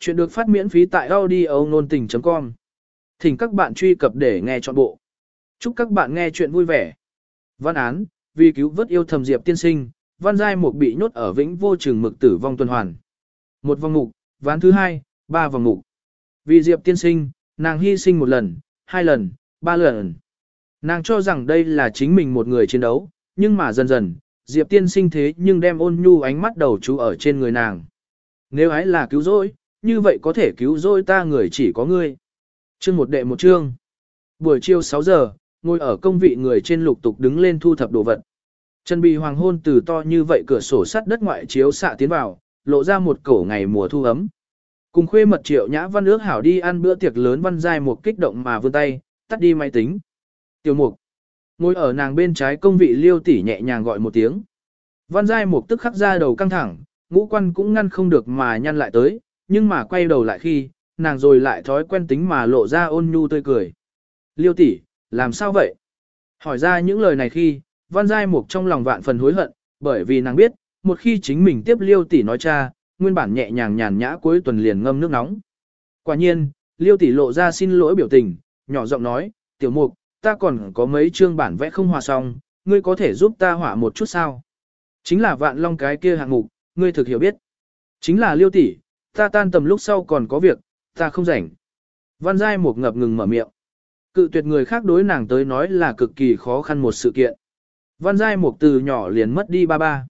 Chuyện được phát miễn phí tại audio nôn tình.com. Thỉnh các bạn truy cập để nghe trọn bộ. Chúc các bạn nghe chuyện vui vẻ. Văn án, vì cứu vớt yêu thầm diệp tiên sinh, văn giai một bị nhốt ở vĩnh vô trường mực tử vong tuần hoàn. Một vòng mục, ván thứ hai, ba vòng mục. Vì diệp tiên sinh, nàng hy sinh một lần, hai lần, ba lần. Nàng cho rằng đây là chính mình một người chiến đấu, nhưng mà dần dần, diệp tiên sinh thế nhưng đem ôn nhu ánh mắt đầu chú ở trên người nàng. Nếu ấy là cứu rỗi, như vậy có thể cứu rỗi ta người chỉ có ngươi. Chương một đệ một chương. Buổi chiều 6 giờ, ngồi ở công vị người trên lục tục đứng lên thu thập đồ vật. Trần Bì hoàng hôn từ to như vậy cửa sổ sắt đất ngoại chiếu xạ tiến vào, lộ ra một cổ ngày mùa thu ấm. Cùng khuê mật triệu nhã văn ước hảo đi ăn bữa tiệc lớn văn giai một kích động mà vươn tay, tắt đi máy tính. Tiểu mục. Ngồi ở nàng bên trái công vị liêu tỷ nhẹ nhàng gọi một tiếng. Văn giai một tức khắc ra đầu căng thẳng, ngũ quan cũng ngăn không được mà nhăn lại tới, nhưng mà quay đầu lại khi, nàng rồi lại thói quen tính mà lộ ra ôn nhu tươi cười. Liêu tỷ, làm sao vậy? Hỏi ra những lời này khi, Văn Giai Mục trong lòng vạn phần hối hận, bởi vì nàng biết, một khi chính mình tiếp Liêu tỷ nói cha, nguyên bản nhẹ nhàng nhàn nhã cuối tuần liền ngâm nước nóng. Quả nhiên, Liêu tỷ lộ ra xin lỗi biểu tình, nhỏ giọng nói, "Tiểu Mục, ta còn có mấy chương bản vẽ không hòa xong, ngươi có thể giúp ta hỏa một chút sao?" Chính là Vạn Long cái kia hạng mục, ngươi thực hiểu biết. Chính là Liêu tỷ, ta tan tầm lúc sau còn có việc, ta không rảnh. Văn Giai một ngập ngừng mở miệng. Cự tuyệt người khác đối nàng tới nói là cực kỳ khó khăn một sự kiện. Văn Giai một từ nhỏ liền mất đi ba ba.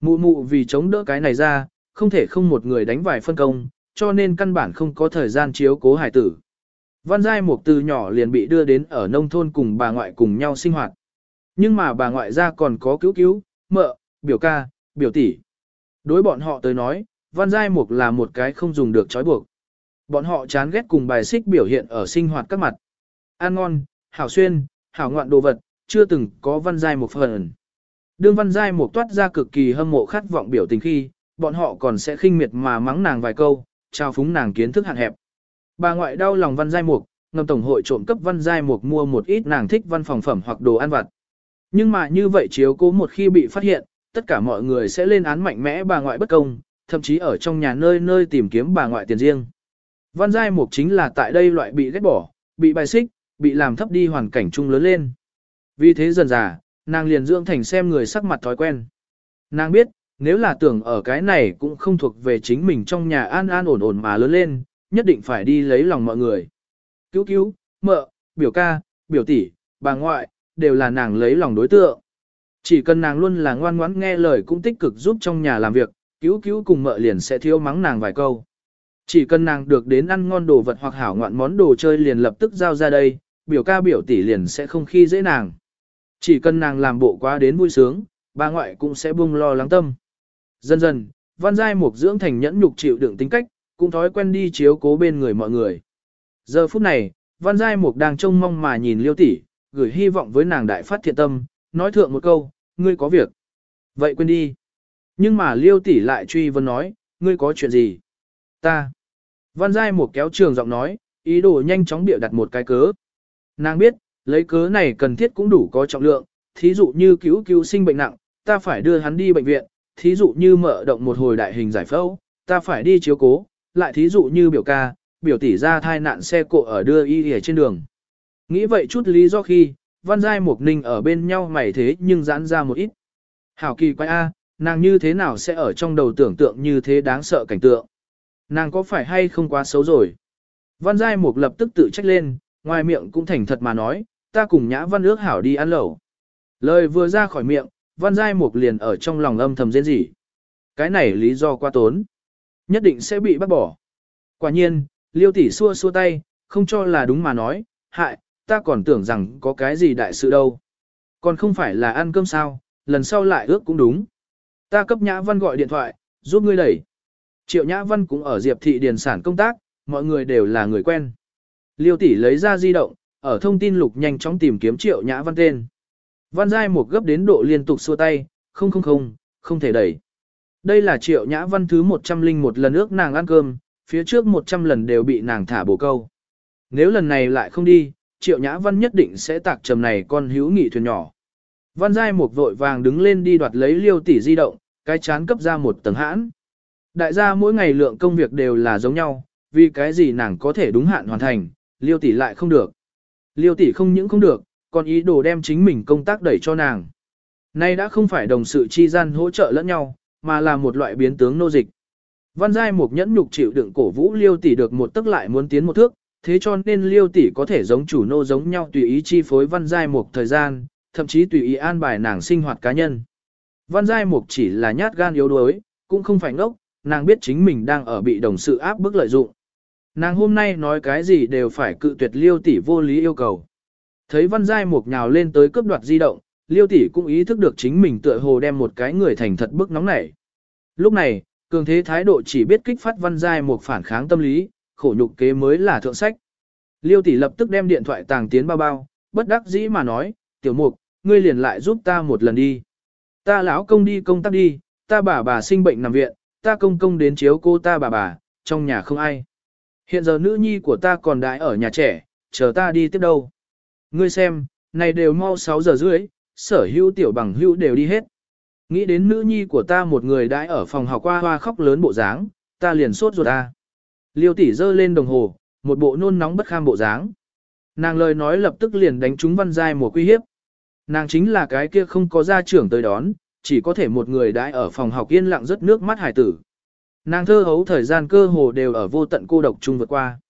Mụ mụ vì chống đỡ cái này ra, không thể không một người đánh vài phân công, cho nên căn bản không có thời gian chiếu cố hải tử. Văn Giai một từ nhỏ liền bị đưa đến ở nông thôn cùng bà ngoại cùng nhau sinh hoạt. Nhưng mà bà ngoại ra còn có cứu cứu, mợ, biểu ca, biểu tỷ. Đối bọn họ tới nói, Văn Giai Mục là một cái không dùng được trói buộc. Bọn họ chán ghét cùng bài xích biểu hiện ở sinh hoạt các mặt. An ngon, hảo xuyên, hảo ngoạn đồ vật, chưa từng có Văn Giai Mục phần. Đương Văn Giai Mục toát ra cực kỳ hâm mộ khát vọng biểu tình khi, bọn họ còn sẽ khinh miệt mà mắng nàng vài câu, trao phúng nàng kiến thức hạn hẹp. Bà ngoại đau lòng Văn Giai Mục, ngầm tổng hội trộm cấp Văn Giai Mục mua một ít nàng thích văn phòng phẩm hoặc đồ ăn vặt. Nhưng mà như vậy chiếu cố một khi bị phát hiện, tất cả mọi người sẽ lên án mạnh mẽ bà ngoại bất công, thậm chí ở trong nhà nơi nơi tìm kiếm bà ngoại tiền riêng. Văn Giai Mục chính là tại đây loại bị ghét bỏ, bị bài xích, bị làm thấp đi hoàn cảnh chung lớn lên. Vì thế dần dà, nàng liền dưỡng thành xem người sắc mặt thói quen. Nàng biết, nếu là tưởng ở cái này cũng không thuộc về chính mình trong nhà an an ổn ổn mà lớn lên, nhất định phải đi lấy lòng mọi người. Cứu cứu, mợ, biểu ca, biểu tỷ, bà ngoại, đều là nàng lấy lòng đối tượng. Chỉ cần nàng luôn là ngoan ngoãn nghe lời cũng tích cực giúp trong nhà làm việc, cứu cứu cùng mợ liền sẽ thiếu mắng nàng vài câu. Chỉ cần nàng được đến ăn ngon đồ vật hoặc hảo ngoạn món đồ chơi liền lập tức giao ra đây, biểu ca biểu tỷ liền sẽ không khi dễ nàng. Chỉ cần nàng làm bộ quá đến vui sướng, bà ngoại cũng sẽ buông lo lắng tâm. Dần dần, văn giai mục dưỡng thành nhẫn nhục chịu đựng tính cách, cũng thói quen đi chiếu cố bên người mọi người. Giờ phút này, văn giai mục đang trông mong mà nhìn liêu tỷ, gửi hy vọng với nàng đại phát thiện tâm, nói thượng một câu, ngươi có việc. Vậy quên đi. Nhưng mà liêu tỷ lại truy vấn nói, ngươi có chuyện gì? Ta. Văn Giai một kéo trường giọng nói, ý đồ nhanh chóng biểu đặt một cái cớ. Nàng biết, lấy cớ này cần thiết cũng đủ có trọng lượng, thí dụ như cứu cứu sinh bệnh nặng, ta phải đưa hắn đi bệnh viện, thí dụ như mở động một hồi đại hình giải phẫu, ta phải đi chiếu cố, lại thí dụ như biểu ca, biểu tỷ ra thai nạn xe cộ ở đưa y ở trên đường. Nghĩ vậy chút lý do khi, Văn Giai Mục Ninh ở bên nhau mày thế nhưng giãn ra một ít. Hảo kỳ quái A, nàng như thế nào sẽ ở trong đầu tưởng tượng như thế đáng sợ cảnh tượng. Nàng có phải hay không quá xấu rồi? Văn Giai Mục lập tức tự trách lên, ngoài miệng cũng thành thật mà nói, ta cùng nhã văn ước hảo đi ăn lẩu. Lời vừa ra khỏi miệng, Văn Giai Mục liền ở trong lòng âm thầm rên rỉ. Cái này lý do quá tốn. Nhất định sẽ bị bắt bỏ. Quả nhiên, liêu tỷ xua xua tay, không cho là đúng mà nói, hại, ta còn tưởng rằng có cái gì đại sự đâu. Còn không phải là ăn cơm sao, lần sau lại ước cũng đúng. Ta cấp Nhã Văn gọi điện thoại, giúp ngươi đẩy. Triệu Nhã Văn cũng ở Diệp Thị Điền Sản công tác, mọi người đều là người quen. Liêu tỷ lấy ra di động, ở thông tin lục nhanh chóng tìm kiếm Triệu Nhã Văn tên. Văn Giai một gấp đến độ liên tục xua tay, không không không, không thể đẩy. Đây là Triệu Nhã Văn thứ 101 lần ước nàng ăn cơm, phía trước 100 lần đều bị nàng thả bổ câu. Nếu lần này lại không đi, Triệu Nhã Văn nhất định sẽ tạc trầm này con hữu nghị thuyền nhỏ. Văn Giai Mục vội vàng đứng lên đi đoạt lấy liêu tỷ di động, cái chán cấp ra một tầng hãn. Đại gia mỗi ngày lượng công việc đều là giống nhau, vì cái gì nàng có thể đúng hạn hoàn thành, liêu tỷ lại không được. Liêu tỷ không những không được, còn ý đồ đem chính mình công tác đẩy cho nàng. Nay đã không phải đồng sự chi gian hỗ trợ lẫn nhau, mà là một loại biến tướng nô dịch. Văn Giai Mục nhẫn nhục chịu đựng cổ vũ liêu tỷ được một tức lại muốn tiến một thước, thế cho nên liêu tỷ có thể giống chủ nô giống nhau tùy ý chi phối Văn Giai Mục thời gian, thậm chí tùy ý an bài nàng sinh hoạt cá nhân. Văn Giai Mục chỉ là nhát gan yếu đuối, cũng không phải ngốc, nàng biết chính mình đang ở bị đồng sự áp bức lợi dụng. Nàng hôm nay nói cái gì đều phải cự tuyệt liêu tỷ vô lý yêu cầu. Thấy Văn Giai Mục nhào lên tới cướp đoạt di động, liêu tỷ cũng ý thức được chính mình tựa hồ đem một cái người thành thật bức nóng nảy. Lúc này, cường thế thái độ chỉ biết kích phát Văn Giai Mục phản kháng tâm lý, khổ nhục kế mới là thượng sách. Liêu tỷ lập tức đem điện thoại tàng tiến bao bao, bất đắc dĩ mà nói, tiểu mục, ngươi liền lại giúp ta một lần đi. Ta lão công đi công tác đi, ta bà bà sinh bệnh nằm viện, ta công công đến chiếu cô ta bà bà, trong nhà không ai. Hiện giờ nữ nhi của ta còn đãi ở nhà trẻ, chờ ta đi tiếp đâu. Ngươi xem, này đều mau 6 giờ rưỡi, sở hữu tiểu bằng hữu đều đi hết. Nghĩ đến nữ nhi của ta một người đãi ở phòng học qua hoa khóc lớn bộ dáng, ta liền sốt ruột ta. Liêu tỷ giơ lên đồng hồ, một bộ nôn nóng bất kham bộ dáng. Nàng lời nói lập tức liền đánh trúng văn giai mùa quy hiếp. Nàng chính là cái kia không có gia trưởng tới đón, chỉ có thể một người đãi ở phòng học yên lặng rất nước mắt hải tử. Nàng thơ hấu thời gian cơ hồ đều ở vô tận cô độc chung vượt qua.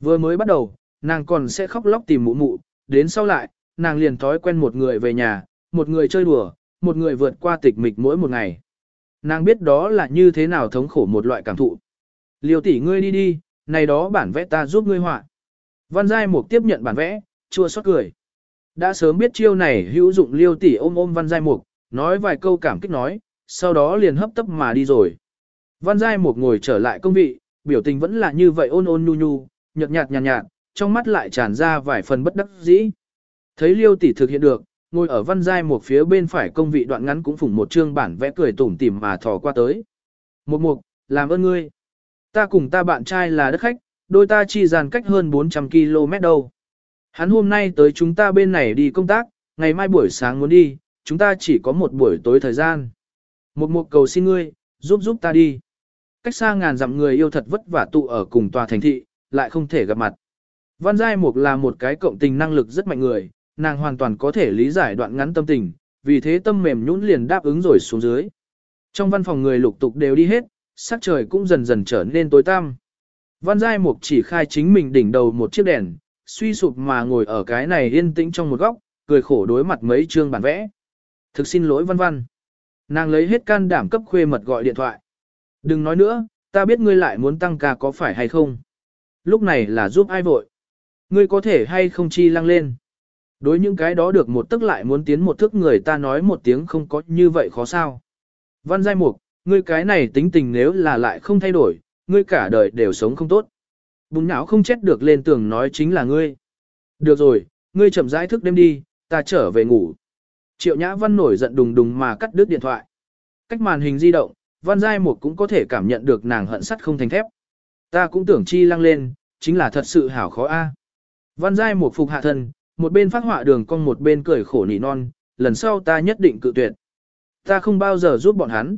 Vừa mới bắt đầu, nàng còn sẽ khóc lóc tìm mụ mụ, đến sau lại, nàng liền thói quen một người về nhà, một người chơi đùa, một người vượt qua tịch mịch mỗi một ngày. Nàng biết đó là như thế nào thống khổ một loại cảm thụ. Liêu tỷ ngươi đi đi, này đó bản vẽ ta giúp ngươi họa. Văn Giai Mục tiếp nhận bản vẽ, chua xót cười. Đã sớm biết chiêu này hữu dụng liêu tỷ ôm ôm Văn Giai Mục, nói vài câu cảm kích nói, sau đó liền hấp tấp mà đi rồi. Văn Giai Mục ngồi trở lại công vị, biểu tình vẫn là như vậy ôn ôn nhu nhu, nhợt nhạt nhạt nhạt, trong mắt lại tràn ra vài phần bất đắc dĩ. Thấy liêu tỷ thực hiện được, ngồi ở Văn Giai Mục phía bên phải công vị đoạn ngắn cũng phủng một chương bản vẽ cười tủm tỉm mà thò qua tới. Một mục, làm ơn ngươi. Ta cùng ta bạn trai là đất khách, đôi ta chi dàn cách hơn 400 km đâu. Hắn hôm nay tới chúng ta bên này đi công tác, ngày mai buổi sáng muốn đi, chúng ta chỉ có một buổi tối thời gian. Một mục cầu xin ngươi, giúp giúp ta đi. Cách xa ngàn dặm người yêu thật vất vả tụ ở cùng tòa thành thị, lại không thể gặp mặt. Văn Giai Mục là một cái cộng tình năng lực rất mạnh người, nàng hoàn toàn có thể lý giải đoạn ngắn tâm tình, vì thế tâm mềm nhũn liền đáp ứng rồi xuống dưới. Trong văn phòng người lục tục đều đi hết, sắc trời cũng dần dần trở nên tối tăm. Văn Giai Mục chỉ khai chính mình đỉnh đầu một chiếc đèn, suy sụp mà ngồi ở cái này yên tĩnh trong một góc, cười khổ đối mặt mấy chương bản vẽ. Thực xin lỗi văn văn. Nàng lấy hết can đảm cấp khuê mật gọi điện thoại. Đừng nói nữa, ta biết ngươi lại muốn tăng ca có phải hay không. Lúc này là giúp ai vội. Ngươi có thể hay không chi lăng lên. Đối những cái đó được một tức lại muốn tiến một thức người ta nói một tiếng không có như vậy khó sao. Văn giai mục, ngươi cái này tính tình nếu là lại không thay đổi, ngươi cả đời đều sống không tốt. Bùn não không chết được lên tường nói chính là ngươi. Được rồi, ngươi chậm rãi thức đêm đi, ta trở về ngủ. Triệu Nhã Văn nổi giận đùng đùng mà cắt đứt điện thoại. Cách màn hình di động, Văn Giai Một cũng có thể cảm nhận được nàng hận sắt không thành thép. Ta cũng tưởng chi lăng lên, chính là thật sự hảo khó a. Văn Giai Một phục hạ thân, một bên phát họa đường cong một bên cười khổ nỉ non, lần sau ta nhất định cự tuyệt. Ta không bao giờ giúp bọn hắn.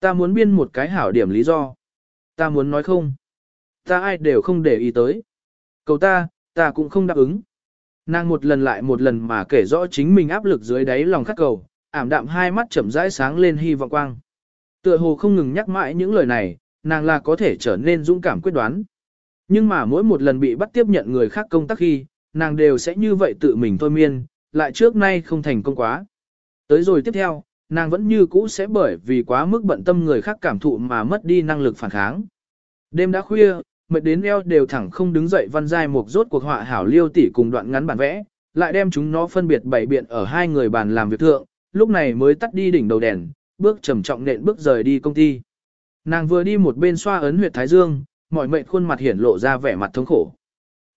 Ta muốn biên một cái hảo điểm lý do. Ta muốn nói không ta ai đều không để ý tới. Cầu ta, ta cũng không đáp ứng. Nàng một lần lại một lần mà kể rõ chính mình áp lực dưới đáy lòng khắc cầu, ảm đạm hai mắt chậm rãi sáng lên hy vọng quang. Tựa hồ không ngừng nhắc mãi những lời này, nàng là có thể trở nên dũng cảm quyết đoán. Nhưng mà mỗi một lần bị bắt tiếp nhận người khác công tác khi, nàng đều sẽ như vậy tự mình thôi miên, lại trước nay không thành công quá. Tới rồi tiếp theo, nàng vẫn như cũ sẽ bởi vì quá mức bận tâm người khác cảm thụ mà mất đi năng lực phản kháng. Đêm đã khuya, mệt đến eo đều thẳng không đứng dậy văn giai mục rốt cuộc họa hảo liêu tỷ cùng đoạn ngắn bản vẽ, lại đem chúng nó phân biệt bảy biện ở hai người bàn làm việc thượng, lúc này mới tắt đi đỉnh đầu đèn, bước trầm trọng nện bước rời đi công ty. Nàng vừa đi một bên xoa ấn huyệt thái dương, mọi mệnh khuôn mặt hiển lộ ra vẻ mặt thống khổ.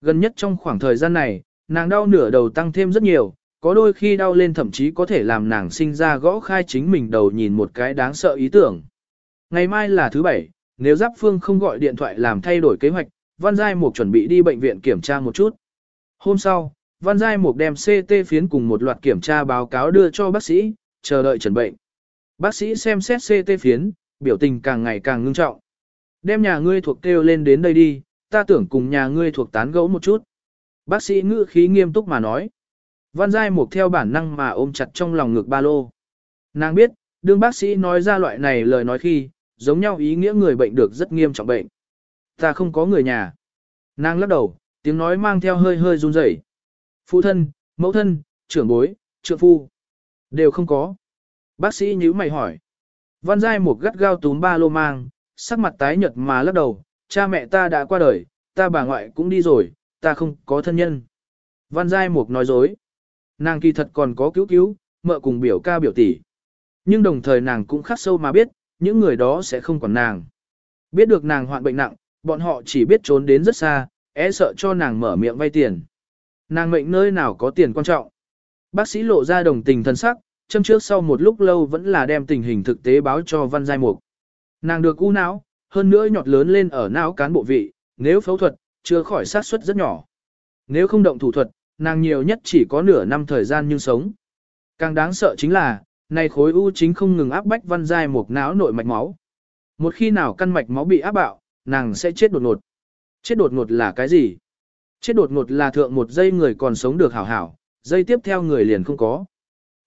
Gần nhất trong khoảng thời gian này, nàng đau nửa đầu tăng thêm rất nhiều, có đôi khi đau lên thậm chí có thể làm nàng sinh ra gõ khai chính mình đầu nhìn một cái đáng sợ ý tưởng. Ngày mai là thứ bảy, nếu Giáp Phương không gọi điện thoại làm thay đổi kế hoạch, Văn Giai Mục chuẩn bị đi bệnh viện kiểm tra một chút. Hôm sau, Văn Giai Mục đem CT phiến cùng một loạt kiểm tra báo cáo đưa cho bác sĩ, chờ đợi chuẩn bệnh. Bác sĩ xem xét CT phiến, biểu tình càng ngày càng ngưng trọng. Đem nhà ngươi thuộc kêu lên đến đây đi, ta tưởng cùng nhà ngươi thuộc tán gẫu một chút. Bác sĩ ngữ khí nghiêm túc mà nói. Văn Giai Mục theo bản năng mà ôm chặt trong lòng ngực ba lô. Nàng biết, đương bác sĩ nói ra loại này lời nói khi, giống nhau ý nghĩa người bệnh được rất nghiêm trọng bệnh. Ta không có người nhà. Nàng lắc đầu, tiếng nói mang theo hơi hơi run rẩy. Phụ thân, mẫu thân, trưởng bối, trượng phu. Đều không có. Bác sĩ nhíu mày hỏi. Văn Giai một gắt gao túm ba lô mang, sắc mặt tái nhợt mà lắc đầu, cha mẹ ta đã qua đời, ta bà ngoại cũng đi rồi, ta không có thân nhân. Văn Giai Mục nói dối. Nàng kỳ thật còn có cứu cứu, mợ cùng biểu ca biểu tỷ. Nhưng đồng thời nàng cũng khắc sâu mà biết, những người đó sẽ không còn nàng. Biết được nàng hoạn bệnh nặng, bọn họ chỉ biết trốn đến rất xa, é sợ cho nàng mở miệng vay tiền. Nàng mệnh nơi nào có tiền quan trọng. Bác sĩ lộ ra đồng tình thân sắc, châm trước sau một lúc lâu vẫn là đem tình hình thực tế báo cho Văn Giai Mục. Nàng được u não, hơn nữa nhọt lớn lên ở não cán bộ vị, nếu phẫu thuật, chưa khỏi sát suất rất nhỏ. Nếu không động thủ thuật, nàng nhiều nhất chỉ có nửa năm thời gian nhưng sống. Càng đáng sợ chính là, này khối u chính không ngừng áp bách văn giai một não nội mạch máu. Một khi nào căn mạch máu bị áp bạo, nàng sẽ chết đột ngột. Chết đột ngột là cái gì? Chết đột ngột là thượng một giây người còn sống được hảo hảo, giây tiếp theo người liền không có.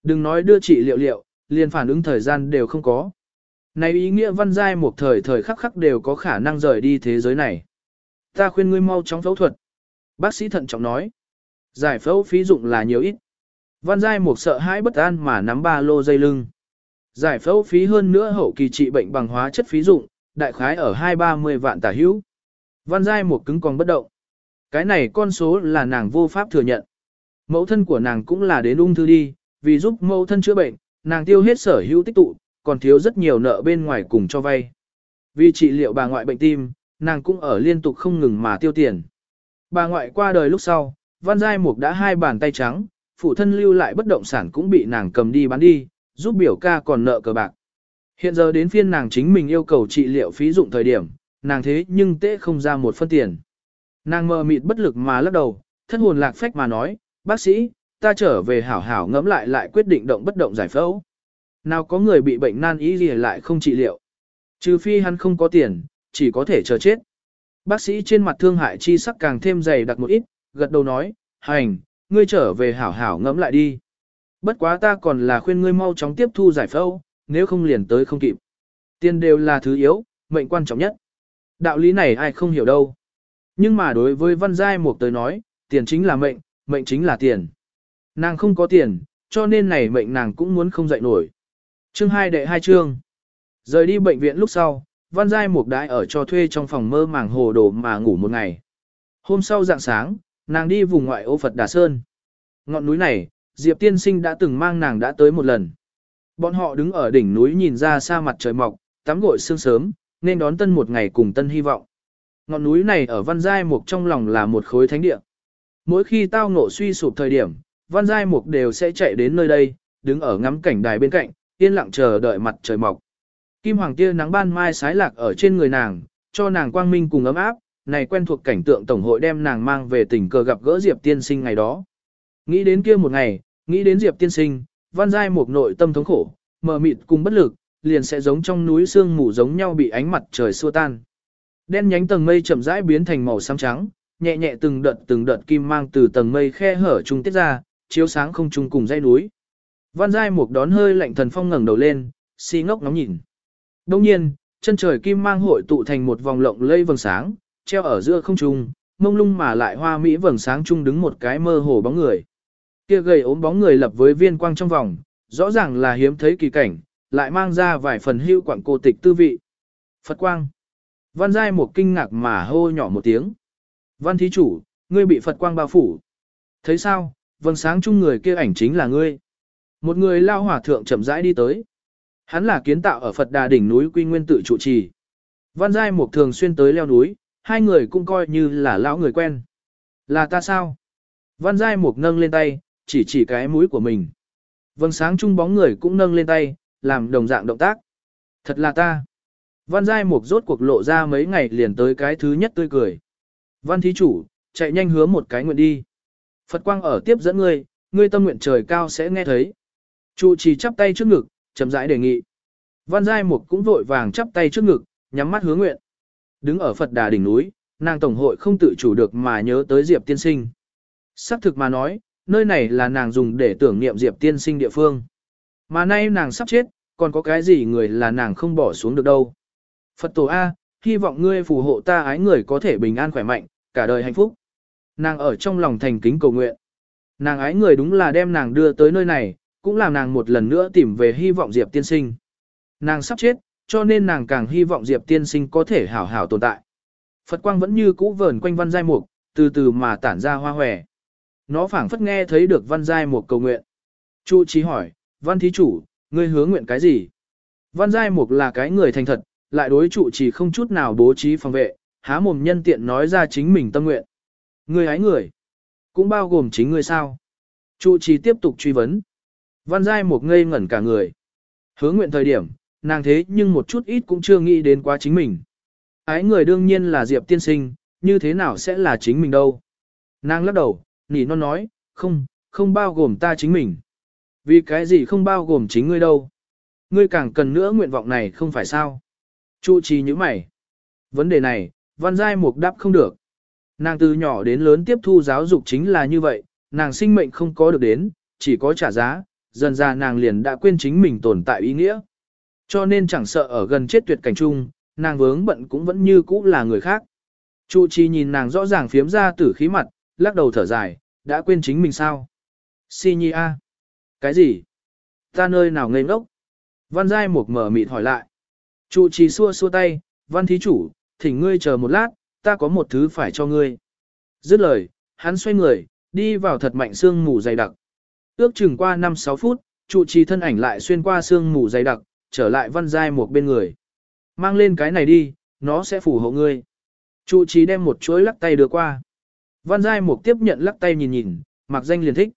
Đừng nói đưa trị liệu liệu, liền phản ứng thời gian đều không có. Này ý nghĩa văn giai một thời thời khắc khắc đều có khả năng rời đi thế giới này. Ta khuyên ngươi mau chóng phẫu thuật. Bác sĩ thận trọng nói. Giải phẫu phí dụng là nhiều ít. Văn giai Mục sợ hãi bất an mà nắm ba lô dây lưng. Giải phẫu phí hơn nữa hậu kỳ trị bệnh bằng hóa chất phí dụng, đại khái ở 2-30 vạn tả hữu. Văn giai Mục cứng còn bất động. Cái này con số là nàng vô pháp thừa nhận. Mẫu thân của nàng cũng là đến ung thư đi, vì giúp mẫu thân chữa bệnh, nàng tiêu hết sở hữu tích tụ, còn thiếu rất nhiều nợ bên ngoài cùng cho vay. Vì trị liệu bà ngoại bệnh tim, nàng cũng ở liên tục không ngừng mà tiêu tiền. Bà ngoại qua đời lúc sau, Văn Giai Mục đã hai bàn tay trắng, phụ thân lưu lại bất động sản cũng bị nàng cầm đi bán đi, giúp biểu ca còn nợ cờ bạc. Hiện giờ đến phiên nàng chính mình yêu cầu trị liệu phí dụng thời điểm, nàng thế nhưng tệ không ra một phân tiền. Nàng mờ mịt bất lực mà lắc đầu, thất hồn lạc phách mà nói, bác sĩ, ta trở về hảo hảo ngẫm lại lại quyết định động bất động giải phẫu. Nào có người bị bệnh nan y gì lại không trị liệu. Trừ phi hắn không có tiền, chỉ có thể chờ chết. Bác sĩ trên mặt thương hại chi sắc càng thêm dày đặc một ít, gật đầu nói, hành, ngươi trở về hảo hảo ngẫm lại đi. Bất quá ta còn là khuyên ngươi mau chóng tiếp thu giải phẫu, nếu không liền tới không kịp. Tiền đều là thứ yếu, mệnh quan trọng nhất. Đạo lý này ai không hiểu đâu. Nhưng mà đối với văn giai Mục tới nói, tiền chính là mệnh, mệnh chính là tiền. Nàng không có tiền, cho nên này mệnh nàng cũng muốn không dậy nổi. Chương 2 đệ 2 chương. Rời đi bệnh viện lúc sau, Văn Giai Mục đãi ở cho thuê trong phòng mơ màng hồ đồ mà ngủ một ngày. Hôm sau dạng sáng, nàng đi vùng ngoại ô Phật Đà Sơn. Ngọn núi này, Diệp Tiên Sinh đã từng mang nàng đã tới một lần. Bọn họ đứng ở đỉnh núi nhìn ra xa mặt trời mọc, tắm gội sương sớm, nên đón tân một ngày cùng tân hy vọng. Ngọn núi này ở Văn Giai Mục trong lòng là một khối thánh địa. Mỗi khi tao ngộ suy sụp thời điểm, Văn Giai Mục đều sẽ chạy đến nơi đây, đứng ở ngắm cảnh đài bên cạnh, yên lặng chờ đợi mặt trời mọc. Kim hoàng tia nắng ban mai sái lạc ở trên người nàng, cho nàng quang minh cùng ấm áp, này quen thuộc cảnh tượng tổng hội đem nàng mang về tình cờ gặp gỡ Diệp tiên sinh ngày đó. Nghĩ đến kia một ngày, nghĩ đến Diệp tiên sinh, văn giai một nội tâm thống khổ, mờ mịt cùng bất lực, liền sẽ giống trong núi sương mù giống nhau bị ánh mặt trời xua tan. Đen nhánh tầng mây chậm rãi biến thành màu xám trắng, nhẹ nhẹ từng đợt từng đợt kim mang từ tầng mây khe hở trung tiết ra, chiếu sáng không trung cùng dãy núi. Văn Giai Mục đón hơi lạnh thần phong ngẩng đầu lên, si ngốc ngóng nhìn. Đông nhiên, chân trời kim mang hội tụ thành một vòng lộng lây vầng sáng, treo ở giữa không trung, mông lung mà lại hoa mỹ vầng sáng trung đứng một cái mơ hồ bóng người. Kia gầy ốm bóng người lập với viên quang trong vòng, rõ ràng là hiếm thấy kỳ cảnh, lại mang ra vài phần hưu quảng cô tịch tư vị. Phật quang. Văn Giai một kinh ngạc mà hô nhỏ một tiếng. Văn thí chủ, ngươi bị Phật quang bao phủ. Thấy sao, vầng sáng chung người kia ảnh chính là ngươi. Một người lao hỏa thượng chậm rãi đi tới. Hắn là kiến tạo ở Phật Đà đỉnh núi Quy Nguyên tự trụ trì. Văn Giai Mục thường xuyên tới leo núi, hai người cũng coi như là lão người quen. Là ta sao? Văn Giai Mục nâng lên tay, chỉ chỉ cái mũi của mình. Vâng sáng Chung bóng người cũng nâng lên tay, làm đồng dạng động tác. Thật là ta. Văn Giai Mục rốt cuộc lộ ra mấy ngày liền tới cái thứ nhất tươi cười. Văn thí chủ, chạy nhanh hứa một cái nguyện đi. Phật quang ở tiếp dẫn ngươi, ngươi tâm nguyện trời cao sẽ nghe thấy. Trụ trì chắp tay trước ngực, chậm rãi đề nghị. Văn Giai Mục cũng vội vàng chắp tay trước ngực, nhắm mắt hứa nguyện. Đứng ở Phật Đà đỉnh núi, nàng tổng hội không tự chủ được mà nhớ tới Diệp tiên sinh. Sắc thực mà nói, nơi này là nàng dùng để tưởng niệm Diệp tiên sinh địa phương. Mà nay nàng sắp chết, còn có cái gì người là nàng không bỏ xuống được đâu. Phật tổ A, hy vọng ngươi phù hộ ta ái người có thể bình an khỏe mạnh, cả đời hạnh phúc. Nàng ở trong lòng thành kính cầu nguyện. Nàng ái người đúng là đem nàng đưa tới nơi này, cũng làm nàng một lần nữa tìm về hy vọng Diệp tiên sinh. Nàng sắp chết, cho nên nàng càng hy vọng Diệp tiên sinh có thể hảo hảo tồn tại. Phật quang vẫn như cũ vờn quanh văn giai mục, từ từ mà tản ra hoa hòe. Nó phảng phất nghe thấy được văn giai mục cầu nguyện. Chu trí hỏi, văn thí chủ, ngươi hứa nguyện cái gì? Văn giai mục là cái người thành thật, lại đối trụ chỉ không chút nào bố trí phòng vệ, há mồm nhân tiện nói ra chính mình tâm nguyện. Ngươi hái người, cũng bao gồm chính ngươi sao? Trụ trì tiếp tục truy vấn. Văn giai mục ngây ngẩn cả người. Hứa nguyện thời điểm, nàng thế nhưng một chút ít cũng chưa nghĩ đến quá chính mình. Ái người đương nhiên là Diệp tiên sinh, như thế nào sẽ là chính mình đâu. Nàng lắc đầu, nỉ non nói, không, không bao gồm ta chính mình. Vì cái gì không bao gồm chính ngươi đâu. Ngươi càng cần nữa nguyện vọng này không phải sao. Chu trì như mày. Vấn đề này, văn giai mục đáp không được. Nàng từ nhỏ đến lớn tiếp thu giáo dục chính là như vậy, nàng sinh mệnh không có được đến, chỉ có trả giá, dần ra nàng liền đã quên chính mình tồn tại ý nghĩa. Cho nên chẳng sợ ở gần chết tuyệt cảnh chung, nàng vướng bận cũng vẫn như cũ là người khác. Trụ trì nhìn nàng rõ ràng phiếm ra tử khí mặt, lắc đầu thở dài, đã quên chính mình sao? Si nhi a, Cái gì? Ta nơi nào ngây ngốc? Văn Giai một mở mịt hỏi lại. Trụ trì xua xua tay, văn thí chủ, thỉnh ngươi chờ một lát, ta có một thứ phải cho ngươi. Dứt lời, hắn xoay người, đi vào thật mạnh xương mù dày đặc. Ước chừng qua 5-6 phút, trụ trì thân ảnh lại xuyên qua xương mù dày đặc, trở lại văn giai một bên người. Mang lên cái này đi, nó sẽ phù hộ ngươi. Trụ trì đem một chuỗi lắc tay đưa qua. Văn giai một tiếp nhận lắc tay nhìn nhìn, mặc danh liền thích.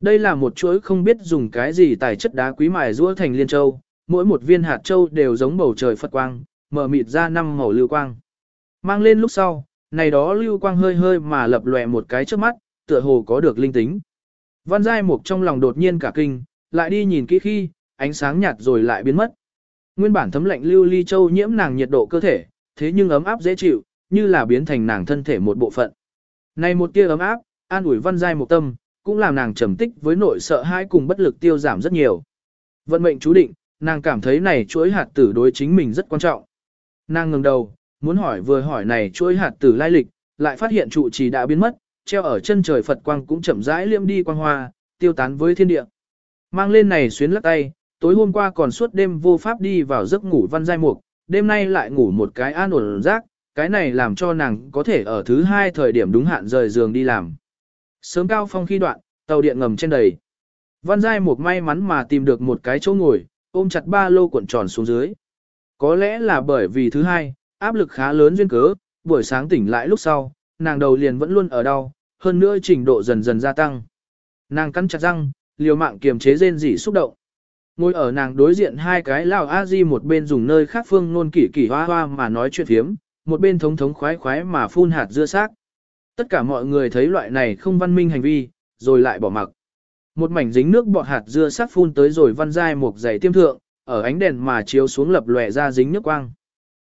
Đây là một chuỗi không biết dùng cái gì tài chất đá quý mài rũa thành liên châu, mỗi một viên hạt châu đều giống bầu trời phật quang, mở mịt ra năm màu lưu quang. Mang lên lúc sau, này đó lưu quang hơi hơi mà lập lòe một cái trước mắt, tựa hồ có được linh tính. Văn Giai Mục trong lòng đột nhiên cả kinh, lại đi nhìn kỹ khi, ánh sáng nhạt rồi lại biến mất. Nguyên bản thấm lạnh lưu ly châu nhiễm nàng nhiệt độ cơ thể, thế nhưng ấm áp dễ chịu, như là biến thành nàng thân thể một bộ phận. Này một tia ấm áp, an ủi Văn Giai một tâm, cũng làm nàng trầm tích với nội sợ hãi cùng bất lực tiêu giảm rất nhiều. Vận mệnh chú định, nàng cảm thấy này chuỗi hạt tử đối chính mình rất quan trọng. Nàng ngừng đầu, muốn hỏi vừa hỏi này chuỗi hạt tử lai lịch, lại phát hiện trụ trì đã biến mất, treo ở chân trời Phật quang cũng chậm rãi liêm đi quang hoa, tiêu tán với thiên địa. Mang lên này xuyến lắc tay, tối hôm qua còn suốt đêm vô pháp đi vào giấc ngủ văn giai mục, đêm nay lại ngủ một cái an ổn rác, cái này làm cho nàng có thể ở thứ hai thời điểm đúng hạn rời giường đi làm. Sớm cao phong khi đoạn, tàu điện ngầm trên đầy. Văn giai mục may mắn mà tìm được một cái chỗ ngồi, ôm chặt ba lô cuộn tròn xuống dưới. Có lẽ là bởi vì thứ hai, áp lực khá lớn duyên cớ, buổi sáng tỉnh lại lúc sau, nàng đầu liền vẫn luôn ở đau, hơn nữa trình độ dần dần gia tăng. Nàng cắn chặt răng, liều mạng kiềm chế rên rỉ xúc động. Ngồi ở nàng đối diện hai cái lão a di một bên dùng nơi khác phương nôn kỷ kỷ hoa hoa mà nói chuyện thiếm, một bên thống thống khoái khoái mà phun hạt dưa xác. Tất cả mọi người thấy loại này không văn minh hành vi, rồi lại bỏ mặc. Một mảnh dính nước bọt hạt dưa xác phun tới rồi văn giai mục giày tiêm thượng, ở ánh đèn mà chiếu xuống lập lòe ra dính nước quang.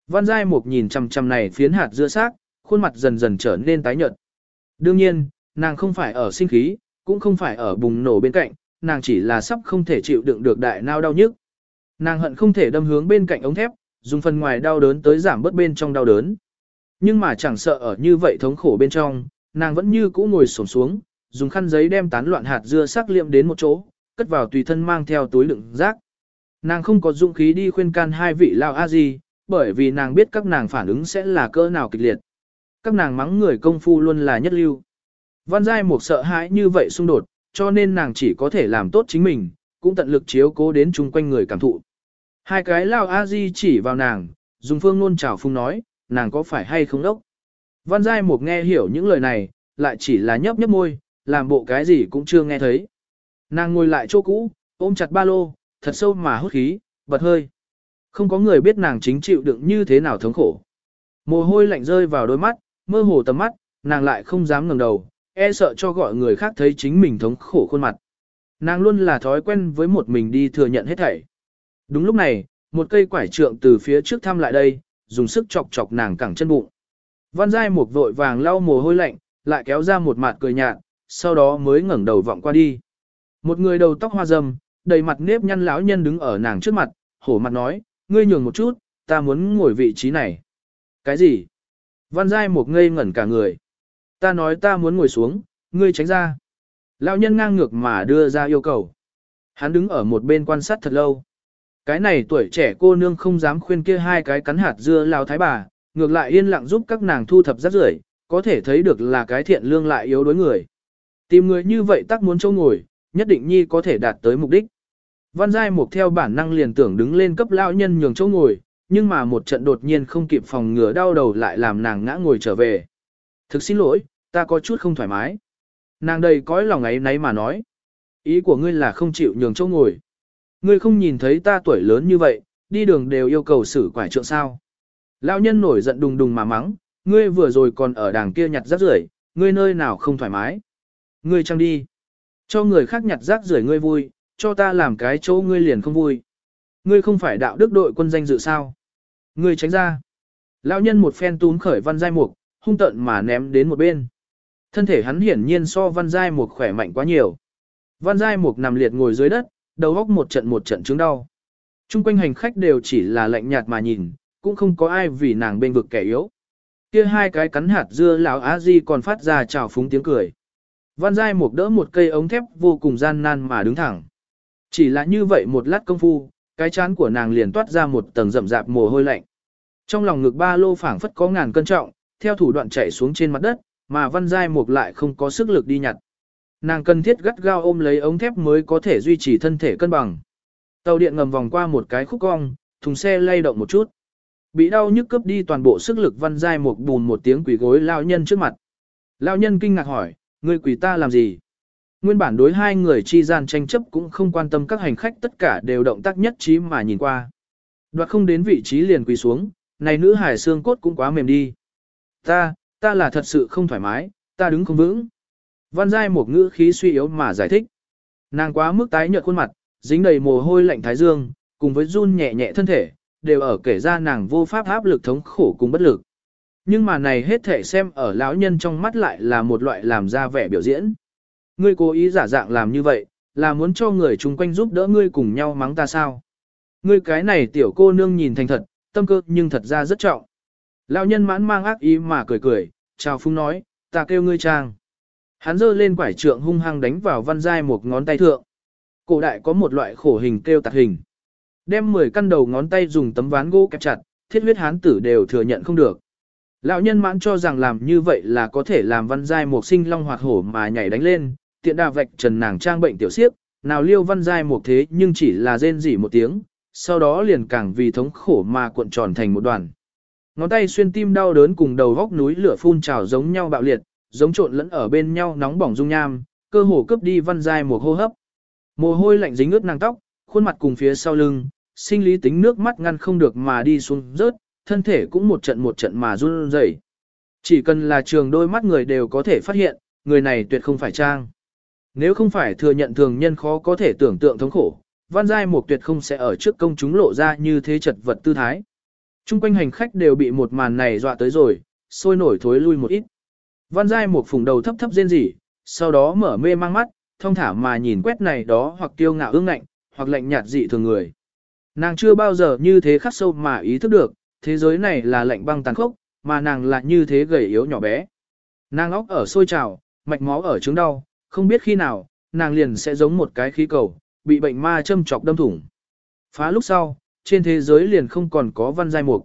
Văn giai mục nhìn chằm chằm này phiến hạt dưa xác, khuôn mặt dần dần trở nên tái nhợt. Đương nhiên, nàng không phải ở sinh khí, cũng không phải ở bùng nổ bên cạnh, nàng chỉ là sắp không thể chịu đựng được đại nao đau nhức. Nàng hận không thể đâm hướng bên cạnh ống thép, dùng phần ngoài đau đớn tới giảm bớt bên trong đau đớn. Nhưng mà chẳng sợ ở như vậy thống khổ bên trong, nàng vẫn như cũ ngồi xổm xuống, dùng khăn giấy đem tán loạn hạt dưa sắc liệm đến một chỗ, cất vào tùy thân mang theo túi đựng rác. Nàng không có dũng khí đi khuyên can hai vị lao a di, bởi vì nàng biết các nàng phản ứng sẽ là cỡ nào kịch liệt. Các nàng mắng người công phu luôn là nhất lưu. Văn Giai Mục sợ hãi như vậy xung đột, cho nên nàng chỉ có thể làm tốt chính mình, cũng tận lực chiếu cố đến chung quanh người cảm thụ. Hai cái lao a di chỉ vào nàng, dùng phương ngôn chào phung nói, nàng có phải hay không đốc. Văn Giai Mục nghe hiểu những lời này, lại chỉ là nhấp nhấp môi, làm bộ cái gì cũng chưa nghe thấy. Nàng ngồi lại chỗ cũ, ôm chặt ba lô, thật sâu mà hút khí, bật hơi. Không có người biết nàng chính chịu đựng như thế nào thống khổ. Mồ hôi lạnh rơi vào đôi mắt, mơ hồ tầm mắt, nàng lại không dám ngẩng đầu, e sợ cho gọi người khác thấy chính mình thống khổ khuôn mặt. Nàng luôn là thói quen với một mình đi thừa nhận hết thảy. Đúng lúc này, một cây quải trượng từ phía trước thăm lại đây, dùng sức chọc chọc nàng cẳng chân bụng. Văn Giai một vội vàng lau mồ hôi lạnh, lại kéo ra một mặt cười nhạt, sau đó mới ngẩng đầu vọng qua đi. Một người đầu tóc hoa râm, đầy mặt nếp nhăn lão nhân đứng ở nàng trước mặt, hổ mặt nói, ngươi nhường một chút, ta muốn ngồi vị trí này. Cái gì? Văn Giai một ngây ngẩn cả người. Ta nói ta muốn ngồi xuống, ngươi tránh ra. Lão nhân ngang ngược mà đưa ra yêu cầu. Hắn đứng ở một bên quan sát thật lâu. Cái này tuổi trẻ cô nương không dám khuyên kia hai cái cắn hạt dưa lao thái bà, ngược lại yên lặng giúp các nàng thu thập rác rưởi, có thể thấy được là cái thiện lương lại yếu đối người. Tìm người như vậy tắc muốn châu ngồi, nhất định nhi có thể đạt tới mục đích. Văn Giai Mục theo bản năng liền tưởng đứng lên cấp lão nhân nhường chỗ ngồi, nhưng mà một trận đột nhiên không kịp phòng ngừa đau đầu lại làm nàng ngã ngồi trở về. Thực xin lỗi, ta có chút không thoải mái. Nàng đầy cõi lòng ấy nấy mà nói. Ý của ngươi là không chịu nhường chỗ ngồi. Ngươi không nhìn thấy ta tuổi lớn như vậy, đi đường đều yêu cầu xử quải trượng sao. Lão nhân nổi giận đùng đùng mà mắng, ngươi vừa rồi còn ở đàng kia nhặt rác rưởi, ngươi nơi nào không thoải mái. Ngươi trăng đi. Cho người khác nhặt rác rưởi ngươi vui, cho ta làm cái chỗ ngươi liền không vui. Ngươi không phải đạo đức đội quân danh dự sao. Ngươi tránh ra. Lão nhân một phen túm khởi văn giai mục, hung tận mà ném đến một bên. Thân thể hắn hiển nhiên so văn giai mục khỏe mạnh quá nhiều. Văn giai mục nằm liệt ngồi dưới đất, đầu óc một trận một trận chứng đau. Trung quanh hành khách đều chỉ là lạnh nhạt mà nhìn, cũng không có ai vì nàng bên vực kẻ yếu. Kia hai cái cắn hạt dưa lão á di còn phát ra chào phúng tiếng cười. Văn Giai Mục đỡ một cây ống thép vô cùng gian nan mà đứng thẳng. Chỉ là như vậy một lát công phu, cái chán của nàng liền toát ra một tầng rậm rạp mồ hôi lạnh. Trong lòng ngực ba lô phảng phất có ngàn cân trọng, theo thủ đoạn chạy xuống trên mặt đất, mà Văn Giai Mục lại không có sức lực đi nhặt. Nàng cần thiết gắt gao ôm lấy ống thép mới có thể duy trì thân thể cân bằng. Tàu điện ngầm vòng qua một cái khúc cong, thùng xe lay động một chút. Bị đau nhức cướp đi toàn bộ sức lực Văn Giai Mục bùn một tiếng quỷ gối lao nhân trước mặt. Lao nhân kinh ngạc hỏi, ngươi quỷ ta làm gì? Nguyên bản đối hai người chi gian tranh chấp cũng không quan tâm các hành khách tất cả đều động tác nhất trí mà nhìn qua. Đoạt không đến vị trí liền quỳ xuống, này nữ hải xương cốt cũng quá mềm đi. Ta, ta là thật sự không thoải mái, ta đứng không vững. Văn giai một ngữ khí suy yếu mà giải thích. Nàng quá mức tái nhợt khuôn mặt, dính đầy mồ hôi lạnh thái dương, cùng với run nhẹ nhẹ thân thể, đều ở kể ra nàng vô pháp áp lực thống khổ cùng bất lực. Nhưng mà này hết thể xem ở lão nhân trong mắt lại là một loại làm ra vẻ biểu diễn. Ngươi cố ý giả dạng làm như vậy, là muốn cho người chung quanh giúp đỡ ngươi cùng nhau mắng ta sao. Ngươi cái này tiểu cô nương nhìn thành thật, tâm cơ nhưng thật ra rất trọng. Lão nhân mãn mang ác ý mà cười cười, chào phung nói, ta kêu ngươi trang. Hắn giơ lên quải trượng hung hăng đánh vào văn giai một ngón tay thượng. Cổ đại có một loại khổ hình kêu tạc hình. Đem 10 căn đầu ngón tay dùng tấm ván gỗ kẹp chặt, thiết huyết hán tử đều thừa nhận không được. Lão nhân mãn cho rằng làm như vậy là có thể làm văn giai một sinh long hoạt hổ mà nhảy đánh lên, tiện đà vạch trần nàng trang bệnh tiểu siếp, nào liêu văn giai một thế nhưng chỉ là rên rỉ một tiếng, sau đó liền càng vì thống khổ mà cuộn tròn thành một đoàn. Ngón tay xuyên tim đau đớn cùng đầu góc núi lửa phun trào giống nhau bạo liệt, giống trộn lẫn ở bên nhau nóng bỏng dung nham, cơ hồ cướp đi văn giai một hô hấp. Mồ hôi lạnh dính ướt nàng tóc, khuôn mặt cùng phía sau lưng, sinh lý tính nước mắt ngăn không được mà đi xuống rớt, thân thể cũng một trận một trận mà run rẩy. Chỉ cần là trường đôi mắt người đều có thể phát hiện, người này tuyệt không phải trang. Nếu không phải thừa nhận thường nhân khó có thể tưởng tượng thống khổ, Văn Giai Mục tuyệt không sẽ ở trước công chúng lộ ra như thế chật vật tư thái. Trung quanh hành khách đều bị một màn này dọa tới rồi, sôi nổi thối lui một ít. Văn Giai một phùng đầu thấp thấp rên rỉ, sau đó mở mê mang mắt, thông thả mà nhìn quét này đó hoặc kiêu ngạo ương ngạnh, hoặc lạnh nhạt dị thường người. Nàng chưa bao giờ như thế khắc sâu mà ý thức được, thế giới này là lạnh băng tàn khốc, mà nàng lại như thế gầy yếu nhỏ bé. Nàng óc ở sôi trào, mạch máu ở trứng đau, không biết khi nào, nàng liền sẽ giống một cái khí cầu, bị bệnh ma châm chọc đâm thủng. Phá lúc sau, trên thế giới liền không còn có văn giai mục.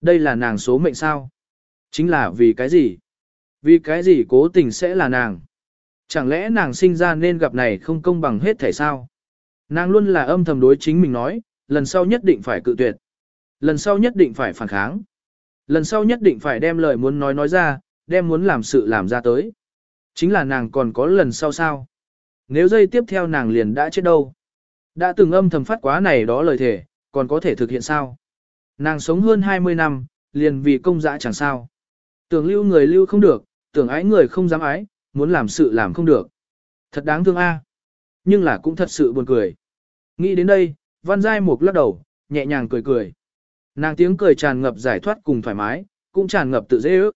Đây là nàng số mệnh sao? Chính là vì cái gì? Vì cái gì cố tình sẽ là nàng? Chẳng lẽ nàng sinh ra nên gặp này không công bằng hết thể sao? Nàng luôn là âm thầm đối chính mình nói, lần sau nhất định phải cự tuyệt. Lần sau nhất định phải phản kháng. Lần sau nhất định phải đem lời muốn nói nói ra, đem muốn làm sự làm ra tới. Chính là nàng còn có lần sau sao? Nếu dây tiếp theo nàng liền đã chết đâu? Đã từng âm thầm phát quá này đó lời thề, còn có thể thực hiện sao? Nàng sống hơn 20 năm, liền vì công dã chẳng sao. Tưởng lưu người lưu không được, tưởng ái người không dám ái, muốn làm sự làm không được. Thật đáng thương a. Nhưng là cũng thật sự buồn cười. Nghĩ đến đây, Văn Giai Mục lắc đầu, nhẹ nhàng cười cười. Nàng tiếng cười tràn ngập giải thoát cùng thoải mái, cũng tràn ngập tự dễ ước.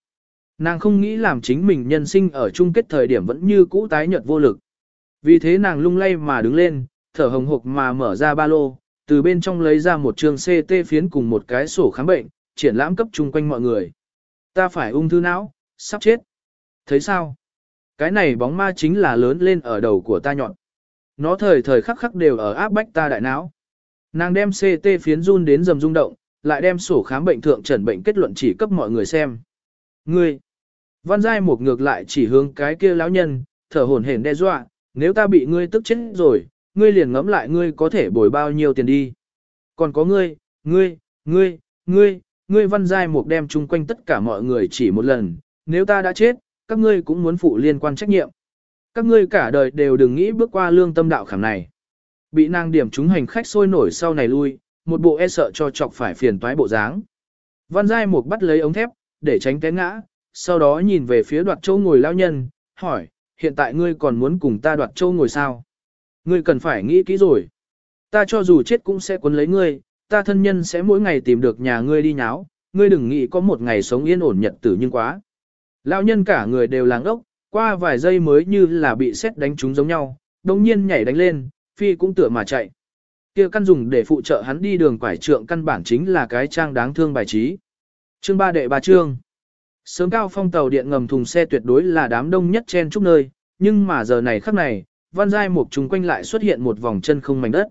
Nàng không nghĩ làm chính mình nhân sinh ở chung kết thời điểm vẫn như cũ tái nhợt vô lực. Vì thế nàng lung lay mà đứng lên, thở hồng hộc mà mở ra ba lô, từ bên trong lấy ra một trường CT phiến cùng một cái sổ khám bệnh, triển lãm cấp chung quanh mọi người. Ta phải ung thư não, sắp chết. Thấy sao? Cái này bóng ma chính là lớn lên ở đầu của ta nhọn. Nó thời thời khắc khắc đều ở áp bách ta đại não. Nàng đem CT phiến run đến dầm rung động, lại đem sổ khám bệnh thượng trần bệnh kết luận chỉ cấp mọi người xem. Ngươi! Văn Giai một ngược lại chỉ hướng cái kia lão nhân, thở hổn hển đe dọa, nếu ta bị ngươi tức chết rồi, ngươi liền ngẫm lại ngươi có thể bồi bao nhiêu tiền đi. Còn có ngươi, ngươi, ngươi, ngươi, ngươi Văn Giai Mục đem chung quanh tất cả mọi người chỉ một lần, nếu ta đã chết, các ngươi cũng muốn phụ liên quan trách nhiệm. Các ngươi cả đời đều đừng nghĩ bước qua lương tâm đạo khảm này. Bị nàng điểm chúng hành khách sôi nổi sau này lui, một bộ e sợ cho chọc phải phiền toái bộ dáng. Văn Giai Mục bắt lấy ống thép, để tránh té ngã, sau đó nhìn về phía đoạt châu ngồi lao nhân, hỏi, hiện tại ngươi còn muốn cùng ta đoạt châu ngồi sao? Ngươi cần phải nghĩ kỹ rồi. Ta cho dù chết cũng sẽ cuốn lấy ngươi, ta thân nhân sẽ mỗi ngày tìm được nhà ngươi đi nháo, ngươi đừng nghĩ có một ngày sống yên ổn nhật tử nhưng quá. Lão nhân cả người đều làng ốc, qua vài giây mới như là bị xét đánh trúng giống nhau, đồng nhiên nhảy đánh lên, phi cũng tựa mà chạy. kia căn dùng để phụ trợ hắn đi đường quải trượng căn bản chính là cái trang đáng thương bài trí. Chương ba đệ ba chương. Sớm cao phong tàu điện ngầm thùng xe tuyệt đối là đám đông nhất chen chúc nơi, nhưng mà giờ này khắc này, văn giai mục chung quanh lại xuất hiện một vòng chân không mảnh đất.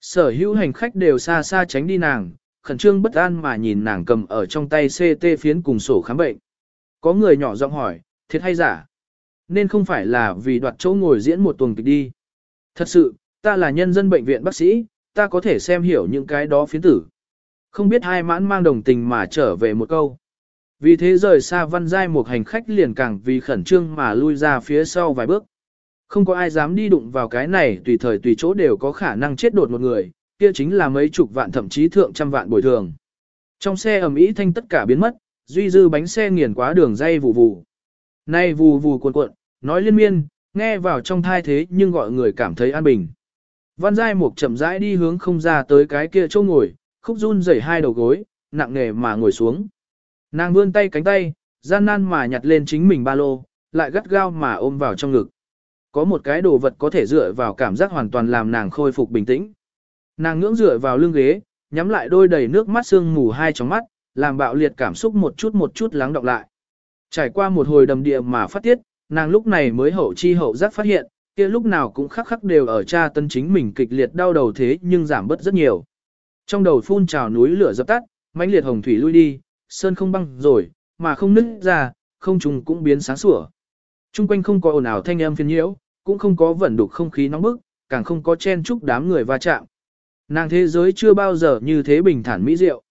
Sở hữu hành khách đều xa xa tránh đi nàng, khẩn trương bất an mà nhìn nàng cầm ở trong tay CT phiến cùng sổ khám bệnh. Có người nhỏ giọng hỏi, thiệt hay giả? Nên không phải là vì đoạt chỗ ngồi diễn một tuần kịch đi. Thật sự, ta là nhân dân bệnh viện bác sĩ, ta có thể xem hiểu những cái đó phiến tử. Không biết hai mãn mang đồng tình mà trở về một câu. Vì thế rời xa văn giai một hành khách liền càng vì khẩn trương mà lui ra phía sau vài bước. Không có ai dám đi đụng vào cái này tùy thời tùy chỗ đều có khả năng chết đột một người, kia chính là mấy chục vạn thậm chí thượng trăm vạn bồi thường. Trong xe ầm ĩ thanh tất cả biến mất, duy dư bánh xe nghiền quá đường dây vù vù. Nay vù vù cuộn cuộn, nói liên miên, nghe vào trong thai thế nhưng gọi người cảm thấy an bình. Văn Giai Mục chậm rãi đi hướng không ra tới cái kia chỗ ngồi, khúc run rẩy hai đầu gối, nặng nề mà ngồi xuống. Nàng vươn tay cánh tay, gian nan mà nhặt lên chính mình ba lô, lại gắt gao mà ôm vào trong ngực. Có một cái đồ vật có thể dựa vào cảm giác hoàn toàn làm nàng khôi phục bình tĩnh. Nàng ngưỡng dựa vào lưng ghế, nhắm lại đôi đầy nước mắt sương mù hai trong mắt, làm bạo liệt cảm xúc một chút một chút lắng đọng lại. Trải qua một hồi đầm địa mà phát tiết, nàng lúc này mới hậu chi hậu giác phát hiện, kia lúc nào cũng khắc khắc đều ở cha tân chính mình kịch liệt đau đầu thế nhưng giảm bớt rất nhiều. Trong đầu phun trào núi lửa dập tắt, mãnh liệt hồng thủy lui đi, sơn không băng rồi, mà không nứt ra, không trùng cũng biến sáng sủa. Trung quanh không có ồn ào thanh âm phiền nhiễu, cũng không có vẩn đục không khí nóng bức, càng không có chen chúc đám người va chạm. Nàng thế giới chưa bao giờ như thế bình thản mỹ diệu.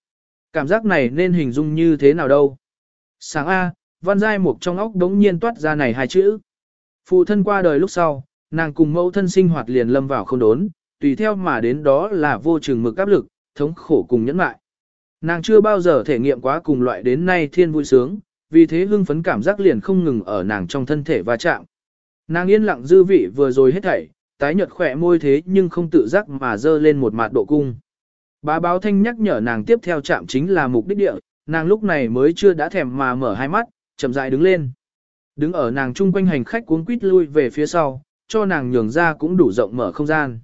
Cảm giác này nên hình dung như thế nào đâu. Sáng A, văn giai mục trong óc đống nhiên toát ra này hai chữ. Phụ thân qua đời lúc sau, nàng cùng mẫu thân sinh hoạt liền lâm vào không đốn, tùy theo mà đến đó là vô chừng mực áp lực, thống khổ cùng nhẫn mại. Nàng chưa bao giờ thể nghiệm quá cùng loại đến nay thiên vui sướng, vì thế hưng phấn cảm giác liền không ngừng ở nàng trong thân thể va chạm. Nàng yên lặng dư vị vừa rồi hết thảy, tái nhợt khỏe môi thế nhưng không tự giác mà dơ lên một mặt độ cung. Bá báo thanh nhắc nhở nàng tiếp theo chạm chính là mục đích địa, nàng lúc này mới chưa đã thèm mà mở hai mắt, chậm rãi đứng lên. Đứng ở nàng chung quanh hành khách cuốn quýt lui về phía sau, cho nàng nhường ra cũng đủ rộng mở không gian.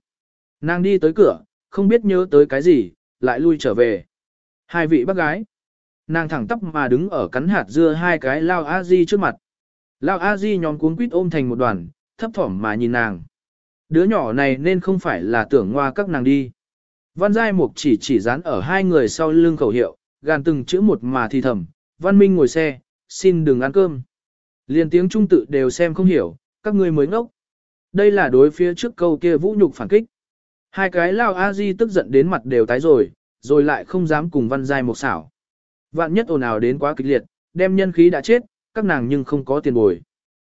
Nàng đi tới cửa, không biết nhớ tới cái gì, lại lui trở về. Hai vị bác gái. Nàng thẳng tắp mà đứng ở cắn hạt dưa hai cái lao a di trước mặt. Lão a di nhóm cuốn quýt ôm thành một đoàn, thấp thỏm mà nhìn nàng. Đứa nhỏ này nên không phải là tưởng ngoa các nàng đi. Văn Giai Mục chỉ chỉ dán ở hai người sau lưng khẩu hiệu, gàn từng chữ một mà thì thầm, Văn Minh ngồi xe, xin đừng ăn cơm. Liên tiếng trung tự đều xem không hiểu, các ngươi mới ngốc. Đây là đối phía trước câu kia vũ nhục phản kích. Hai cái lao a di tức giận đến mặt đều tái rồi, rồi lại không dám cùng Văn Giai Mục xảo. Vạn nhất ồn ào đến quá kịch liệt, đem nhân khí đã chết, các nàng nhưng không có tiền bồi.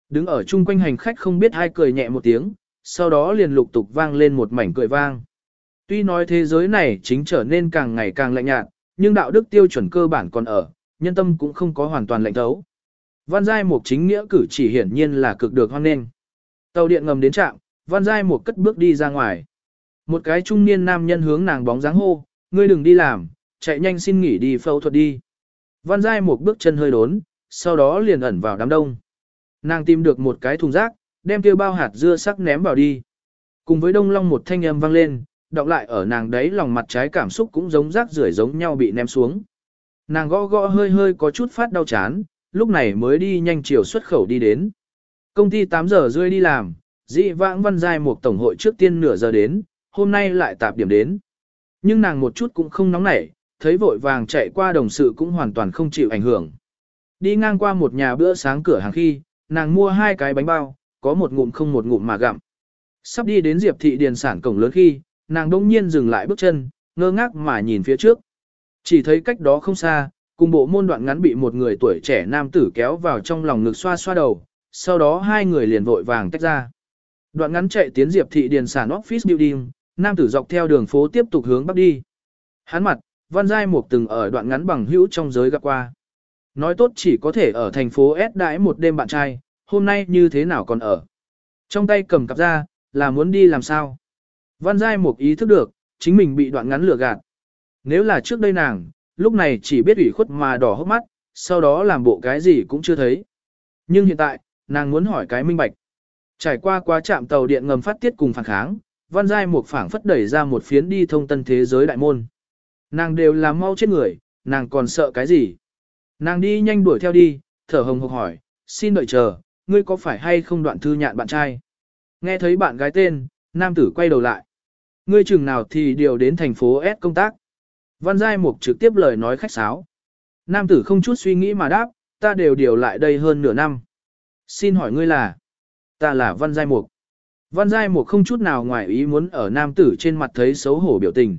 Đứng ở chung quanh hành khách không biết hai cười nhẹ một tiếng, sau đó liền lục tục vang lên một mảnh cười vang. Tuy nói thế giới này chính trở nên càng ngày càng lạnh nhạt, nhưng đạo đức tiêu chuẩn cơ bản còn ở, nhân tâm cũng không có hoàn toàn lạnh thấu. Văn Giai Mục chính nghĩa cử chỉ hiển nhiên là cực được hoan nghênh. Tàu điện ngầm đến trạm, Văn Giai Mục cất bước đi ra ngoài. Một cái trung niên nam nhân hướng nàng bóng dáng hô, Ngươi đừng đi làm, chạy nhanh xin nghỉ đi phẫu thuật đi. Văn Giai một bước chân hơi đốn, sau đó liền ẩn vào đám đông. Nàng tìm được một cái thùng rác, đem kia bao hạt dưa sắc ném vào đi. Cùng với đông long một thanh âm vang lên, đọc lại ở nàng đấy lòng mặt trái cảm xúc cũng giống rác rưởi giống nhau bị ném xuống. Nàng gõ gõ hơi hơi có chút phát đau chán, lúc này mới đi nhanh chiều xuất khẩu đi đến. Công ty 8 giờ rưỡi đi làm, dị vãng văn giai một tổng hội trước tiên nửa giờ đến, hôm nay lại tạp điểm đến. Nhưng nàng một chút cũng không nóng nảy, thấy vội vàng chạy qua đồng sự cũng hoàn toàn không chịu ảnh hưởng. Đi ngang qua một nhà bữa sáng cửa hàng khi, nàng mua hai cái bánh bao, có một ngụm không một ngụm mà gặm. Sắp đi đến Diệp thị điền sản cổng lớn khi, nàng đông nhiên dừng lại bước chân, ngơ ngác mà nhìn phía trước. Chỉ thấy cách đó không xa, cùng bộ môn đoạn ngắn bị một người tuổi trẻ nam tử kéo vào trong lòng ngực xoa xoa đầu, sau đó hai người liền vội vàng tách ra. Đoạn ngắn chạy tiến Diệp thị điền sản office building, nam tử dọc theo đường phố tiếp tục hướng bắc đi. Hắn mặt, Văn Giai Mục từng ở đoạn ngắn bằng hữu trong giới gặp qua. Nói tốt chỉ có thể ở thành phố S đãi một đêm bạn trai, hôm nay như thế nào còn ở. Trong tay cầm cặp ra, là muốn đi làm sao. Văn Giai Mục ý thức được, chính mình bị đoạn ngắn lừa gạt. Nếu là trước đây nàng, lúc này chỉ biết ủy khuất mà đỏ hốc mắt, sau đó làm bộ cái gì cũng chưa thấy. Nhưng hiện tại, nàng muốn hỏi cái minh bạch. Trải qua quá trạm tàu điện ngầm phát tiết cùng phản kháng, Văn Giai Mục phảng phất đẩy ra một phiến đi thông tân thế giới đại môn. Nàng đều làm mau chết người, nàng còn sợ cái gì? Nàng đi nhanh đuổi theo đi, thở hồng hộc hỏi, xin đợi chờ, ngươi có phải hay không đoạn thư nhạn bạn trai? Nghe thấy bạn gái tên, nam tử quay đầu lại. Ngươi chừng nào thì điều đến thành phố S công tác. Văn Giai Mục trực tiếp lời nói khách sáo. Nam tử không chút suy nghĩ mà đáp, ta đều điều lại đây hơn nửa năm. Xin hỏi ngươi là? Ta là Văn Giai Mục. Văn Giai Mục không chút nào ngoài ý muốn ở nam tử trên mặt thấy xấu hổ biểu tình.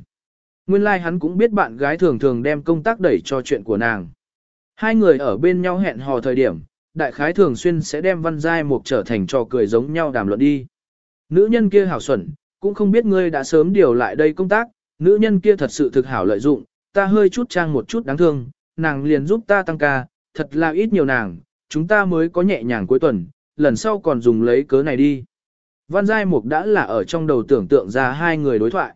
Nguyên lai like hắn cũng biết bạn gái thường thường đem công tác đẩy cho chuyện của nàng. Hai người ở bên nhau hẹn hò thời điểm, đại khái thường xuyên sẽ đem Văn Giai Mục trở thành trò cười giống nhau đàm luận đi. Nữ nhân kia hảo xuẩn, cũng không biết ngươi đã sớm điều lại đây công tác, nữ nhân kia thật sự thực hảo lợi dụng, ta hơi chút trang một chút đáng thương, nàng liền giúp ta tăng ca, thật là ít nhiều nàng, chúng ta mới có nhẹ nhàng cuối tuần, lần sau còn dùng lấy cớ này đi. Văn Giai Mục đã là ở trong đầu tưởng tượng ra hai người đối thoại.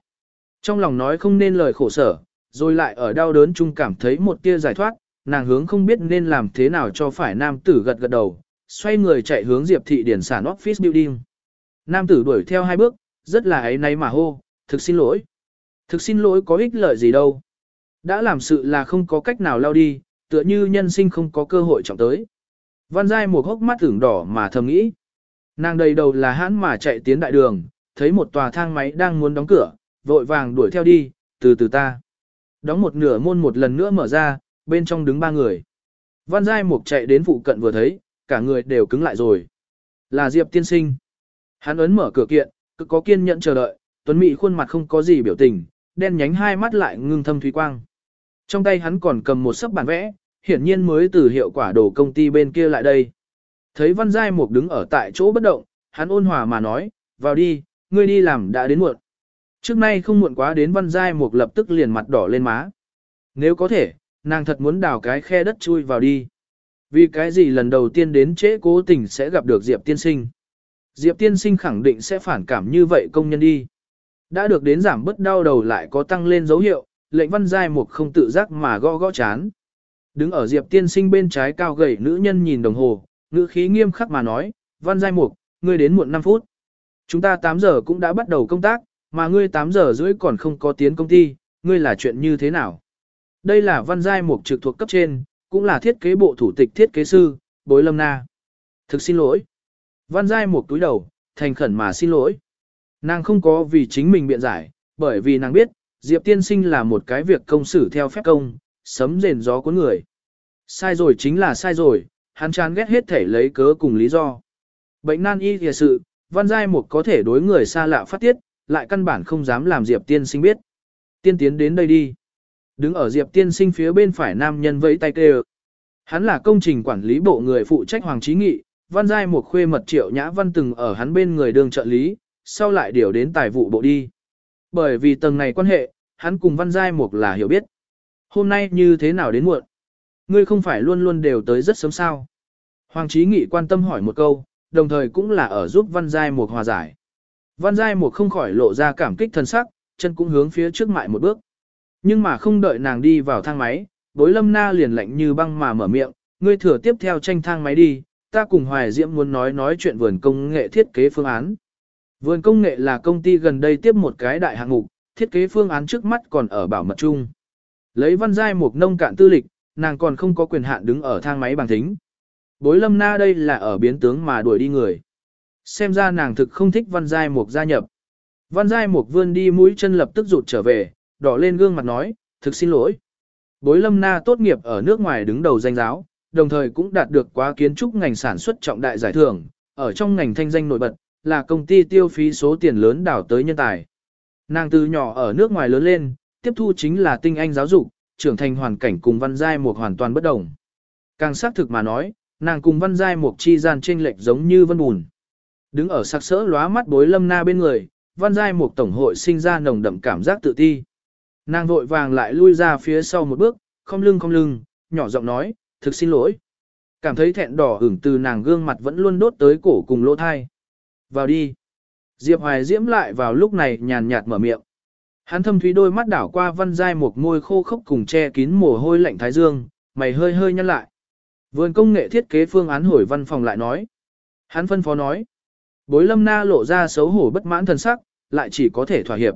Trong lòng nói không nên lời khổ sở, rồi lại ở đau đớn chung cảm thấy một tia giải thoát, nàng hướng không biết nên làm thế nào cho phải nam tử gật gật đầu, xoay người chạy hướng Diệp thị điển sản office building. Nam tử đuổi theo hai bước, rất là ấy náy mà hô, thực xin lỗi. Thực xin lỗi có ích lợi gì đâu. Đã làm sự là không có cách nào lao đi, tựa như nhân sinh không có cơ hội trọng tới. Văn Giai một hốc mắt tưởng đỏ mà thầm nghĩ. Nàng đầy đầu là hãn mà chạy tiến đại đường, thấy một tòa thang máy đang muốn đóng cửa, vội vàng đuổi theo đi, từ từ ta. Đóng một nửa môn một lần nữa mở ra, bên trong đứng ba người. Văn Giai Mục chạy đến phụ cận vừa thấy, cả người đều cứng lại rồi. Là Diệp tiên sinh. Hắn ấn mở cửa kiện, cứ có kiên nhẫn chờ đợi, Tuấn Mỹ khuôn mặt không có gì biểu tình, đen nhánh hai mắt lại ngưng thâm thúy quang. Trong tay hắn còn cầm một sấp bản vẽ, hiển nhiên mới từ hiệu quả đồ công ty bên kia lại đây. Thấy Văn Giai Mục đứng ở tại chỗ bất động, hắn ôn hòa mà nói, vào đi, ngươi đi làm đã đến muộn. Trước nay không muộn quá đến Văn Giai Mục lập tức liền mặt đỏ lên má. Nếu có thể, nàng thật muốn đào cái khe đất chui vào đi. Vì cái gì lần đầu tiên đến trễ cố tình sẽ gặp được Diệp tiên sinh. Diệp tiên sinh khẳng định sẽ phản cảm như vậy công nhân đi. Đã được đến giảm bớt đau đầu lại có tăng lên dấu hiệu, lệnh văn giai mục không tự giác mà gõ gõ chán. Đứng ở Diệp tiên sinh bên trái cao gầy nữ nhân nhìn đồng hồ, ngữ khí nghiêm khắc mà nói, văn giai mục, ngươi đến muộn 5 phút. Chúng ta 8 giờ cũng đã bắt đầu công tác, mà ngươi 8 giờ rưỡi còn không có tiến công ty, ngươi là chuyện như thế nào? Đây là văn giai mục trực thuộc cấp trên, cũng là thiết kế bộ thủ tịch thiết kế sư, bối lâm na. Thực xin lỗi. Văn giai mục túi đầu, thành khẩn mà xin lỗi. Nàng không có vì chính mình biện giải, bởi vì nàng biết, Diệp tiên sinh là một cái việc công xử theo phép công, sấm rền gió cuốn người. Sai rồi chính là sai rồi, hắn chán ghét hết thể lấy cớ cùng lý do. Bệnh nan y thìa sự, văn giai mục có thể đối người xa lạ phát tiết, lại căn bản không dám làm Diệp tiên sinh biết. Tiên tiến đến đây đi. Đứng ở Diệp tiên sinh phía bên phải nam nhân vẫy tay kêu. Hắn là công trình quản lý bộ người phụ trách Hoàng Chí Nghị, văn giai một khuê mật triệu nhã văn từng ở hắn bên người đường trợ lý, sau lại điều đến tài vụ bộ đi. Bởi vì tầng này quan hệ, hắn cùng văn giai một là hiểu biết. Hôm nay như thế nào đến muộn? Ngươi không phải luôn luôn đều tới rất sớm sao? Hoàng Chí Nghị quan tâm hỏi một câu, đồng thời cũng là ở giúp văn giai một hòa giải. Văn giai một không khỏi lộ ra cảm kích thân sắc, chân cũng hướng phía trước mại một bước. Nhưng mà không đợi nàng đi vào thang máy, bối lâm na liền lạnh như băng mà mở miệng, ngươi thừa tiếp theo tranh thang máy đi, ta cùng Hoài Diễm muốn nói nói chuyện vườn công nghệ thiết kế phương án. Vườn công nghệ là công ty gần đây tiếp một cái đại hạng mục, thiết kế phương án trước mắt còn ở bảo mật chung. Lấy văn giai một nông cạn tư lịch, nàng còn không có quyền hạn đứng ở thang máy bằng thính. Bối lâm na đây là ở biến tướng mà đuổi đi người. Xem ra nàng thực không thích văn giai mục gia nhập. Văn giai mục vươn đi mũi chân lập tức rụt trở về, đỏ lên gương mặt nói, thực xin lỗi. Bối lâm na tốt nghiệp ở nước ngoài đứng đầu danh giáo, đồng thời cũng đạt được quá kiến trúc ngành sản xuất trọng đại giải thưởng, ở trong ngành thanh danh nổi bật, là công ty tiêu phí số tiền lớn đảo tới nhân tài. Nàng từ nhỏ ở nước ngoài lớn lên, tiếp thu chính là tinh anh giáo dục, trưởng thành hoàn cảnh cùng văn giai một hoàn toàn bất đồng. Càng xác thực mà nói, nàng cùng văn giai một chi gian trên lệch giống như vân bùn. Đứng ở sắc sỡ lóa mắt bối lâm na bên người, văn giai một tổng hội sinh ra nồng đậm cảm giác tự ti. Nàng vội vàng lại lui ra phía sau một bước, không lưng không lưng, nhỏ giọng nói, thực xin lỗi. Cảm thấy thẹn đỏ ửng từ nàng gương mặt vẫn luôn đốt tới cổ cùng lỗ thai. Vào đi. Diệp Hoài Diễm lại vào lúc này nhàn nhạt mở miệng. Hắn thâm thúy đôi mắt đảo qua văn giai một môi khô khốc cùng che kín mồ hôi lạnh thái dương, mày hơi hơi nhăn lại. Vườn công nghệ thiết kế phương án hồi văn phòng lại nói. Hắn phân phó nói. Bối lâm na lộ ra xấu hổ bất mãn thần sắc, lại chỉ có thể thỏa hiệp.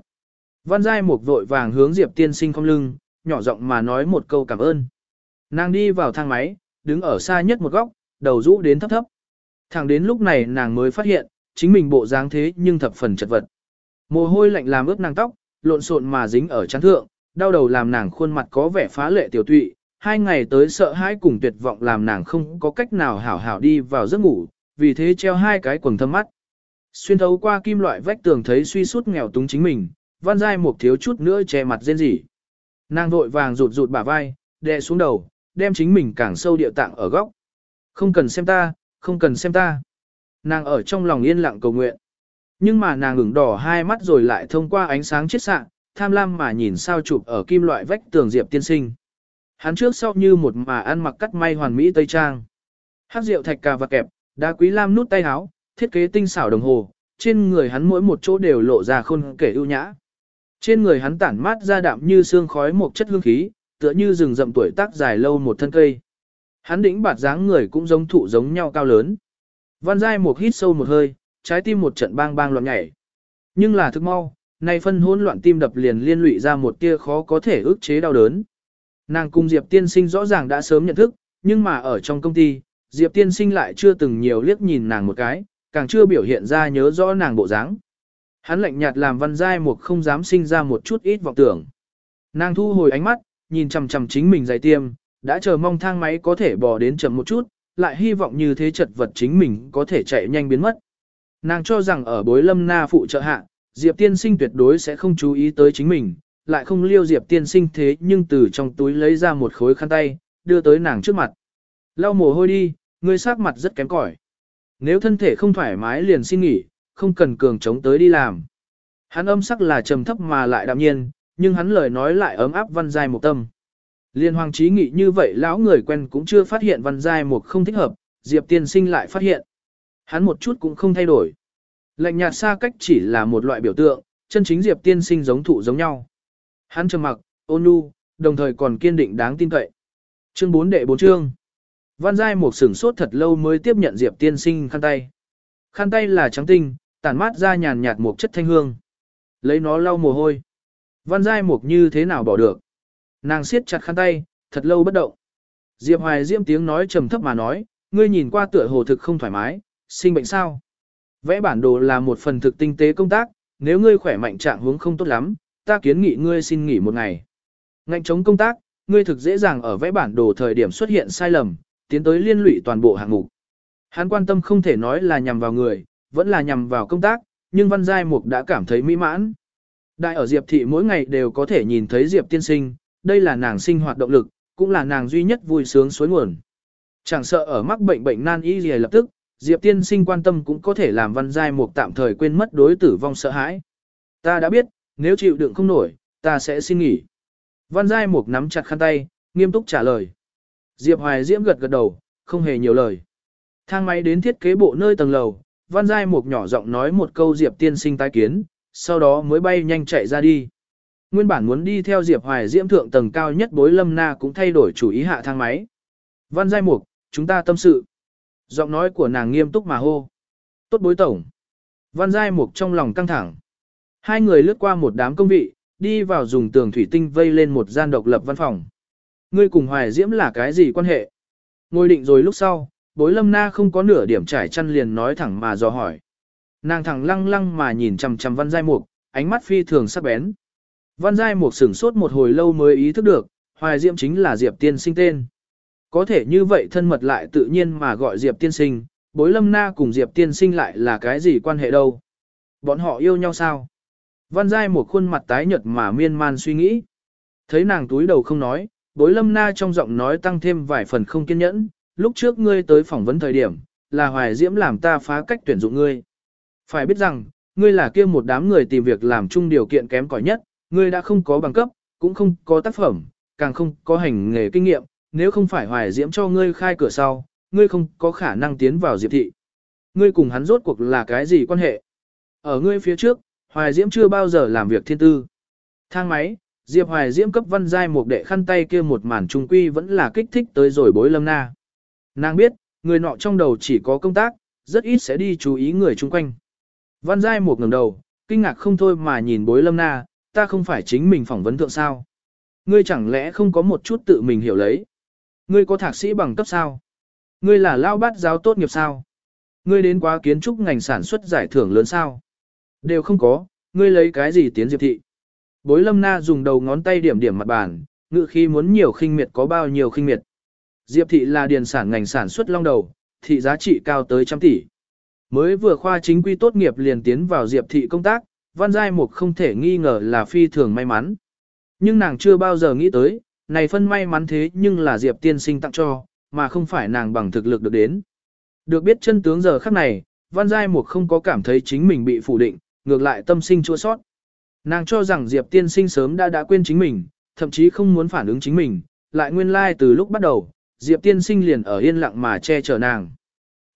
Văn giai một vội vàng hướng Diệp tiên sinh không lưng, nhỏ giọng mà nói một câu cảm ơn. Nàng đi vào thang máy, đứng ở xa nhất một góc, đầu rũ đến thấp thấp. Thẳng đến lúc này nàng mới phát hiện, chính mình bộ dáng thế nhưng thập phần chật vật. Mồ hôi lạnh làm ướt nàng tóc, lộn xộn mà dính ở trán thượng, đau đầu làm nàng khuôn mặt có vẻ phá lệ tiểu tụy, hai ngày tới sợ hãi cùng tuyệt vọng làm nàng không có cách nào hảo hảo đi vào giấc ngủ, vì thế treo hai cái quần thâm mắt. Xuyên thấu qua kim loại vách tường thấy suy sút nghèo túng chính mình, văn giai mục thiếu chút nữa che mặt rên rỉ. Nàng vội vàng rụt rụt bả vai, đè xuống đầu, đem chính mình càng sâu địa tạng ở góc. Không cần xem ta, không cần xem ta. Nàng ở trong lòng yên lặng cầu nguyện. Nhưng mà nàng ửng đỏ hai mắt rồi lại thông qua ánh sáng chiết sạng, tham lam mà nhìn sao chụp ở kim loại vách tường Diệp tiên sinh. Hắn trước sau như một mà ăn mặc cắt may hoàn mỹ tây trang. Hát rượu thạch cà và kẹp, đá quý lam nút tay áo, thiết kế tinh xảo đồng hồ, trên người hắn mỗi một chỗ đều lộ ra khôn kể ưu nhã. Trên người hắn tản mát ra đạm như xương khói một chất hương khí, tựa như rừng rậm tuổi tác dài lâu một thân cây. Hắn đỉnh bạt dáng người cũng giống thụ giống nhau cao lớn. Văn Giai một hít sâu một hơi, trái tim một trận bang bang loạn nhảy. Nhưng là thức mau, nay phân hỗn loạn tim đập liền liên lụy ra một tia khó có thể ức chế đau đớn. Nàng cùng Diệp Tiên Sinh rõ ràng đã sớm nhận thức, nhưng mà ở trong công ty, Diệp Tiên Sinh lại chưa từng nhiều liếc nhìn nàng một cái, càng chưa biểu hiện ra nhớ rõ nàng bộ dáng. Hắn lạnh nhạt làm Văn Giai một không dám sinh ra một chút ít vọng tưởng. Nàng thu hồi ánh mắt, nhìn chằm chằm chính mình giày tiêm, đã chờ mong thang máy có thể bò đến chậm một chút, lại hy vọng như thế chật vật chính mình có thể chạy nhanh biến mất. Nàng cho rằng ở bối lâm na phụ trợ hạ, Diệp tiên sinh tuyệt đối sẽ không chú ý tới chính mình, lại không liêu Diệp tiên sinh thế nhưng từ trong túi lấy ra một khối khăn tay, đưa tới nàng trước mặt. Lau mồ hôi đi, ngươi sắc mặt rất kém cỏi. Nếu thân thể không thoải mái liền xin nghỉ, không cần cường chống tới đi làm. Hắn âm sắc là trầm thấp mà lại đạm nhiên, nhưng hắn lời nói lại ấm áp văn giai một tâm. Liên hoàng trí nghị như vậy lão người quen cũng chưa phát hiện văn giai một không thích hợp, Diệp tiên sinh lại phát hiện. Hắn một chút cũng không thay đổi. Lạnh nhạt xa cách chỉ là một loại biểu tượng, chân chính Diệp tiên sinh giống thụ giống nhau. Hắn trầm mặc, ôn nhu, đồng thời còn kiên định đáng tin cậy. Chương 4 đệ 4 chương. Văn Giai một sửng sốt thật lâu mới tiếp nhận Diệp tiên sinh khăn tay. Khăn tay là trắng tinh, tản mát ra nhàn nhạt một chất thanh hương. Lấy nó lau mồ hôi. Văn Giai Mục như thế nào bỏ được. Nàng siết chặt khăn tay, thật lâu bất động. Diệp Hoài Diễm tiếng nói trầm thấp mà nói, ngươi nhìn qua tựa hồ thực không thoải mái, sinh bệnh sao. Vẽ bản đồ là một phần thực tinh tế công tác, nếu ngươi khỏe mạnh trạng huống không tốt lắm, ta kiến nghị ngươi xin nghỉ một ngày. Ngạnh chống công tác, ngươi thực dễ dàng ở vẽ bản đồ thời điểm xuất hiện sai lầm, tiến tới liên lụy toàn bộ hạng mục. Hắn quan tâm không thể nói là nhằm vào người, vẫn là nhằm vào công tác, nhưng Văn Giai Mục đã cảm thấy mỹ mãn. Đại ở Diệp Thị mỗi ngày đều có thể nhìn thấy Diệp tiên sinh, đây là nàng sinh hoạt động lực, cũng là nàng duy nhất vui sướng suối nguồn. Chẳng sợ ở mắc bệnh bệnh nan y gì lập tức, Diệp tiên sinh quan tâm cũng có thể làm văn giai mục tạm thời quên mất đối tử vong sợ hãi. Ta đã biết, nếu chịu đựng không nổi, ta sẽ xin nghỉ. Văn giai mục nắm chặt khăn tay, nghiêm túc trả lời. Diệp hoài diễm gật gật đầu, không hề nhiều lời. Thang máy đến thiết kế bộ nơi tầng lầu, văn giai mục nhỏ giọng nói một câu Diệp tiên sinh tái kiến, sau đó mới bay nhanh chạy ra đi. Nguyên bản muốn đi theo Diệp Hoài Diễm thượng tầng cao nhất bối lâm na cũng thay đổi chủ ý hạ thang máy. Văn giai mục, chúng ta tâm sự. Giọng nói của nàng nghiêm túc mà hô. Tốt bối tổng. Văn giai mục trong lòng căng thẳng. Hai người lướt qua một đám công vị, đi vào dùng tường thủy tinh vây lên một gian độc lập văn phòng. Ngươi cùng Hoài Diễm là cái gì quan hệ? Ngồi định rồi lúc sau, bối lâm na không có nửa điểm trải chăn liền nói thẳng mà dò hỏi. Nàng thẳng lăng lăng mà nhìn chằm chằm văn giai mục, ánh mắt phi thường sắc bén. Văn giai mục sửng sốt một hồi lâu mới ý thức được, Hoài Diệm chính là Diệp tiên sinh tên. Có thể như vậy thân mật lại tự nhiên mà gọi Diệp tiên sinh, bối lâm na cùng Diệp tiên sinh lại là cái gì quan hệ đâu? Bọn họ yêu nhau sao? Văn giai một khuôn mặt tái nhợt mà miên man suy nghĩ. Thấy nàng túi đầu không nói, bối lâm na trong giọng nói tăng thêm vài phần không kiên nhẫn, lúc trước ngươi tới phỏng vấn thời điểm, là hoài diễm làm ta phá cách tuyển dụng ngươi. Phải biết rằng, ngươi là kia một đám người tìm việc làm chung điều kiện kém cỏi nhất, ngươi đã không có bằng cấp, cũng không có tác phẩm, càng không có hành nghề kinh nghiệm, nếu không phải hoài diễm cho ngươi khai cửa sau, ngươi không có khả năng tiến vào diệp thị. Ngươi cùng hắn rốt cuộc là cái gì quan hệ? Ở ngươi phía trước, Hoài Diễm chưa bao giờ làm việc thiên tư. Thang máy, Diệp Hoài Diễm cấp văn giai một đệ khăn tay kia một màn trung quy vẫn là kích thích tới rồi bối lâm na. Nàng biết, người nọ trong đầu chỉ có công tác, rất ít sẽ đi chú ý người chung quanh. Văn giai một ngẩng đầu, kinh ngạc không thôi mà nhìn bối lâm na, ta không phải chính mình phỏng vấn thượng sao. Ngươi chẳng lẽ không có một chút tự mình hiểu lấy. Ngươi có thạc sĩ bằng cấp sao? Ngươi là lao bát giáo tốt nghiệp sao? Ngươi đến quá kiến trúc ngành sản xuất giải thưởng lớn sao? Đều không có, ngươi lấy cái gì tiến diệp thị. Bối lâm na dùng đầu ngón tay điểm điểm mặt bàn, ngự khi muốn nhiều khinh miệt có bao nhiêu khinh miệt. Diệp thị là điền sản ngành sản xuất long đầu, thị giá trị cao tới trăm tỷ. Mới vừa khoa chính quy tốt nghiệp liền tiến vào diệp thị công tác, văn giai mục không thể nghi ngờ là phi thường may mắn. Nhưng nàng chưa bao giờ nghĩ tới, này phân may mắn thế nhưng là diệp tiên sinh tặng cho, mà không phải nàng bằng thực lực được đến. Được biết chân tướng giờ khắc này, văn giai mục không có cảm thấy chính mình bị phủ định, ngược lại tâm sinh chua sót. Nàng cho rằng Diệp tiên sinh sớm đã đã quên chính mình, thậm chí không muốn phản ứng chính mình, lại nguyên lai like từ lúc bắt đầu, Diệp tiên sinh liền ở yên lặng mà che chở nàng.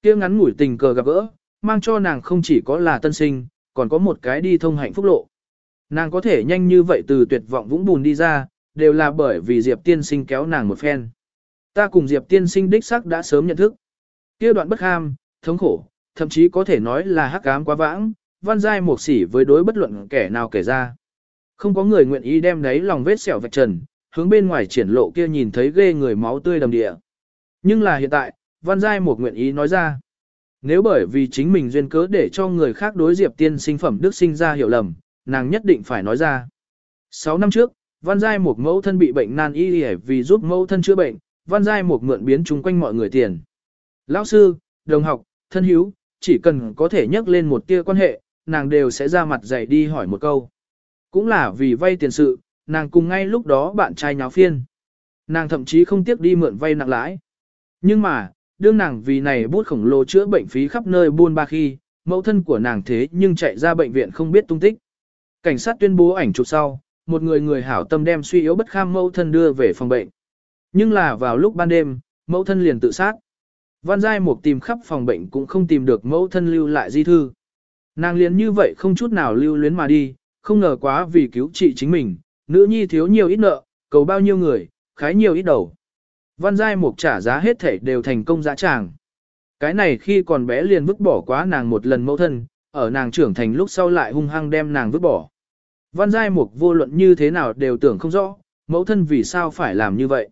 kia ngắn ngủi tình cờ gặp gỡ, mang cho nàng không chỉ có là tân sinh, còn có một cái đi thông hạnh phúc lộ. Nàng có thể nhanh như vậy từ tuyệt vọng vũng bùn đi ra, đều là bởi vì Diệp tiên sinh kéo nàng một phen. Ta cùng Diệp tiên sinh đích sắc đã sớm nhận thức. kia đoạn bất ham, thống khổ, thậm chí có thể nói là hắc ám quá vãng, văn giai một sỉ với đối bất luận kẻ nào kể ra. Không có người nguyện ý đem đấy lòng vết sẹo vạch trần, hướng bên ngoài triển lộ kia nhìn thấy ghê người máu tươi đầm địa. Nhưng là hiện tại, văn giai một nguyện ý nói ra. Nếu bởi vì chính mình duyên cớ để cho người khác đối diệp tiên sinh phẩm đức sinh ra hiểu lầm, nàng nhất định phải nói ra. 6 năm trước, văn giai một mẫu thân bị bệnh nan y vì giúp mẫu thân chữa bệnh, văn giai một mượn biến chung quanh mọi người tiền. Lão sư, đồng học, thân hữu, chỉ cần có thể nhắc lên một tia quan hệ, nàng đều sẽ ra mặt dạy đi hỏi một câu. Cũng là vì vay tiền sự, nàng cùng ngay lúc đó bạn trai nháo phiên. Nàng thậm chí không tiếc đi mượn vay nặng lãi. Nhưng mà, đương nàng vì này bút khổng lồ chữa bệnh phí khắp nơi buôn ba khi, mẫu thân của nàng thế nhưng chạy ra bệnh viện không biết tung tích. Cảnh sát tuyên bố ảnh chụp sau, một người người hảo tâm đem suy yếu bất kham mẫu thân đưa về phòng bệnh. Nhưng là vào lúc ban đêm, mẫu thân liền tự sát. Văn Giai Mục tìm khắp phòng bệnh cũng không tìm được mẫu thân lưu lại di thư. Nàng liền như vậy không chút nào lưu luyến mà đi, không ngờ quá vì cứu trị chính mình, nữ nhi thiếu nhiều ít nợ, cầu bao nhiêu người, khái nhiều ít đầu. Văn Giai Mục trả giá hết thể đều thành công dã tràng. Cái này khi còn bé liền vứt bỏ quá nàng một lần mẫu thân, ở nàng trưởng thành lúc sau lại hung hăng đem nàng vứt bỏ. Văn Giai Mục vô luận như thế nào đều tưởng không rõ, mẫu thân vì sao phải làm như vậy.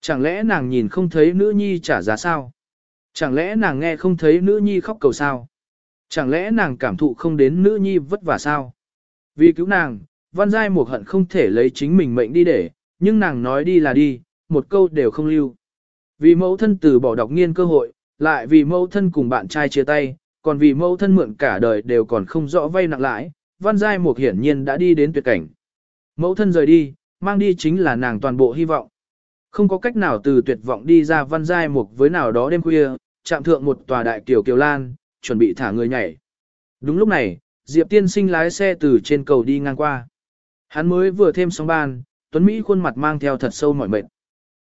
Chẳng lẽ nàng nhìn không thấy nữ nhi trả giá sao? Chẳng lẽ nàng nghe không thấy nữ nhi khóc cầu sao? Chẳng lẽ nàng cảm thụ không đến nữ nhi vất vả sao? Vì cứu nàng, văn giai một hận không thể lấy chính mình mệnh đi để, nhưng nàng nói đi là đi, một câu đều không lưu. Vì mẫu thân từ bỏ đọc nghiên cơ hội, lại vì mẫu thân cùng bạn trai chia tay, còn vì mẫu thân mượn cả đời đều còn không rõ vay nặng lãi, văn giai một hiển nhiên đã đi đến tuyệt cảnh. Mẫu thân rời đi, mang đi chính là nàng toàn bộ hy vọng. Không có cách nào từ tuyệt vọng đi ra văn giai mục với nào đó đêm khuya, chạm thượng một tòa đại kiều kiều lan, chuẩn bị thả người nhảy. Đúng lúc này, Diệp tiên sinh lái xe từ trên cầu đi ngang qua. Hắn mới vừa thêm sóng ban, Tuấn Mỹ khuôn mặt mang theo thật sâu mỏi mệt.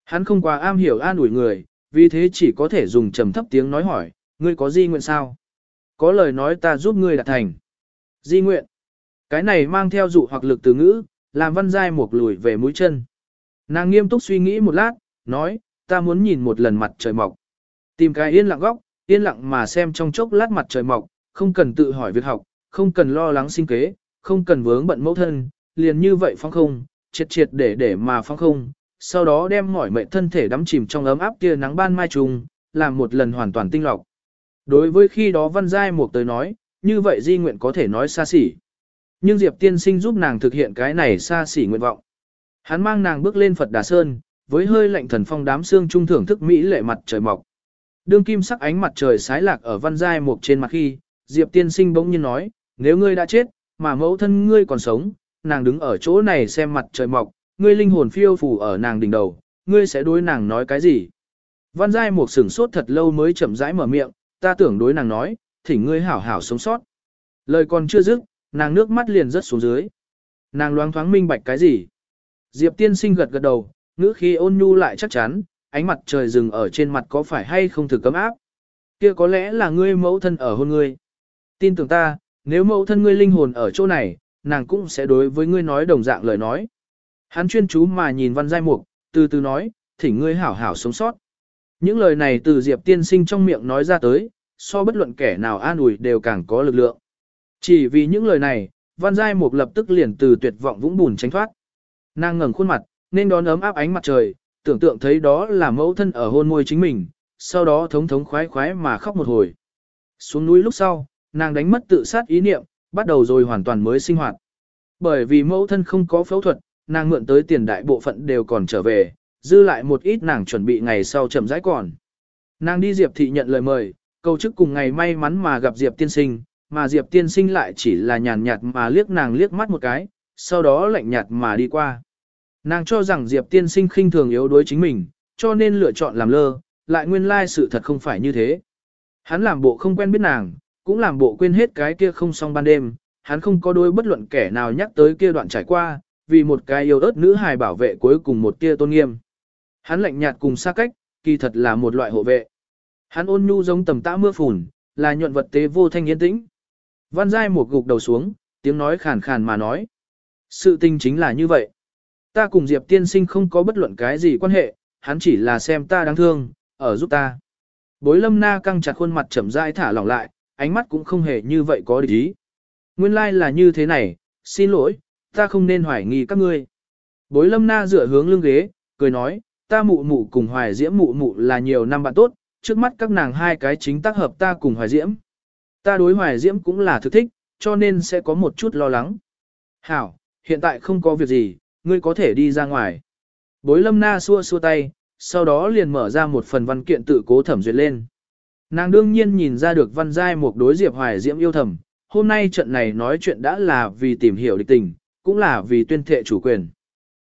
Hắn không quá am hiểu an ủi người, vì thế chỉ có thể dùng trầm thấp tiếng nói hỏi, ngươi có di nguyện sao? Có lời nói ta giúp ngươi đạt thành. Di nguyện. Cái này mang theo dụ hoặc lực từ ngữ, làm văn giai mục lùi về mũi chân. Nàng nghiêm túc suy nghĩ một lát, nói, ta muốn nhìn một lần mặt trời mọc. Tìm cái yên lặng góc, yên lặng mà xem trong chốc lát mặt trời mọc, không cần tự hỏi việc học, không cần lo lắng sinh kế, không cần vướng bận mẫu thân, liền như vậy phong không, triệt triệt để để mà phong không, sau đó đem mỏi mệt thân thể đắm chìm trong ấm áp kia nắng ban mai trùng, làm một lần hoàn toàn tinh lọc. Đối với khi đó văn giai Mục tới nói, như vậy di nguyện có thể nói xa xỉ. Nhưng Diệp tiên sinh giúp nàng thực hiện cái này xa xỉ nguyện vọng. Hắn mang nàng bước lên Phật Đà Sơn, với hơi lạnh thần phong đám xương trung thưởng thức mỹ lệ mặt trời mọc. Đương kim sắc ánh mặt trời sái lạc ở văn giai mục trên mặt khi, Diệp tiên sinh bỗng nhiên nói, nếu ngươi đã chết, mà mẫu thân ngươi còn sống, nàng đứng ở chỗ này xem mặt trời mọc, ngươi linh hồn phiêu phù ở nàng đỉnh đầu, ngươi sẽ đối nàng nói cái gì? Văn giai mục sửng sốt thật lâu mới chậm rãi mở miệng, ta tưởng đối nàng nói, thỉnh ngươi hảo hảo sống sót. Lời còn chưa dứt, nàng nước mắt liền rớt xuống dưới. Nàng loáng thoáng minh bạch cái gì? Diệp tiên sinh gật gật đầu, ngữ khi ôn nhu lại chắc chắn, ánh mặt trời rừng ở trên mặt có phải hay không thử cấm áp. Kia có lẽ là ngươi mẫu thân ở hôn ngươi. Tin tưởng ta, nếu mẫu thân ngươi linh hồn ở chỗ này, nàng cũng sẽ đối với ngươi nói đồng dạng lời nói. Hắn chuyên chú mà nhìn văn giai mục, từ từ nói, thỉnh ngươi hảo hảo sống sót. Những lời này từ Diệp tiên sinh trong miệng nói ra tới, so bất luận kẻ nào an ủi đều càng có lực lượng. Chỉ vì những lời này, văn giai mục lập tức liền từ tuyệt vọng vũng bùn tránh thoát. Nàng ngẩng khuôn mặt, nên đón ấm áp ánh mặt trời, tưởng tượng thấy đó là mẫu thân ở hôn môi chính mình, sau đó thống thống khoái khoái mà khóc một hồi. Xuống núi lúc sau, nàng đánh mất tự sát ý niệm, bắt đầu rồi hoàn toàn mới sinh hoạt. Bởi vì mẫu thân không có phẫu thuật, nàng mượn tới tiền đại bộ phận đều còn trở về, dư lại một ít nàng chuẩn bị ngày sau chậm rãi còn. Nàng đi Diệp thị nhận lời mời, cầu chức cùng ngày may mắn mà gặp Diệp tiên sinh, mà Diệp tiên sinh lại chỉ là nhàn nhạt mà liếc nàng liếc mắt một cái, sau đó lạnh nhạt mà đi qua. Nàng cho rằng Diệp tiên sinh khinh thường yếu đuối chính mình, cho nên lựa chọn làm lơ, lại nguyên lai sự thật không phải như thế. Hắn làm bộ không quen biết nàng, cũng làm bộ quên hết cái kia không xong ban đêm, hắn không có đôi bất luận kẻ nào nhắc tới kia đoạn trải qua, vì một cái yêu ớt nữ hài bảo vệ cuối cùng một tia tôn nghiêm. Hắn lạnh nhạt cùng xa cách, kỳ thật là một loại hộ vệ. Hắn ôn nhu giống tầm tã mưa phùn, là nhuận vật tế vô thanh yên tĩnh. Văn Giai một gục đầu xuống, tiếng nói khàn khàn mà nói. Sự tình chính là như vậy. Ta cùng Diệp tiên sinh không có bất luận cái gì quan hệ, hắn chỉ là xem ta đáng thương, ở giúp ta. Bối lâm na căng chặt khuôn mặt chậm rãi thả lỏng lại, ánh mắt cũng không hề như vậy có địch ý. Nguyên lai like là như thế này, xin lỗi, ta không nên hoài nghi các ngươi. Bối lâm na dựa hướng lưng ghế, cười nói, ta mụ mụ cùng hoài diễm mụ mụ là nhiều năm bạn tốt, trước mắt các nàng hai cái chính tác hợp ta cùng hoài diễm. Ta đối hoài diễm cũng là thực thích, cho nên sẽ có một chút lo lắng. Hảo, hiện tại không có việc gì, ngươi có thể đi ra ngoài. Bối lâm na xua xua tay, sau đó liền mở ra một phần văn kiện tự cố thẩm duyệt lên. Nàng đương nhiên nhìn ra được văn giai một đối diệp hoài diễm yêu thầm, hôm nay trận này nói chuyện đã là vì tìm hiểu địch tình, cũng là vì tuyên thệ chủ quyền.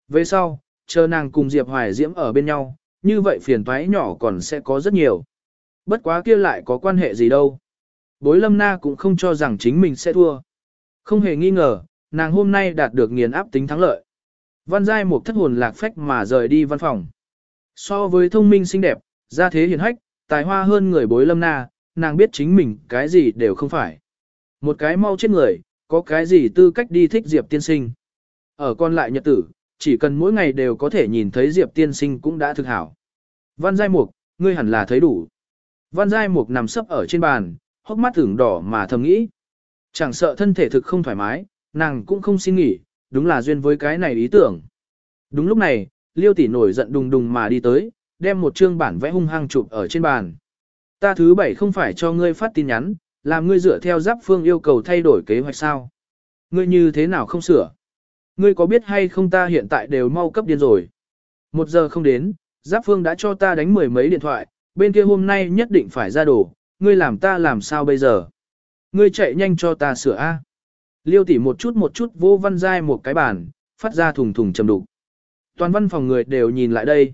Về sau, chờ nàng cùng diệp hoài diễm ở bên nhau, như vậy phiền toái nhỏ còn sẽ có rất nhiều. Bất quá kia lại có quan hệ gì đâu. Bối lâm na cũng không cho rằng chính mình sẽ thua. Không hề nghi ngờ, nàng hôm nay đạt được nghiền áp tính thắng lợi. Văn Giai một thất hồn lạc phách mà rời đi văn phòng. So với thông minh xinh đẹp, gia thế hiền hách, tài hoa hơn người bối lâm na, nàng biết chính mình cái gì đều không phải. Một cái mau chết người, có cái gì tư cách đi thích Diệp tiên sinh. Ở còn lại nhật tử, chỉ cần mỗi ngày đều có thể nhìn thấy Diệp tiên sinh cũng đã thực hảo. Văn Giai Mục, ngươi hẳn là thấy đủ. Văn Giai Mục nằm sấp ở trên bàn, hốc mắt ửng đỏ mà thầm nghĩ. Chẳng sợ thân thể thực không thoải mái, nàng cũng không xin nghỉ, đúng là duyên với cái này ý tưởng. Đúng lúc này, liêu tỷ nổi giận đùng đùng mà đi tới, đem một chương bản vẽ hung hăng chụp ở trên bàn. Ta thứ bảy không phải cho ngươi phát tin nhắn, làm ngươi dựa theo giáp phương yêu cầu thay đổi kế hoạch sao. Ngươi như thế nào không sửa? Ngươi có biết hay không ta hiện tại đều mau cấp điên rồi. Một giờ không đến, giáp phương đã cho ta đánh mười mấy điện thoại, bên kia hôm nay nhất định phải ra đồ, ngươi làm ta làm sao bây giờ? Ngươi chạy nhanh cho ta sửa A. Liêu tỉ một chút một chút vô văn dai một cái bàn, phát ra thùng thùng trầm đục. Toàn văn phòng người đều nhìn lại đây.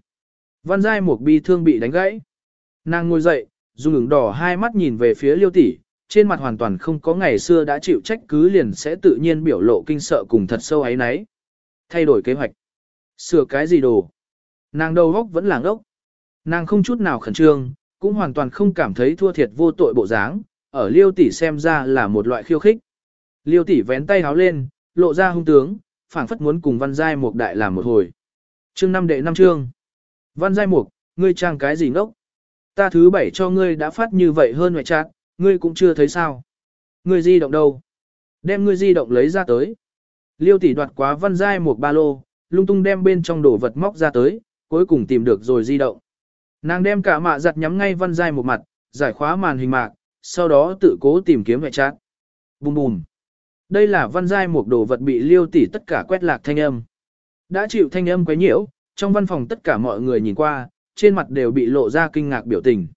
Văn giai một bi thương bị đánh gãy. Nàng ngồi dậy, dùng ứng đỏ hai mắt nhìn về phía liêu tỷ, trên mặt hoàn toàn không có ngày xưa đã chịu trách cứ liền sẽ tự nhiên biểu lộ kinh sợ cùng thật sâu ấy nấy. Thay đổi kế hoạch. Sửa cái gì đồ. Nàng đầu góc vẫn làng ốc. Nàng không chút nào khẩn trương, cũng hoàn toàn không cảm thấy thua thiệt vô tội bộ dáng, ở liêu tỷ xem ra là một loại khiêu khích. Liêu tỷ vén tay háo lên, lộ ra hung tướng, phảng phất muốn cùng văn giai mục đại làm một hồi. Chương năm đệ năm chương. Văn giai mục, ngươi trang cái gì ngốc? Ta thứ bảy cho ngươi đã phát như vậy hơn ngoại trạng, ngươi cũng chưa thấy sao. Ngươi di động đâu? Đem ngươi di động lấy ra tới. Liêu tỷ đoạt quá văn giai Mục ba lô, lung tung đem bên trong đồ vật móc ra tới, cuối cùng tìm được rồi di động. Nàng đem cả mạ giặt nhắm ngay văn giai một mặt, giải khóa màn hình mạc, sau đó tự cố tìm kiếm ngoại trạng. Bùm bùm. Đây là văn giai một đồ vật bị liêu tỷ tất cả quét lạc thanh âm. Đã chịu thanh âm quấy nhiễu, trong văn phòng tất cả mọi người nhìn qua, trên mặt đều bị lộ ra kinh ngạc biểu tình.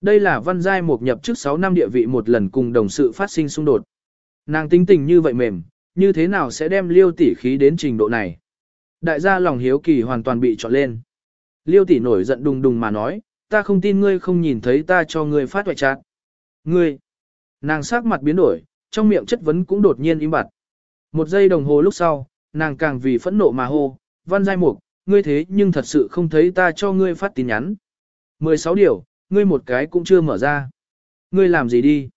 Đây là văn giai một nhập trước 6 năm địa vị một lần cùng đồng sự phát sinh xung đột. Nàng tính tình như vậy mềm, như thế nào sẽ đem liêu tỷ khí đến trình độ này? Đại gia lòng hiếu kỳ hoàn toàn bị trọn lên. Liêu tỷ nổi giận đùng đùng mà nói, ta không tin ngươi không nhìn thấy ta cho ngươi phát hoại trạng. Ngươi! Nàng sắc mặt biến đổi, trong miệng chất vấn cũng đột nhiên im bặt. Một giây đồng hồ lúc sau, nàng càng vì phẫn nộ mà hô, văn giai mục, ngươi thế nhưng thật sự không thấy ta cho ngươi phát tin nhắn. 16 điều, ngươi một cái cũng chưa mở ra. Ngươi làm gì đi?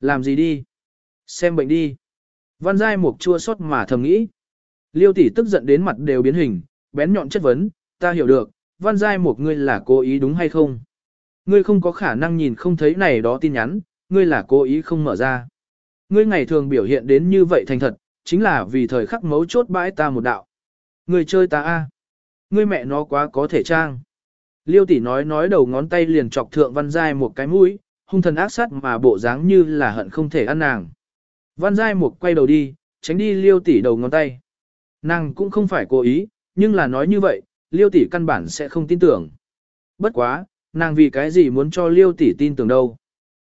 Làm gì đi? Xem bệnh đi. Văn giai mục chua xót mà thầm nghĩ. Liêu tỷ tức giận đến mặt đều biến hình, bén nhọn chất vấn, ta hiểu được, văn giai mục ngươi là cố ý đúng hay không? Ngươi không có khả năng nhìn không thấy này đó tin nhắn, ngươi là cố ý không mở ra. Ngươi ngày thường biểu hiện đến như vậy thành thật, chính là vì thời khắc mấu chốt bãi ta một đạo. Ngươi chơi ta a, Ngươi mẹ nó quá có thể trang. Liêu tỷ nói nói đầu ngón tay liền chọc thượng văn giai một cái mũi, hung thần ác sát mà bộ dáng như là hận không thể ăn nàng. Văn giai một quay đầu đi, tránh đi liêu tỷ đầu ngón tay. Nàng cũng không phải cố ý, nhưng là nói như vậy, liêu tỷ căn bản sẽ không tin tưởng. Bất quá, nàng vì cái gì muốn cho liêu tỷ tin tưởng đâu.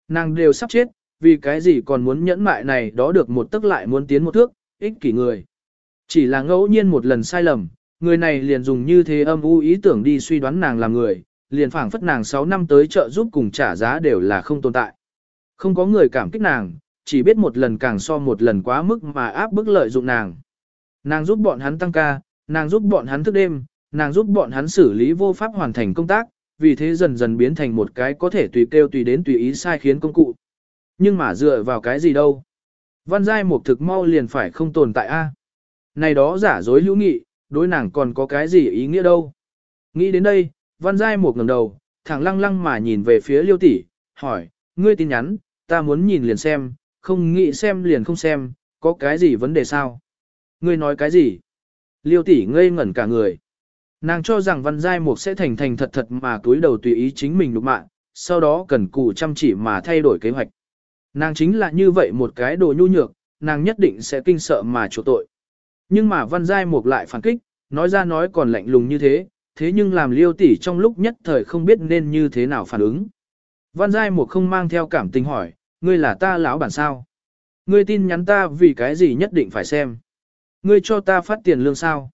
Nàng đều sắp chết, vì cái gì còn muốn nhẫn mại này đó được một tức lại muốn tiến một thước, ích kỷ người. Chỉ là ngẫu nhiên một lần sai lầm, người này liền dùng như thế âm u ý tưởng đi suy đoán nàng là người, liền phảng phất nàng 6 năm tới chợ giúp cùng trả giá đều là không tồn tại. Không có người cảm kích nàng, chỉ biết một lần càng so một lần quá mức mà áp bức lợi dụng nàng. Nàng giúp bọn hắn tăng ca, nàng giúp bọn hắn thức đêm, nàng giúp bọn hắn xử lý vô pháp hoàn thành công tác, vì thế dần dần biến thành một cái có thể tùy kêu tùy đến tùy ý sai khiến công cụ. Nhưng mà dựa vào cái gì đâu? Văn giai một thực mau liền phải không tồn tại a. Này đó giả dối hữu nghị, đối nàng còn có cái gì ý nghĩa đâu? Nghĩ đến đây, văn giai một ngẩng đầu, thẳng lăng lăng mà nhìn về phía liêu tỷ, hỏi, ngươi tin nhắn, ta muốn nhìn liền xem, không nghĩ xem liền không xem, có cái gì vấn đề sao? Ngươi nói cái gì? Liêu tỷ ngây ngẩn cả người. Nàng cho rằng văn giai mục sẽ thành thành thật thật mà túi đầu tùy ý chính mình đục mạng, sau đó cần cù chăm chỉ mà thay đổi kế hoạch. Nàng chính là như vậy một cái đồ nhu nhược, nàng nhất định sẽ kinh sợ mà chỗ tội. Nhưng mà văn giai mục lại phản kích, nói ra nói còn lạnh lùng như thế, thế nhưng làm liêu tỷ trong lúc nhất thời không biết nên như thế nào phản ứng. Văn giai mục không mang theo cảm tình hỏi, ngươi là ta lão bản sao? Ngươi tin nhắn ta vì cái gì nhất định phải xem? Ngươi cho ta phát tiền lương sao?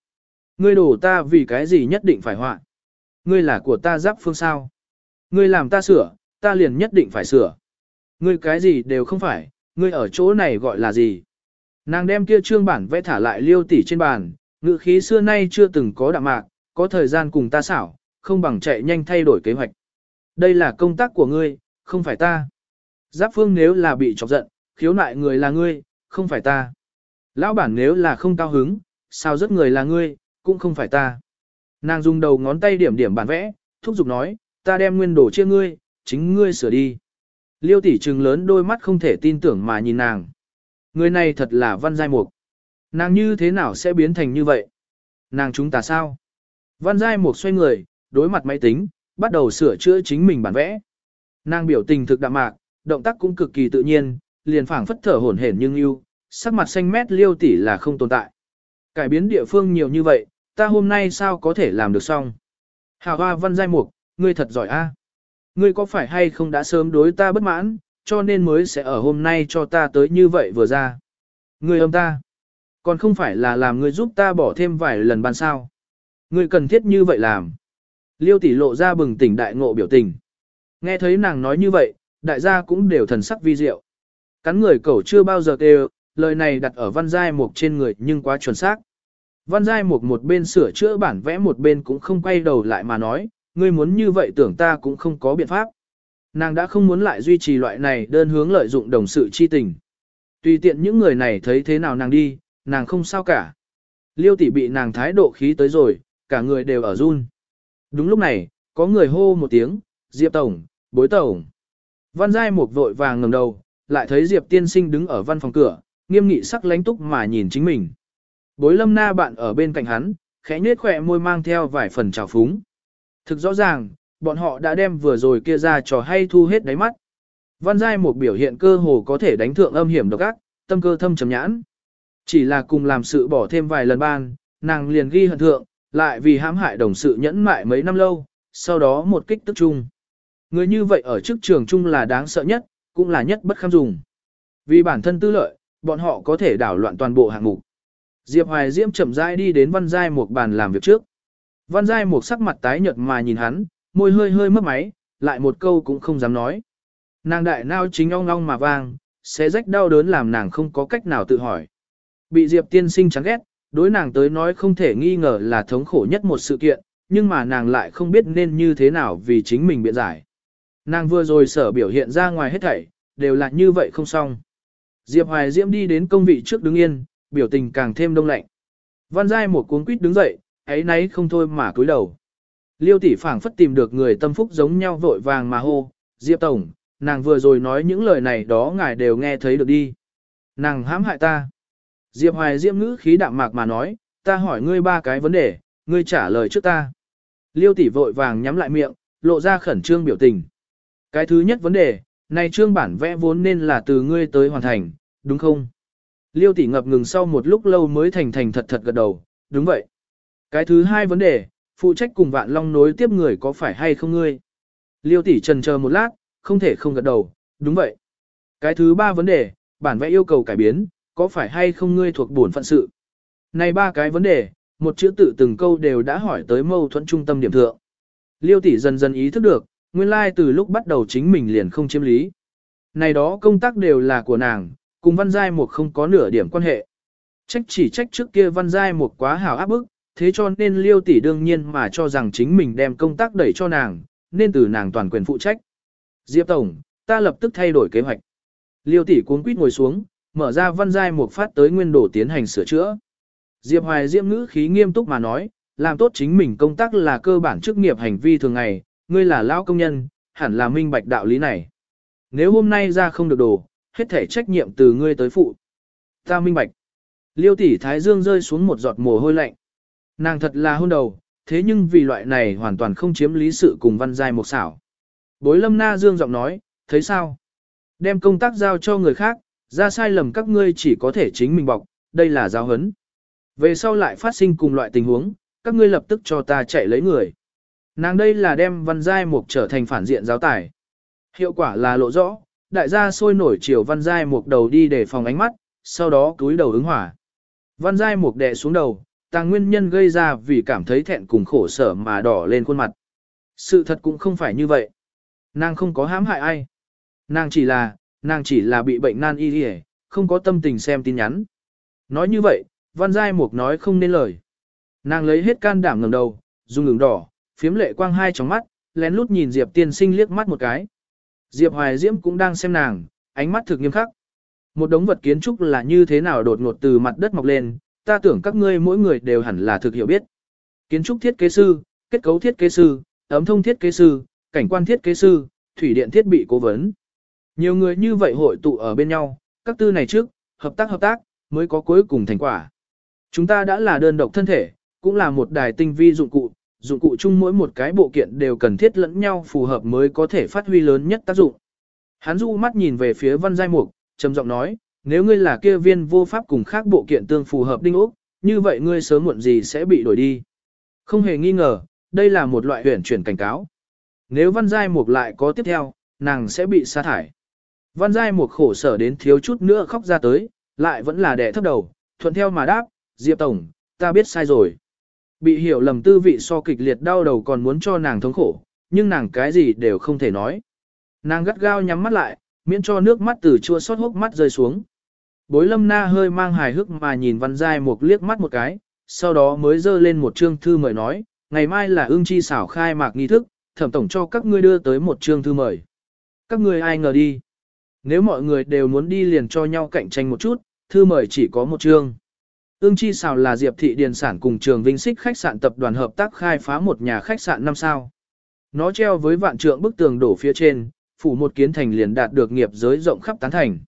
Ngươi đổ ta vì cái gì nhất định phải họa? Ngươi là của ta giáp phương sao? Ngươi làm ta sửa, ta liền nhất định phải sửa. Ngươi cái gì đều không phải, ngươi ở chỗ này gọi là gì? Nàng đem kia trương bản vẽ thả lại liêu tỷ trên bàn, ngự khí xưa nay chưa từng có đạm mạc, có thời gian cùng ta xảo, không bằng chạy nhanh thay đổi kế hoạch. Đây là công tác của ngươi, không phải ta. Giáp phương nếu là bị chọc giận, khiếu nại người là ngươi, không phải ta. Lão bản nếu là không cao hứng, sao rất người là ngươi, cũng không phải ta. Nàng dùng đầu ngón tay điểm điểm bản vẽ, thúc giục nói, ta đem nguyên đồ chia ngươi, chính ngươi sửa đi. Liêu tỷ trừng lớn đôi mắt không thể tin tưởng mà nhìn nàng. Người này thật là văn giai mục. Nàng như thế nào sẽ biến thành như vậy? Nàng chúng ta sao? Văn giai mục xoay người, đối mặt máy tính, bắt đầu sửa chữa chính mình bản vẽ. Nàng biểu tình thực đạm mạc, động tác cũng cực kỳ tự nhiên, liền phảng phất thở hổn hển nhưng yêu, sắc mặt xanh mét liêu tỷ là không tồn tại. Cải biến địa phương nhiều như vậy, ta hôm nay sao có thể làm được xong? Hào hoa văn giai mục, ngươi thật giỏi a. Ngươi có phải hay không đã sớm đối ta bất mãn, cho nên mới sẽ ở hôm nay cho ta tới như vậy vừa ra. Ngươi âm ta. Còn không phải là làm ngươi giúp ta bỏ thêm vài lần ban sao. Ngươi cần thiết như vậy làm. Liêu tỷ lộ ra bừng tỉnh đại ngộ biểu tình. Nghe thấy nàng nói như vậy, đại gia cũng đều thần sắc vi diệu. Cắn người cẩu chưa bao giờ kêu, lời này đặt ở văn giai mục trên người nhưng quá chuẩn xác. Văn giai mục một bên sửa chữa bản vẽ một bên cũng không quay đầu lại mà nói, ngươi muốn như vậy tưởng ta cũng không có biện pháp. Nàng đã không muốn lại duy trì loại này đơn hướng lợi dụng đồng sự chi tình. Tùy tiện những người này thấy thế nào nàng đi, nàng không sao cả. Liêu tỷ bị nàng thái độ khí tới rồi, cả người đều ở run. Đúng lúc này, có người hô một tiếng, Diệp Tổng, bối tổng. Văn Giai một vội vàng ngẩng đầu, lại thấy Diệp tiên sinh đứng ở văn phòng cửa, nghiêm nghị sắc lánh túc mà nhìn chính mình. Bối lâm na bạn ở bên cạnh hắn, khẽ nhếch khỏe môi mang theo vài phần trào phúng. Thực rõ ràng, bọn họ đã đem vừa rồi kia ra trò hay thu hết đáy mắt. Văn Giai một biểu hiện cơ hồ có thể đánh thượng âm hiểm độc ác, tâm cơ thâm trầm nhãn. Chỉ là cùng làm sự bỏ thêm vài lần ban, nàng liền ghi hận thượng, lại vì hãm hại đồng sự nhẫn mại mấy năm lâu, sau đó một kích tức chung. Người như vậy ở chức trường chung là đáng sợ nhất, cũng là nhất bất kham dùng. Vì bản thân tư lợi, bọn họ có thể đảo loạn toàn bộ hạng mục. Diệp Hoài Diễm chậm rãi đi đến Văn Giai một bàn làm việc trước. Văn Giai một sắc mặt tái nhợt mà nhìn hắn, môi hơi hơi mất máy, lại một câu cũng không dám nói. Nàng đại nao chính ong ong mà vang, sẽ rách đau đớn làm nàng không có cách nào tự hỏi. Bị Diệp tiên sinh chán ghét, đối nàng tới nói không thể nghi ngờ là thống khổ nhất một sự kiện, nhưng mà nàng lại không biết nên như thế nào vì chính mình biện giải. Nàng vừa rồi sở biểu hiện ra ngoài hết thảy, đều là như vậy không xong. Diệp Hoài Diễm đi đến công vị trước đứng yên, biểu tình càng thêm đông lạnh. Văn Giai một cuốn quýt đứng dậy, ấy nấy không thôi mà cúi đầu. Liêu tỷ phảng phất tìm được người tâm phúc giống nhau vội vàng mà hô, Diệp Tổng, nàng vừa rồi nói những lời này đó ngài đều nghe thấy được đi. Nàng hãm hại ta. Diệp Hoài Diễm ngữ khí đạm mạc mà nói, ta hỏi ngươi ba cái vấn đề, ngươi trả lời trước ta. Liêu tỷ vội vàng nhắm lại miệng, lộ ra khẩn trương biểu tình. Cái thứ nhất vấn đề, này trương bản vẽ vốn nên là từ ngươi tới hoàn thành, đúng không? Liêu tỷ ngập ngừng sau một lúc lâu mới thành thành thật thật gật đầu, đúng vậy. Cái thứ hai vấn đề, phụ trách cùng vạn long nối tiếp người có phải hay không ngươi? Liêu tỷ trần chờ một lát, không thể không gật đầu, đúng vậy. Cái thứ ba vấn đề, bản vẽ yêu cầu cải biến, có phải hay không ngươi thuộc bổn phận sự? Này ba cái vấn đề, một chữ tự từng câu đều đã hỏi tới mâu thuẫn trung tâm điểm thượng. Liêu tỷ dần dần ý thức được, nguyên lai từ lúc bắt đầu chính mình liền không chiếm lý. Này đó công tác đều là của nàng, cùng văn giai một không có nửa điểm quan hệ. Trách chỉ trách trước kia văn giai một quá hào áp bức, thế cho nên liêu tỷ đương nhiên mà cho rằng chính mình đem công tác đẩy cho nàng, nên từ nàng toàn quyền phụ trách. Diệp Tổng, ta lập tức thay đổi kế hoạch. Liêu tỷ cuốn quýt ngồi xuống, mở ra văn giai một phát tới nguyên đồ tiến hành sửa chữa. Diệp Hoài Diễm ngữ khí nghiêm túc mà nói, làm tốt chính mình công tác là cơ bản chức nghiệp hành vi thường ngày, ngươi là lão công nhân, hẳn là minh bạch đạo lý này. Nếu hôm nay ra không được đồ, hết thể trách nhiệm từ ngươi tới phụ. Ta minh bạch. Liêu tỷ thái dương rơi xuống một giọt mồ hôi lạnh. Nàng thật là hôn đầu, thế nhưng vì loại này hoàn toàn không chiếm lý sự cùng văn giai một xảo. Bối lâm na dương giọng nói, thấy sao? Đem công tác giao cho người khác, ra sai lầm các ngươi chỉ có thể chính mình bọc, đây là giáo hấn. Về sau lại phát sinh cùng loại tình huống, các ngươi lập tức cho ta chạy lấy người. Nàng đây là đem văn giai mục trở thành phản diện giáo tài, Hiệu quả là lộ rõ, đại gia sôi nổi chiều văn giai mục đầu đi để phòng ánh mắt, sau đó cúi đầu ứng hỏa. Văn giai mục đè xuống đầu, tàng nguyên nhân gây ra vì cảm thấy thẹn cùng khổ sở mà đỏ lên khuôn mặt. Sự thật cũng không phải như vậy. Nàng không có hãm hại ai. Nàng chỉ là, nàng chỉ là bị bệnh nan y hề, không có tâm tình xem tin nhắn. Nói như vậy, văn giai mục nói không nên lời. Nàng lấy hết can đảm ngẩng đầu, dùng ngừng đỏ, phiếm lệ quang hai trong mắt, lén lút nhìn Diệp tiên sinh liếc mắt một cái. Diệp Hoài Diễm cũng đang xem nàng, ánh mắt thực nghiêm khắc. Một đống vật kiến trúc là như thế nào đột ngột từ mặt đất mọc lên, ta tưởng các ngươi mỗi người đều hẳn là thực hiểu biết. Kiến trúc thiết kế sư, kết cấu thiết kế sư, ấm thông thiết kế sư, cảnh quan thiết kế sư, thủy điện thiết bị cố vấn. Nhiều người như vậy hội tụ ở bên nhau, các tư này trước, hợp tác hợp tác, mới có cuối cùng thành quả. Chúng ta đã là đơn độc thân thể, cũng là một đài tinh vi dụng cụ, dụng cụ chung mỗi một cái bộ kiện đều cần thiết lẫn nhau phù hợp mới có thể phát huy lớn nhất tác dụng. Hắn du mắt nhìn về phía văn giai mục, trầm giọng nói, nếu ngươi là kia viên vô pháp cùng khác bộ kiện tương phù hợp đinh ốc, như vậy ngươi sớm muộn gì sẽ bị đổi đi. Không hề nghi ngờ, đây là một loại huyền chuyển cảnh cáo. Nếu văn giai mục lại có tiếp theo, nàng sẽ bị sa thải. Văn giai mục khổ sở đến thiếu chút nữa khóc ra tới, lại vẫn là đẻ thấp đầu, thuận theo mà đáp, Diệp Tổng, ta biết sai rồi. Bị hiểu lầm tư vị so kịch liệt đau đầu còn muốn cho nàng thống khổ, nhưng nàng cái gì đều không thể nói. Nàng gắt gao nhắm mắt lại, miễn cho nước mắt từ chua xót hốc mắt rơi xuống. Bối lâm na hơi mang hài hước mà nhìn văn giai một liếc mắt một cái, sau đó mới dơ lên một chương thư mời nói, ngày mai là ương chi xảo khai mạc nghi thức, thẩm tổng cho các ngươi đưa tới một chương thư mời. Các ngươi ai ngờ đi. Nếu mọi người đều muốn đi liền cho nhau cạnh tranh một chút, thư mời chỉ có một chương. Ưng chi xảo là Diệp thị điền sản cùng trường Vinh Xích khách sạn tập đoàn hợp tác khai phá một nhà khách sạn năm sao. Nó treo với vạn trượng bức tường đổ phía trên, phủ một kiến thành liền đạt được nghiệp giới rộng khắp tán thành.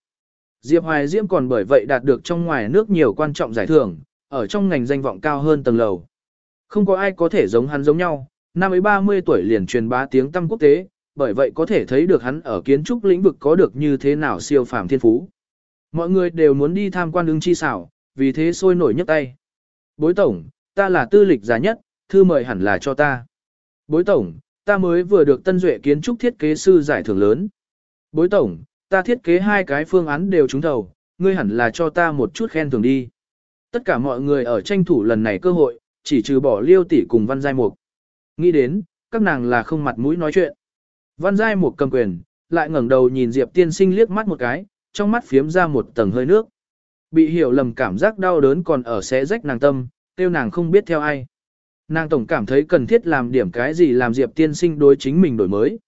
Diệp Hoài Diễm còn bởi vậy đạt được trong ngoài nước nhiều quan trọng giải thưởng, ở trong ngành danh vọng cao hơn tầng lầu. Không có ai có thể giống hắn giống nhau, năm ấy 30 tuổi liền truyền bá tiếng tăm quốc tế, bởi vậy có thể thấy được hắn ở kiến trúc lĩnh vực có được như thế nào siêu phàm thiên phú. Mọi người đều muốn đi tham quan ứng chi xảo, vì thế sôi nổi nhấc tay. Bối tổng, ta là tư lịch giá nhất, thư mời hẳn là cho ta. Bối tổng, ta mới vừa được tân duệ kiến trúc thiết kế sư giải thưởng lớn. Bối tổng, ta thiết kế hai cái phương án đều trúng thầu, ngươi hẳn là cho ta một chút khen thưởng đi. Tất cả mọi người ở tranh thủ lần này cơ hội, chỉ trừ bỏ liêu tỷ cùng văn giai mục. Nghĩ đến, các nàng là không mặt mũi nói chuyện. Văn giai mục cầm quyền, lại ngẩng đầu nhìn Diệp tiên sinh liếc mắt một cái, trong mắt phiếm ra một tầng hơi nước. Bị hiểu lầm cảm giác đau đớn còn ở xé rách nàng tâm, tiêu nàng không biết theo ai. Nàng tổng cảm thấy cần thiết làm điểm cái gì làm Diệp tiên sinh đối chính mình đổi mới.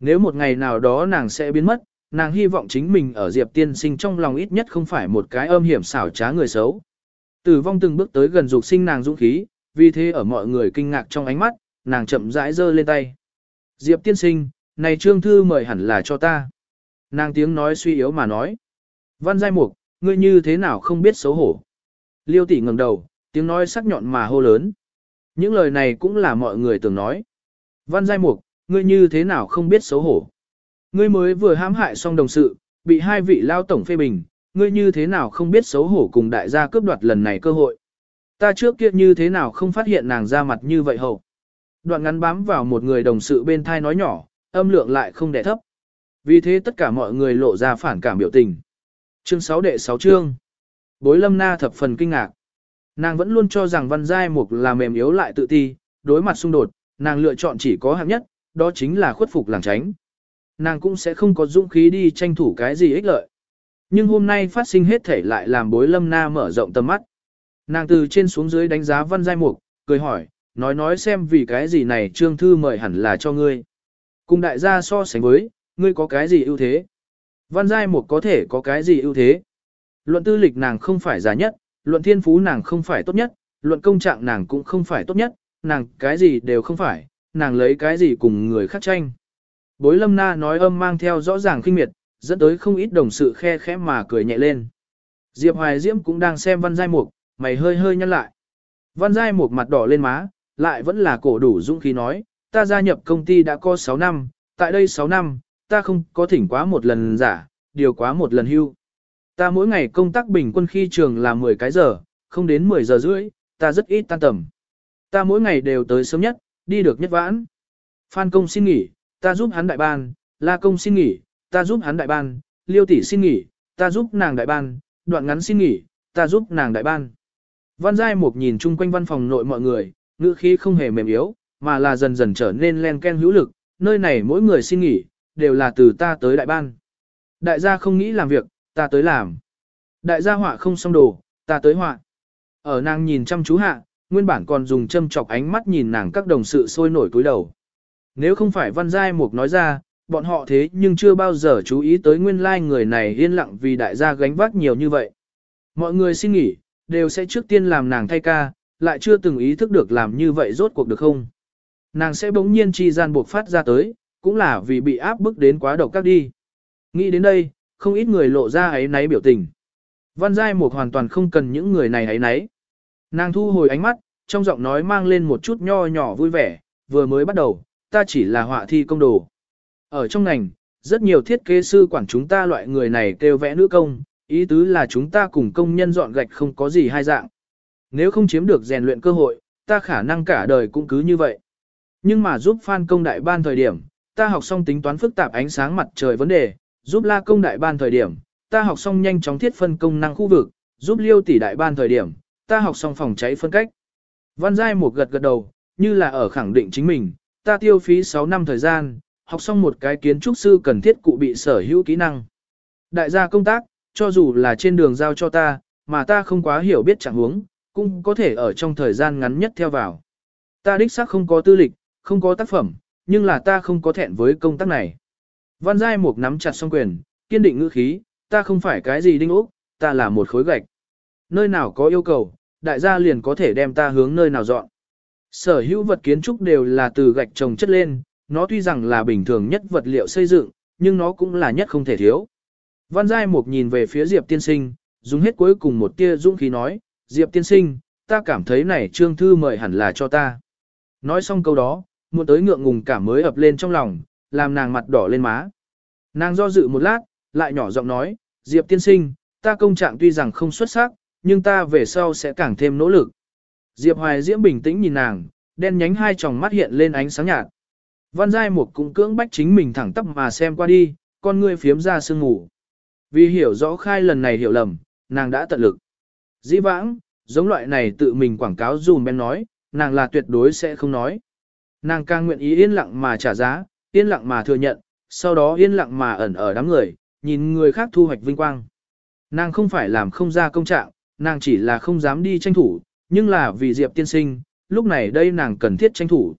Nếu một ngày nào đó nàng sẽ biến mất, nàng hy vọng chính mình ở Diệp tiên sinh trong lòng ít nhất không phải một cái âm hiểm xảo trá người xấu. Tử vong từng bước tới gần dục sinh nàng dũng khí, vì thế ở mọi người kinh ngạc trong ánh mắt, nàng chậm rãi giơ lên tay. Diệp tiên sinh, này trương thư mời hẳn là cho ta. Nàng tiếng nói suy yếu mà nói. Văn giai mục, ngươi như thế nào không biết xấu hổ. Liêu tỷ ngẩng đầu, tiếng nói sắc nhọn mà hô lớn. Những lời này cũng là mọi người từng nói. Văn giai mục, ngươi như thế nào không biết xấu hổ. Ngươi mới vừa hãm hại xong đồng sự, bị hai vị lao tổng phê bình, ngươi như thế nào không biết xấu hổ cùng đại gia cướp đoạt lần này cơ hội. Ta trước kia như thế nào không phát hiện nàng ra mặt như vậy hậu. Đoạn ngắn bám vào một người đồng sự bên thai nói nhỏ, âm lượng lại không đẻ thấp. Vì thế tất cả mọi người lộ ra phản cảm biểu tình. Chương 6 đệ 6 chương. Bối lâm na thập phần kinh ngạc. Nàng vẫn luôn cho rằng văn giai mục là mềm yếu lại tự ti, đối mặt xung đột, nàng lựa chọn chỉ có hạng nhất, đó chính là khuất phục làng tránh. Nàng cũng sẽ không có dũng khí đi tranh thủ cái gì ích lợi. Nhưng hôm nay phát sinh hết thể lại làm bối lâm na mở rộng tầm mắt. Nàng từ trên xuống dưới đánh giá văn giai mục, cười hỏi, nói nói xem vì cái gì này trương thư mời hẳn là cho ngươi. Cùng đại gia so sánh với, ngươi có cái gì ưu thế? Văn giai mục có thể có cái gì ưu thế? Luận tư lịch nàng không phải giá nhất, luận thiên phú nàng không phải tốt nhất, luận công trạng nàng cũng không phải tốt nhất, nàng cái gì đều không phải, nàng lấy cái gì cùng người khác tranh. Bối lâm na nói âm mang theo rõ ràng khinh miệt, dẫn tới không ít đồng sự khe khẽ mà cười nhẹ lên. Diệp Hoài Diễm cũng đang xem văn giai mục, mày hơi hơi nhăn lại. Văn giai mục mặt đỏ lên má, lại vẫn là cổ đủ dũng khí nói, ta gia nhập công ty đã có 6 năm, tại đây 6 năm, ta không có thỉnh quá một lần giả, điều quá một lần hưu. Ta mỗi ngày công tác bình quân khi trường là 10 cái giờ, không đến 10 giờ rưỡi, ta rất ít tan tầm. Ta mỗi ngày đều tới sớm nhất, đi được nhất vãn. Phan công xin nghỉ, ta giúp hắn đại ban, La công xin nghỉ, ta giúp hắn đại ban, Liêu tỷ xin nghỉ, ta giúp nàng đại ban, đoạn ngắn xin nghỉ, ta giúp nàng đại ban. Văn Giai Mục nhìn chung quanh văn phòng nội mọi người, ngữ khí không hề mềm yếu, mà là dần dần trở nên len ken hữu lực, nơi này mỗi người xin nghỉ, đều là từ ta tới đại ban. Đại gia không nghĩ làm việc, ta tới làm. Đại gia họa không xong đồ, ta tới họa. Ở nàng nhìn chăm chú hạ, nguyên bản còn dùng châm chọc ánh mắt nhìn nàng các đồng sự sôi nổi cúi đầu. Nếu không phải văn giai mục nói ra, bọn họ thế nhưng chưa bao giờ chú ý tới nguyên lai like người này yên lặng vì đại gia gánh vác nhiều như vậy. Mọi người xin nghỉ, đều sẽ trước tiên làm nàng thay ca, lại chưa từng ý thức được làm như vậy rốt cuộc được không. Nàng sẽ bỗng nhiên chi gian buộc phát ra tới, cũng là vì bị áp bức đến quá độc các đi. Nghĩ đến đây, không ít người lộ ra ấy náy biểu tình. Văn Giai Mục hoàn toàn không cần những người này ấy náy. Nàng thu hồi ánh mắt, trong giọng nói mang lên một chút nho nhỏ vui vẻ, vừa mới bắt đầu, ta chỉ là họa thi công đồ. Ở trong ngành, rất nhiều thiết kế sư quản chúng ta loại người này kêu vẽ nữ công, ý tứ là chúng ta cùng công nhân dọn gạch không có gì hai dạng. Nếu không chiếm được rèn luyện cơ hội, ta khả năng cả đời cũng cứ như vậy. Nhưng mà giúp Phan công đại ban thời điểm, ta học xong tính toán phức tạp ánh sáng mặt trời vấn đề, giúp La công đại ban thời điểm, ta học xong nhanh chóng thiết phân công năng khu vực, giúp Liêu tỷ đại ban thời điểm, ta học xong phòng cháy phân cách. Văn Giai một gật gật đầu, như là ở khẳng định chính mình, ta tiêu phí 6 năm thời gian, học xong một cái kiến trúc sư cần thiết cụ bị sở hữu kỹ năng. Đại gia công tác, cho dù là trên đường giao cho ta, mà ta không quá hiểu biết chẳng huống, cũng có thể ở trong thời gian ngắn nhất theo vào. Ta đích xác không có tư lịch, không có tác phẩm, nhưng là ta không có thẹn với công tác này. Văn Giai Mục nắm chặt song quyền, kiên định ngữ khí, ta không phải cái gì đinh ốc, ta là một khối gạch. Nơi nào có yêu cầu, đại gia liền có thể đem ta hướng nơi nào dọn. Sở hữu vật kiến trúc đều là từ gạch trồng chất lên, nó tuy rằng là bình thường nhất vật liệu xây dựng, nhưng nó cũng là nhất không thể thiếu. Văn Giai Mục nhìn về phía Diệp Tiên Sinh, dùng hết cuối cùng một tia dũng khí nói, Diệp Tiên Sinh, ta cảm thấy này trương thư mời hẳn là cho ta. Nói xong câu đó, muốn tới ngượng ngùng cảm mới ập lên trong lòng, làm nàng mặt đỏ lên má. Nàng do dự một lát, lại nhỏ giọng nói, Diệp Tiên Sinh, ta công trạng tuy rằng không xuất sắc, nhưng ta về sau sẽ càng thêm nỗ lực. Diệp Hoài Diễm bình tĩnh nhìn nàng, đen nhánh hai tròng mắt hiện lên ánh sáng nhạt. Văn Giai Mục cũng cưỡng bách chính mình thẳng tắp mà xem qua đi, con ngươi phiếm ra sương ngủ. Vì hiểu rõ khai lần này hiểu lầm, nàng đã tận lực. Dĩ vãng, giống loại này tự mình quảng cáo dùm bên nói, nàng là tuyệt đối sẽ không nói. Nàng càng nguyện ý yên lặng mà trả giá, yên lặng mà thừa nhận, sau đó yên lặng mà ẩn ở đám người, nhìn người khác thu hoạch vinh quang. Nàng không phải làm không ra công trạng, nàng chỉ là không dám đi tranh thủ, nhưng là vì Diệp tiên sinh, lúc này đây nàng cần thiết tranh thủ.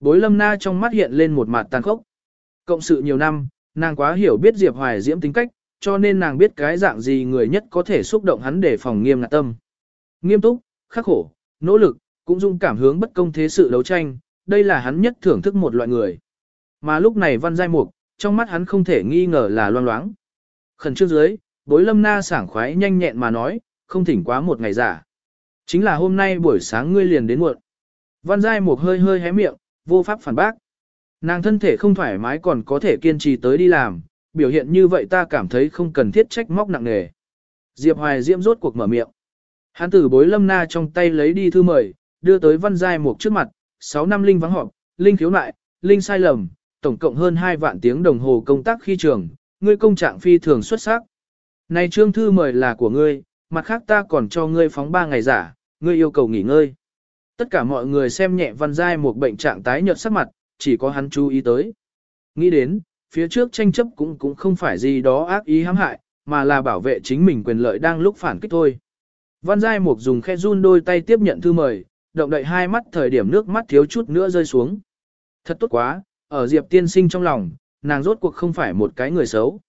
Bối lâm na trong mắt hiện lên một mặt tàn khốc. Cộng sự nhiều năm, nàng quá hiểu biết Diệp Hoài Diễm tính cách, cho nên nàng biết cái dạng gì người nhất có thể xúc động hắn để phòng nghiêm ngặt tâm. Nghiêm túc, khắc khổ, nỗ lực, cũng dung cảm hướng bất công thế sự đấu tranh, đây là hắn nhất thưởng thức một loại người. Mà lúc này văn giai mục, trong mắt hắn không thể nghi ngờ là loang loáng. Khẩn trương dưới, bối lâm na sảng khoái nhanh nhẹn mà nói, không thỉnh quá một ngày giả. Chính là hôm nay buổi sáng ngươi liền đến muộn. Văn giai mục hơi hơi hé miệng, vô pháp phản bác. Nàng thân thể không thoải mái còn có thể kiên trì tới đi làm, biểu hiện như vậy ta cảm thấy không cần thiết trách móc nặng nề. Diệp Hoài Diễm rốt cuộc mở miệng. Hắn tử bối lâm na trong tay lấy đi thư mời, đưa tới văn giai mục trước mặt, 6 năm linh vắng họp, linh khiếu nại, linh sai lầm, tổng cộng hơn 2 vạn tiếng đồng hồ công tác khi trường, ngươi công trạng phi thường xuất sắc. Này trương thư mời là của ngươi, mặt khác ta còn cho ngươi phóng 3 ngày giả, ngươi yêu cầu nghỉ ngơi. Tất cả mọi người xem nhẹ văn giai một bệnh trạng tái nhợt sắc mặt, chỉ có hắn chú ý tới. Nghĩ đến, phía trước tranh chấp cũng cũng không phải gì đó ác ý hãm hại, mà là bảo vệ chính mình quyền lợi đang lúc phản kích thôi. Văn Giai Mục dùng khe run đôi tay tiếp nhận thư mời, động đậy hai mắt thời điểm nước mắt thiếu chút nữa rơi xuống. Thật tốt quá, ở Diệp tiên sinh trong lòng, nàng rốt cuộc không phải một cái người xấu.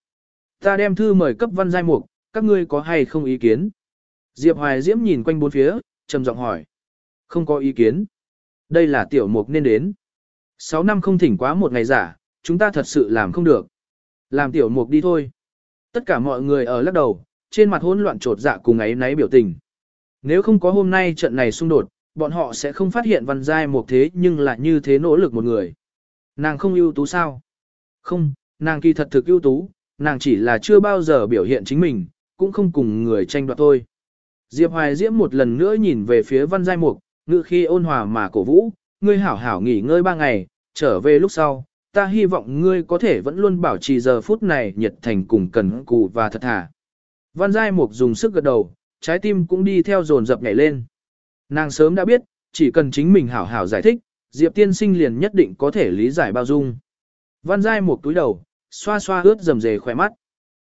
Ta đem thư mời cấp Văn Giai Mục, các ngươi có hay không ý kiến? Diệp Hoài Diễm nhìn quanh bốn phía, trầm giọng hỏi. Không có ý kiến. Đây là tiểu mục nên đến. Sáu năm không thỉnh quá một ngày giả, chúng ta thật sự làm không được. Làm tiểu mục đi thôi. Tất cả mọi người ở lắc đầu, trên mặt hỗn loạn trột dạ cùng ấy náy biểu tình. Nếu không có hôm nay trận này xung đột, bọn họ sẽ không phát hiện văn giai một thế nhưng lại như thế nỗ lực một người. Nàng không ưu tú sao? Không, nàng kỳ thật thực ưu tú, nàng chỉ là chưa bao giờ biểu hiện chính mình, cũng không cùng người tranh đoạt thôi. Diệp Hoài Diễm một lần nữa nhìn về phía văn giai mục, ngự khi ôn hòa mà cổ vũ, ngươi hảo hảo nghỉ ngơi ba ngày, trở về lúc sau, ta hy vọng ngươi có thể vẫn luôn bảo trì giờ phút này nhiệt thành cùng cần cù và thật thà. Văn Giai Mục dùng sức gật đầu, trái tim cũng đi theo dồn dập nhảy lên. Nàng sớm đã biết, chỉ cần chính mình hảo hảo giải thích, Diệp tiên sinh liền nhất định có thể lý giải bao dung. Văn Giai Mục túi đầu, xoa xoa ướt rầm rề khỏe mắt.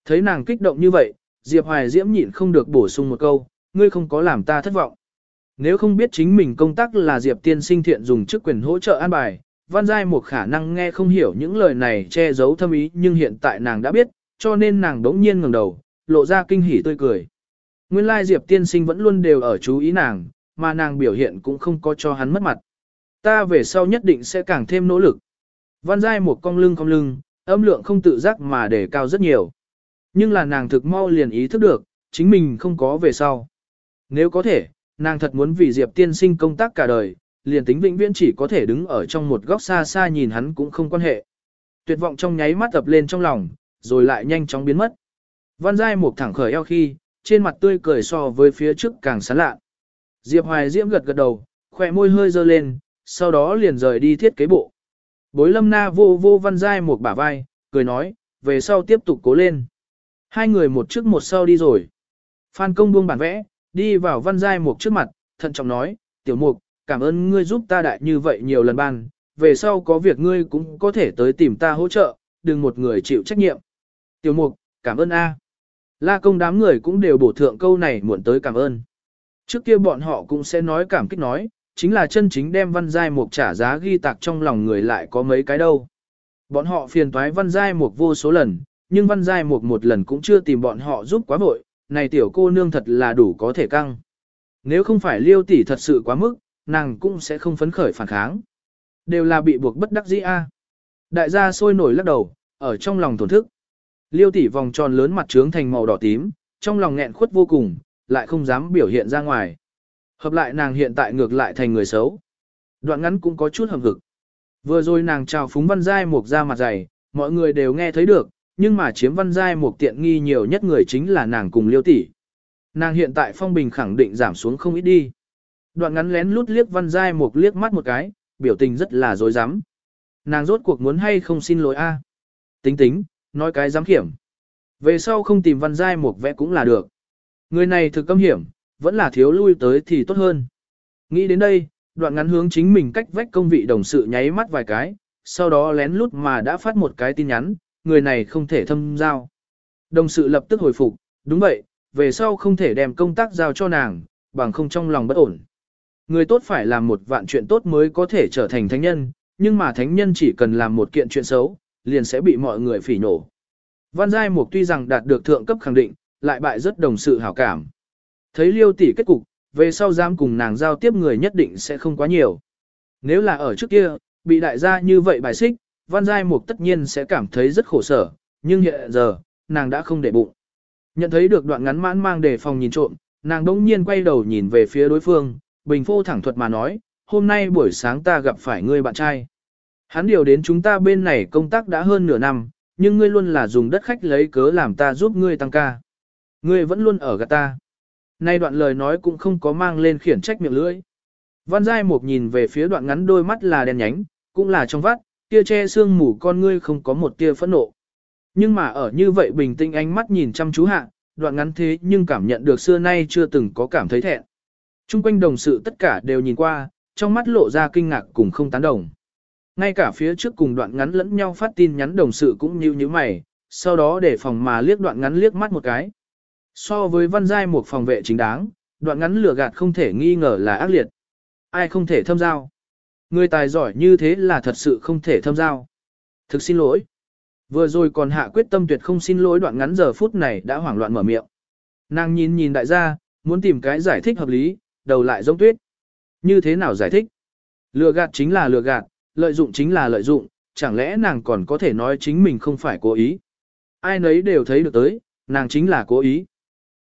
Thấy nàng kích động như vậy, Diệp Hoài Diễm nhịn không được bổ sung một câu, ngươi không có làm ta thất vọng. Nếu không biết chính mình công tác là Diệp tiên sinh thiện dùng chức quyền hỗ trợ an bài, Văn Giai một khả năng nghe không hiểu những lời này che giấu thâm ý nhưng hiện tại nàng đã biết, cho nên nàng đống nhiên ngẩng đầu, lộ ra kinh hỉ tươi cười. Nguyên lai Diệp tiên sinh vẫn luôn đều ở chú ý nàng, mà nàng biểu hiện cũng không có cho hắn mất mặt. Ta về sau nhất định sẽ càng thêm nỗ lực. Văn Giai một cong lưng cong lưng, âm lượng không tự giác mà để cao rất nhiều. Nhưng là nàng thực mau liền ý thức được, chính mình không có về sau. Nếu có thể, nàng thật muốn vì Diệp tiên sinh công tác cả đời, liền tính vĩnh viễn chỉ có thể đứng ở trong một góc xa xa nhìn hắn cũng không quan hệ. Tuyệt vọng trong nháy mắt tập lên trong lòng, rồi lại nhanh chóng biến mất. Văn Giai một thẳng khởi eo khi, trên mặt tươi cười so với phía trước càng sán lạ. Diệp Hoài Diễm gật gật đầu, khỏe môi hơi dơ lên, sau đó liền rời đi thiết kế bộ. Bối lâm na vô vô Văn Giai một bả vai, cười nói, về sau tiếp tục cố lên. Hai người một trước một sau đi rồi. Phan công buông bản vẽ, đi vào Văn Giai mục trước mặt, thận trọng nói, tiểu mục, cảm ơn ngươi giúp ta đại như vậy nhiều lần ban, về sau có việc ngươi cũng có thể tới tìm ta hỗ trợ, đừng một người chịu trách nhiệm. Tiểu mục, cảm ơn A. La công đám người cũng đều bổ thượng câu này muộn tới cảm ơn. Trước kia bọn họ cũng sẽ nói cảm kích nói, chính là chân chính đem văn giai mục trả giá ghi tạc trong lòng người lại có mấy cái đâu. Bọn họ phiền toái văn giai mục vô số lần, nhưng văn giai mục một lần cũng chưa tìm bọn họ giúp quá vội, này tiểu cô nương thật là đủ có thể căng. Nếu không phải liêu tỷ thật sự quá mức, nàng cũng sẽ không phấn khởi phản kháng. Đều là bị buộc bất đắc dĩ a. Đại gia sôi nổi lắc đầu, ở trong lòng tổn thức. Liêu tỷ vòng tròn lớn mặt trướng thành màu đỏ tím, trong lòng nghẹn khuất vô cùng, lại không dám biểu hiện ra ngoài. Hợp lại nàng hiện tại ngược lại thành người xấu. Đoạn ngắn cũng có chút hầm hực. Vừa rồi nàng chào phúng văn giai một ra mặt dày, mọi người đều nghe thấy được, nhưng mà chiếm văn giai một tiện nghi nhiều nhất người chính là nàng cùng liêu tỷ. Nàng hiện tại phong bình khẳng định giảm xuống không ít đi. Đoạn ngắn lén lút liếc văn giai một liếc mắt một cái, biểu tình rất là dối rắm Nàng rốt cuộc muốn hay không xin lỗi a Tính tính, nói cái dám kiểm. Về sau không tìm văn giai một vẽ cũng là được. Người này thực câm hiểm, vẫn là thiếu lui tới thì tốt hơn. Nghĩ đến đây, đoạn ngắn hướng chính mình cách vách công vị đồng sự nháy mắt vài cái, sau đó lén lút mà đã phát một cái tin nhắn, người này không thể thâm giao. Đồng sự lập tức hồi phục, đúng vậy, về sau không thể đem công tác giao cho nàng, bằng không trong lòng bất ổn. Người tốt phải làm một vạn chuyện tốt mới có thể trở thành thánh nhân, nhưng mà thánh nhân chỉ cần làm một kiện chuyện xấu, liền sẽ bị mọi người phỉ nổ. Văn Giai Mục tuy rằng đạt được thượng cấp khẳng định, lại bại rất đồng sự hảo cảm. Thấy liêu tỷ kết cục, về sau dám cùng nàng giao tiếp người nhất định sẽ không quá nhiều. Nếu là ở trước kia, bị đại gia như vậy bài xích, Văn Giai Mục tất nhiên sẽ cảm thấy rất khổ sở, nhưng hiện giờ, nàng đã không để bụng. Nhận thấy được đoạn ngắn mãn mang đề phòng nhìn trộm, nàng đỗng nhiên quay đầu nhìn về phía đối phương, bình phô thẳng thuật mà nói, hôm nay buổi sáng ta gặp phải ngươi bạn trai. Hắn điều đến chúng ta bên này công tác đã hơn nửa năm, nhưng ngươi luôn là dùng đất khách lấy cớ làm ta giúp ngươi tăng ca. Ngươi vẫn luôn ở gạt ta. Nay đoạn lời nói cũng không có mang lên khiển trách miệng lưỡi. Văn Giai Mục nhìn về phía đoạn ngắn đôi mắt là đen nhánh, cũng là trong vắt, kia che xương mù con ngươi không có một tia phẫn nộ. Nhưng mà ở như vậy bình tĩnh ánh mắt nhìn chăm chú hạ, đoạn ngắn thế nhưng cảm nhận được xưa nay chưa từng có cảm thấy thẹn. Trung quanh đồng sự tất cả đều nhìn qua, trong mắt lộ ra kinh ngạc cùng không tán đồng. Ngay cả phía trước cùng đoạn ngắn lẫn nhau phát tin nhắn đồng sự cũng như như mày, sau đó để phòng mà liếc đoạn ngắn liếc mắt một cái. So với văn giai một phòng vệ chính đáng, đoạn ngắn lừa gạt không thể nghi ngờ là ác liệt. Ai không thể thâm giao? Người tài giỏi như thế là thật sự không thể thâm giao. Thực xin lỗi. Vừa rồi còn hạ quyết tâm tuyệt không xin lỗi đoạn ngắn giờ phút này đã hoảng loạn mở miệng. Nàng nhìn nhìn đại gia, muốn tìm cái giải thích hợp lý, đầu lại giống tuyết. Như thế nào giải thích? Lừa gạt chính là lừa gạt, lợi dụng chính là lợi dụng, chẳng lẽ nàng còn có thể nói chính mình không phải cố ý. Ai nấy đều thấy được tới, nàng chính là cố ý.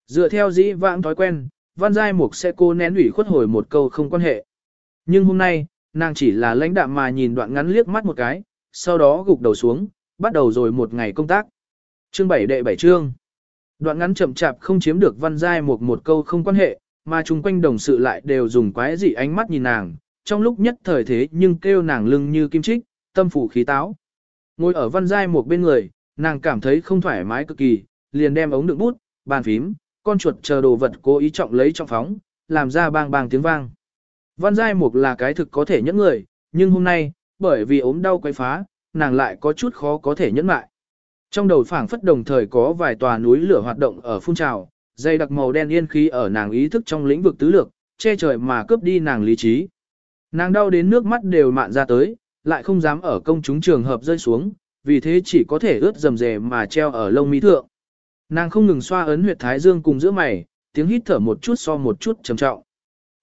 Dựa theo dĩ vãng thói quen, Văn Giai Mục sẽ cô nén ủy khuất hồi một câu không quan hệ. Nhưng hôm nay, nàng chỉ là lãnh đạm mà nhìn đoạn ngắn liếc mắt một cái, sau đó gục đầu xuống, bắt đầu rồi một ngày công tác. Chương 7 đệ 7 chương. Đoạn ngắn chậm chạp không chiếm được Văn Giai một một câu không quan hệ, mà chung quanh đồng sự lại đều dùng quái dị ánh mắt nhìn nàng, trong lúc nhất thời thế nhưng kêu nàng lưng như kim trích, tâm phủ khí táo. Ngồi ở văn giai một bên người, nàng cảm thấy không thoải mái cực kỳ, liền đem ống đựng bút, bàn phím, con chuột chờ đồ vật cố ý trọng lấy trọng phóng, làm ra bang bang tiếng vang. Văn giai mục là cái thực có thể nhẫn người, nhưng hôm nay, bởi vì ốm đau quay phá, nàng lại có chút khó có thể nhẫn lại. Trong đầu phảng phất đồng thời có vài tòa núi lửa hoạt động ở phun trào, dây đặc màu đen yên khí ở nàng ý thức trong lĩnh vực tứ lược, che trời mà cướp đi nàng lý trí. Nàng đau đến nước mắt đều mạn ra tới, lại không dám ở công chúng trường hợp rơi xuống, vì thế chỉ có thể ướt dầm dề mà treo ở lông mi thượng. Nàng không ngừng xoa ấn huyệt thái dương cùng giữa mày, tiếng hít thở một chút so một chút trầm trọng.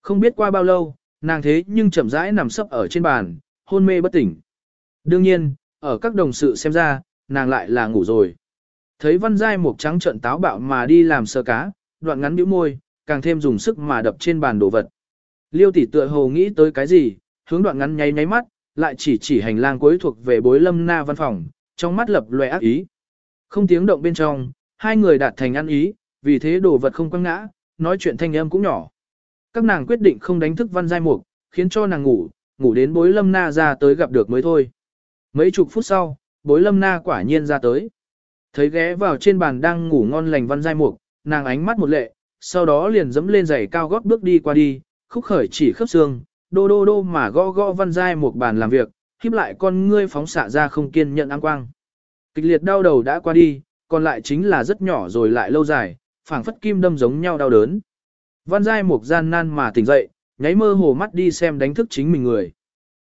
Không biết qua bao lâu, nàng thế nhưng chậm rãi nằm sấp ở trên bàn, hôn mê bất tỉnh. Đương nhiên, ở các đồng sự xem ra, nàng lại là ngủ rồi. Thấy văn giai một trắng trận táo bạo mà đi làm sơ cá, đoạn ngắn bĩu môi, càng thêm dùng sức mà đập trên bàn đồ vật. Liêu tỷ tựa hồ nghĩ tới cái gì, hướng đoạn ngắn nháy nháy mắt, lại chỉ chỉ hành lang cuối thuộc về bối lâm na văn phòng, trong mắt lập loè ác ý. Không tiếng động bên trong, hai người đạt thành ăn ý, vì thế đồ vật không quăng ngã, nói chuyện thanh âm cũng nhỏ. Các nàng quyết định không đánh thức văn giai mục, khiến cho nàng ngủ, ngủ đến bối lâm na ra tới gặp được mới thôi. Mấy chục phút sau, bối lâm na quả nhiên ra tới. Thấy ghé vào trên bàn đang ngủ ngon lành văn giai mục, nàng ánh mắt một lệ, sau đó liền dẫm lên giày cao gót bước đi qua đi, khúc khởi chỉ khớp xương, đô đô đô mà gõ gõ văn giai một bàn làm việc, khiếp lại con ngươi phóng xạ ra không kiên nhận áng quang. Kịch liệt đau đầu đã qua đi, còn lại chính là rất nhỏ rồi lại lâu dài, phảng phất kim đâm giống nhau đau đớn. Văn giai một gian nan mà tỉnh dậy, nháy mơ hồ mắt đi xem đánh thức chính mình người.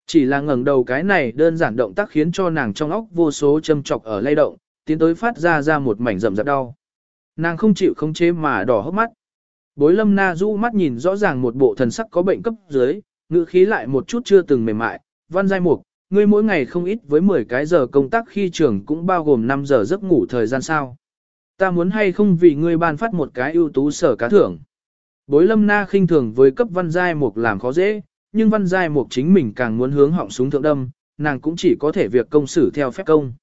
Chỉ là ngẩng đầu cái này đơn giản động tác khiến cho nàng trong óc vô số châm chọc ở lay động, tiến tới phát ra ra một mảnh rậm rạp đau. Nàng không chịu không chế mà đỏ hốc mắt. Bối lâm na du mắt nhìn rõ ràng một bộ thần sắc có bệnh cấp dưới, ngữ khí lại một chút chưa từng mềm mại, văn giai mục, ngươi mỗi ngày không ít với 10 cái giờ công tác khi trường cũng bao gồm 5 giờ giấc ngủ thời gian sao. Ta muốn hay không vì ngươi ban phát một cái ưu tú sở cá thưởng. Bối lâm na khinh thường với cấp văn giai mục làm khó dễ, nhưng văn giai mục chính mình càng muốn hướng họng súng thượng đâm, nàng cũng chỉ có thể việc công xử theo phép công.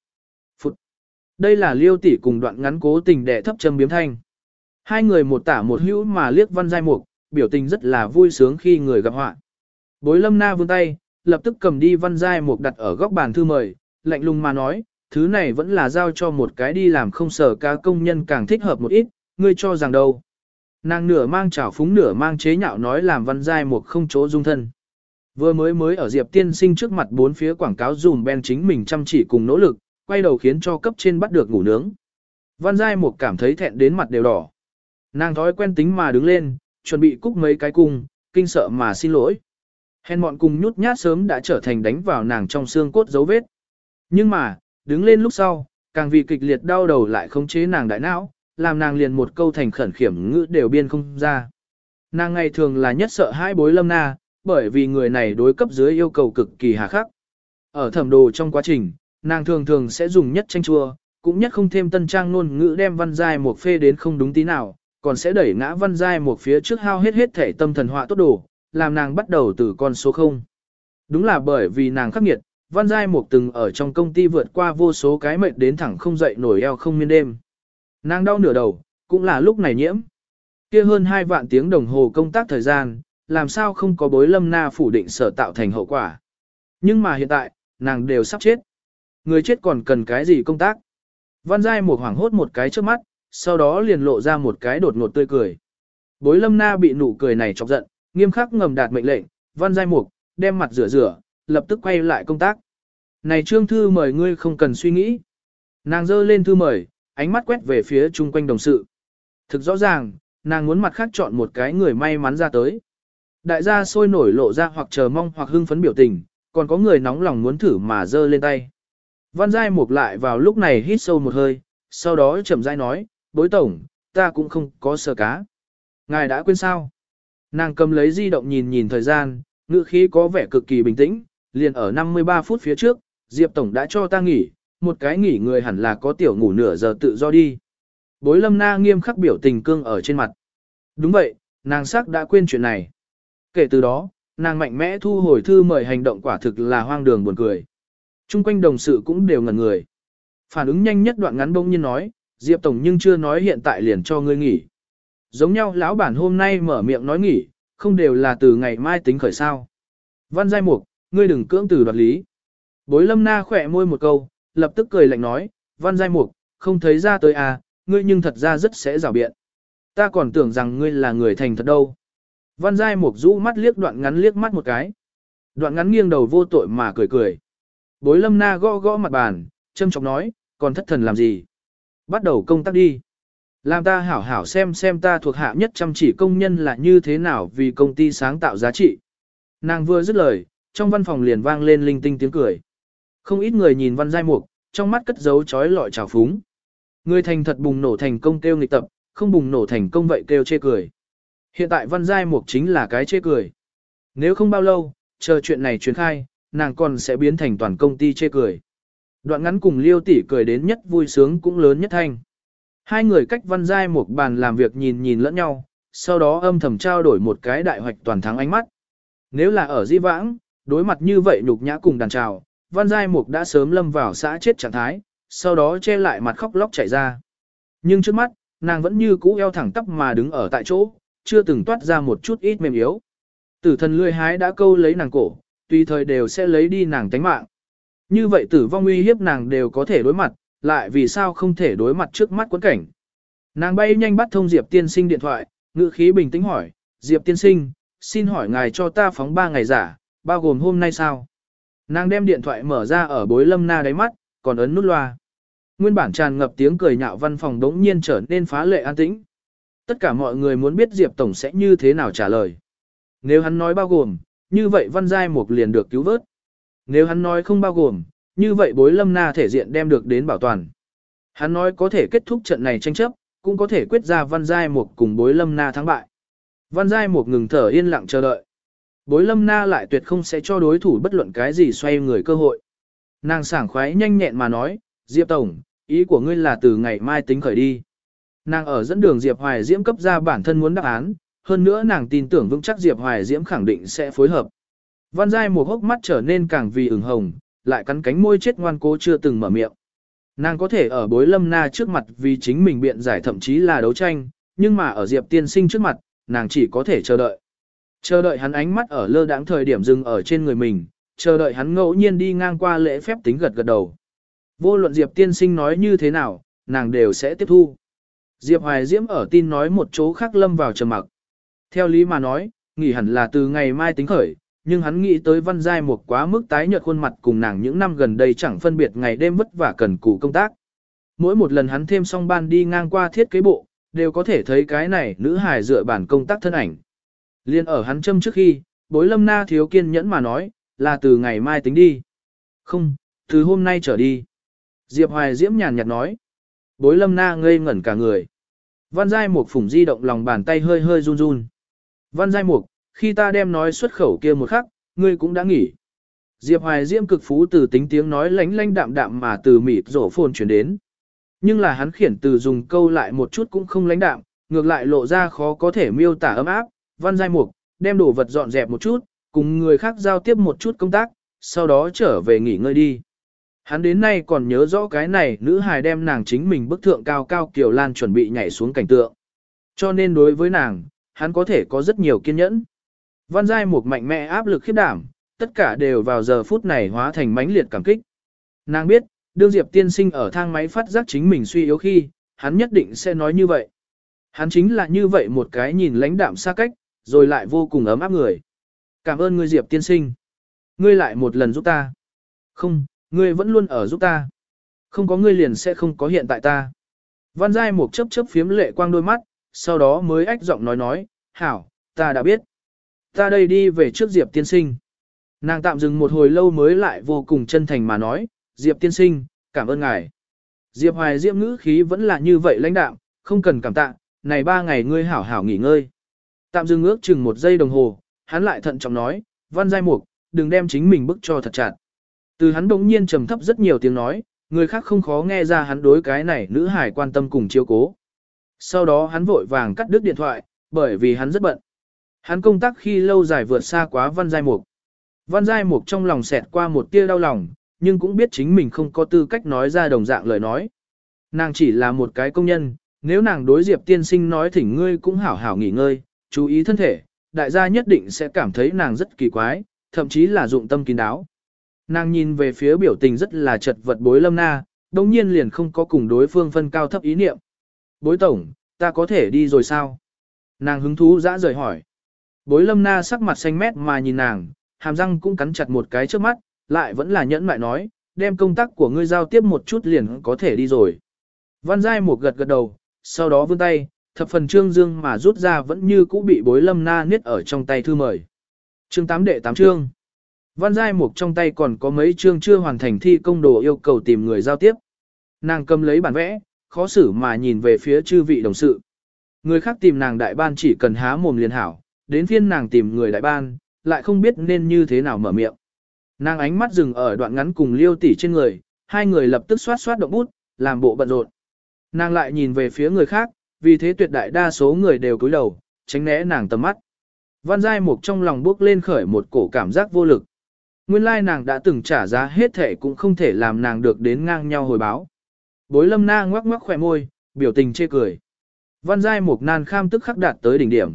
Phụt. Đây là liêu tỷ cùng đoạn ngắn cố tình đẻ thấp châm biếm thanh. Hai người một tả một hữu mà liếc văn giai mục, biểu tình rất là vui sướng khi người gặp họa. Bối lâm na vươn tay, lập tức cầm đi văn giai mục đặt ở góc bàn thư mời, lạnh lùng mà nói, thứ này vẫn là giao cho một cái đi làm không sở ca công nhân càng thích hợp một ít, ngươi cho rằng đâu. Nàng nửa mang trào phúng nửa mang chế nhạo nói làm văn giai một không chỗ dung thân. Vừa mới mới ở Diệp tiên sinh trước mặt bốn phía quảng cáo dùm ben chính mình chăm chỉ cùng nỗ lực, quay đầu khiến cho cấp trên bắt được ngủ nướng. Văn giai một cảm thấy thẹn đến mặt đều đỏ. Nàng thói quen tính mà đứng lên, chuẩn bị cúc mấy cái cung, kinh sợ mà xin lỗi. Hèn mọn cùng nhút nhát sớm đã trở thành đánh vào nàng trong xương cốt dấu vết. Nhưng mà, đứng lên lúc sau, càng vì kịch liệt đau đầu lại khống chế nàng đại não, làm nàng liền một câu thành khẩn khiểm ngữ đều biên không ra. Nàng ngày thường là nhất sợ hai bối lâm na, bởi vì người này đối cấp dưới yêu cầu cực kỳ hà khắc. Ở thẩm đồ trong quá trình, nàng thường thường sẽ dùng nhất tranh chua, cũng nhất không thêm tân trang ngôn ngữ đem văn giai một phê đến không đúng tí nào, còn sẽ đẩy ngã văn giai một phía trước hao hết hết thể tâm thần họa tốt đồ, làm nàng bắt đầu từ con số 0. Đúng là bởi vì nàng khắc nghiệt, văn giai một từng ở trong công ty vượt qua vô số cái mệnh đến thẳng không dậy nổi eo không miên đêm. Nàng đau nửa đầu, cũng là lúc này nhiễm. kia hơn 2 vạn tiếng đồng hồ công tác thời gian, làm sao không có bối lâm na phủ định sở tạo thành hậu quả. Nhưng mà hiện tại, nàng đều sắp chết. Người chết còn cần cái gì công tác? Văn Giai một hoảng hốt một cái trước mắt, sau đó liền lộ ra một cái đột ngột tươi cười. Bối lâm na bị nụ cười này chọc giận, nghiêm khắc ngầm đạt mệnh lệnh, văn giai mục, đem mặt rửa rửa, lập tức quay lại công tác. Này trương thư mời ngươi không cần suy nghĩ. Nàng dơ lên thư mời, ánh mắt quét về phía chung quanh đồng sự. Thực rõ ràng, nàng muốn mặt khác chọn một cái người may mắn ra tới. Đại gia sôi nổi lộ ra hoặc chờ mong hoặc hưng phấn biểu tình, còn có người nóng lòng muốn thử mà dơ lên tay. Văn Giai Mục lại vào lúc này hít sâu một hơi, sau đó chậm rãi nói, bối tổng, ta cũng không có sơ cá. Ngài đã quên sao? Nàng cầm lấy di động nhìn nhìn thời gian, ngữ khí có vẻ cực kỳ bình tĩnh, liền ở 53 phút phía trước, Diệp Tổng đã cho ta nghỉ, một cái nghỉ người hẳn là có tiểu ngủ nửa giờ tự do đi. Bối lâm na nghiêm khắc biểu tình cương ở trên mặt. Đúng vậy, nàng sắc đã quên chuyện này. Kể từ đó, nàng mạnh mẽ thu hồi thư mời hành động quả thực là hoang đường buồn cười. Trung quanh đồng sự cũng đều ngẩn người. Phản ứng nhanh nhất đoạn ngắn bỗng nhiên nói, Diệp Tổng nhưng chưa nói hiện tại liền cho ngươi nghỉ. Giống nhau lão bản hôm nay mở miệng nói nghỉ, không đều là từ ngày mai tính khởi sao. Văn Giai Mục, ngươi đừng cưỡng từ đoạt lý. Bối lâm na khỏe môi một câu, lập tức cười lạnh nói, Văn Giai Mục, không thấy ra tới à, ngươi nhưng thật ra rất sẽ rào biện. Ta còn tưởng rằng ngươi là người thành thật đâu. Văn Giai Mục rũ mắt liếc đoạn ngắn liếc mắt một cái. Đoạn ngắn nghiêng đầu vô tội mà cười cười. Bối lâm na gõ gõ mặt bàn, châm chọc nói, còn thất thần làm gì? Bắt đầu công tác đi. Làm ta hảo hảo xem xem ta thuộc hạ nhất chăm chỉ công nhân là như thế nào vì công ty sáng tạo giá trị. Nàng vừa dứt lời, trong văn phòng liền vang lên linh tinh tiếng cười. Không ít người nhìn văn giai mục, trong mắt cất giấu chói lọi trào phúng. Người thành thật bùng nổ thành công kêu nghịch tập, không bùng nổ thành công vậy kêu chê cười. Hiện tại văn giai mục chính là cái chê cười. Nếu không bao lâu, chờ chuyện này truyền khai, nàng còn sẽ biến thành toàn công ty chê cười. Đoạn ngắn cùng liêu tỷ cười đến nhất vui sướng cũng lớn nhất thanh. Hai người cách văn giai một bàn làm việc nhìn nhìn lẫn nhau, sau đó âm thầm trao đổi một cái đại hoạch toàn thắng ánh mắt. Nếu là ở di vãng, đối mặt như vậy nhục nhã cùng đàn trào, văn giai mục đã sớm lâm vào xã chết trạng thái, sau đó che lại mặt khóc lóc chạy ra. Nhưng trước mắt, nàng vẫn như cũ eo thẳng tắp mà đứng ở tại chỗ, chưa từng toát ra một chút ít mềm yếu. Tử thần lươi hái đã câu lấy nàng cổ, tùy thời đều sẽ lấy đi nàng tánh mạng. Như vậy tử vong uy hiếp nàng đều có thể đối mặt, lại vì sao không thể đối mặt trước mắt quấn cảnh. Nàng bay nhanh bắt thông Diệp tiên sinh điện thoại, ngữ khí bình tĩnh hỏi, Diệp tiên sinh, xin hỏi ngài cho ta phóng 3 ngày giả, bao gồm hôm nay sao? Nàng đem điện thoại mở ra ở bối lâm na đáy mắt, còn ấn nút loa. Nguyên bản tràn ngập tiếng cười nhạo văn phòng đống nhiên trở nên phá lệ an tĩnh. Tất cả mọi người muốn biết Diệp Tổng sẽ như thế nào trả lời. Nếu hắn nói bao gồm, như vậy văn giai mục liền được cứu vớt. Nếu hắn nói không bao gồm, như vậy bối lâm na thể diện đem được đến bảo toàn. Hắn nói có thể kết thúc trận này tranh chấp, cũng có thể quyết ra văn giai Mục cùng bối lâm na thắng bại. Văn Giai Mục ngừng thở yên lặng chờ đợi. Bối lâm na lại tuyệt không sẽ cho đối thủ bất luận cái gì xoay người cơ hội. Nàng sảng khoái nhanh nhẹn mà nói, Diệp Tổng, ý của ngươi là từ ngày mai tính khởi đi. Nàng ở dẫn đường Diệp Hoài Diễm cấp ra bản thân muốn đáp án, hơn nữa nàng tin tưởng vững chắc Diệp Hoài Diễm khẳng định sẽ phối hợp. Văn Giai một hốc mắt trở nên càng vì ửng hồng, lại cắn cánh môi chết ngoan cố chưa từng mở miệng. Nàng có thể ở bối lâm na trước mặt vì chính mình biện giải thậm chí là đấu tranh, nhưng mà ở Diệp tiên sinh trước mặt, nàng chỉ có thể chờ đợi. Chờ đợi hắn ánh mắt ở lơ đãng thời điểm dừng ở trên người mình, chờ đợi hắn ngẫu nhiên đi ngang qua lễ phép tính gật gật đầu. Vô luận Diệp tiên sinh nói như thế nào, nàng đều sẽ tiếp thu. Diệp Hoài Diễm ở tin nói một chỗ khác lâm vào trầm mặc. Theo lý mà nói, nghỉ hẳn là từ ngày mai tính khởi, nhưng hắn nghĩ tới văn giai một quá mức tái nhợt khuôn mặt cùng nàng những năm gần đây chẳng phân biệt ngày đêm vất vả cần cù công tác. Mỗi một lần hắn thêm xong ban đi ngang qua thiết kế bộ, đều có thể thấy cái này nữ hài dựa bản công tác thân ảnh. Liên ở hắn châm trước khi, bối lâm na thiếu kiên nhẫn mà nói, là từ ngày mai tính đi. Không, từ hôm nay trở đi. Diệp Hoài Diễm nhàn nhạt nói. Bối lâm na ngây ngẩn cả người. Văn Giai Mục phủng di động lòng bàn tay hơi hơi run run. Văn Giai Mục, khi ta đem nói xuất khẩu kia một khắc, ngươi cũng đã nghỉ. Diệp Hoài Diễm cực phú từ tính tiếng nói lánh lánh đạm đạm mà từ mịt rổ phồn chuyển đến. Nhưng là hắn khiển từ dùng câu lại một chút cũng không lánh đạm, ngược lại lộ ra khó có thể miêu tả ấm áp. Văn Giai Mục, đem đồ vật dọn dẹp một chút, cùng người khác giao tiếp một chút công tác, sau đó trở về nghỉ ngơi đi. Hắn đến nay còn nhớ rõ cái này nữ hài đem nàng chính mình bức thượng cao cao Kiều Lan chuẩn bị nhảy xuống cảnh tượng. Cho nên đối với nàng, hắn có thể có rất nhiều kiên nhẫn. Văn giai một mạnh mẽ áp lực khiếp đảm, tất cả đều vào giờ phút này hóa thành mãnh liệt cảm kích. Nàng biết, đương Diệp tiên sinh ở thang máy phát giác chính mình suy yếu khi, hắn nhất định sẽ nói như vậy. Hắn chính là như vậy một cái nhìn lãnh đạm xa cách, rồi lại vô cùng ấm áp người. Cảm ơn ngươi Diệp tiên sinh. Ngươi lại một lần giúp ta. Không, ngươi vẫn luôn ở giúp ta. Không có ngươi liền sẽ không có hiện tại ta. Văn Giai một chớp chớp phiếm lệ quang đôi mắt, sau đó mới ách giọng nói nói, hảo, ta đã biết. Ta đây đi về trước Diệp tiên sinh. Nàng tạm dừng một hồi lâu mới lại vô cùng chân thành mà nói, Diệp tiên sinh, cảm ơn ngài. Diệp hoài diễm ngữ khí vẫn là như vậy lãnh đạm, không cần cảm tạ, này ba ngày ngươi hảo hảo nghỉ ngơi. Tạm dừng ước chừng một giây đồng hồ, hắn lại thận trọng nói, văn giai mục, đừng đem chính mình bức cho thật chặt. Từ hắn đống nhiên trầm thấp rất nhiều tiếng nói, người khác không khó nghe ra hắn đối cái này nữ hải quan tâm cùng chiêu cố. Sau đó hắn vội vàng cắt đứt điện thoại, bởi vì hắn rất bận. Hắn công tác khi lâu dài vượt xa quá văn giai mục. Văn giai mục trong lòng xẹt qua một tia đau lòng, nhưng cũng biết chính mình không có tư cách nói ra đồng dạng lời nói. Nàng chỉ là một cái công nhân, nếu nàng đối diệp tiên sinh nói thỉnh ngươi cũng hảo hảo nghỉ ngơi, chú ý thân thể, đại gia nhất định sẽ cảm thấy nàng rất kỳ quái, thậm chí là dụng tâm kín đáo. Nàng nhìn về phía biểu tình rất là chật vật bối lâm na, đồng nhiên liền không có cùng đối phương phân cao thấp ý niệm. Bối tổng, ta có thể đi rồi sao? Nàng hứng thú dã rời hỏi. Bối lâm na sắc mặt xanh mét mà nhìn nàng, hàm răng cũng cắn chặt một cái trước mắt, lại vẫn là nhẫn mại nói, đem công tác của ngươi giao tiếp một chút liền có thể đi rồi. Văn Giai một gật gật đầu, sau đó vươn tay, thập phần trương dương mà rút ra vẫn như cũ bị bối lâm na niết ở trong tay thư mời. Chương 8 đệ 8 chương. Văn Giai Mục trong tay còn có mấy chương chưa hoàn thành thi công đồ yêu cầu tìm người giao tiếp. Nàng cầm lấy bản vẽ, khó xử mà nhìn về phía chư vị đồng sự. Người khác tìm nàng đại ban chỉ cần há mồm liền hảo, đến phiên nàng tìm người đại ban, lại không biết nên như thế nào mở miệng. Nàng ánh mắt dừng ở đoạn ngắn cùng liêu tỷ trên người, hai người lập tức xoát xoát động bút, làm bộ bận rộn. Nàng lại nhìn về phía người khác, vì thế tuyệt đại đa số người đều cúi đầu, tránh né nàng tầm mắt. Văn Giai Mục trong lòng bước lên khởi một cổ cảm giác vô lực. Nguyên lai nàng đã từng trả giá hết thể cũng không thể làm nàng được đến ngang nhau hồi báo. Bối lâm na ngoắc ngoắc khỏe môi, biểu tình chê cười. Văn giai mục nan kham tức khắc đạt tới đỉnh điểm.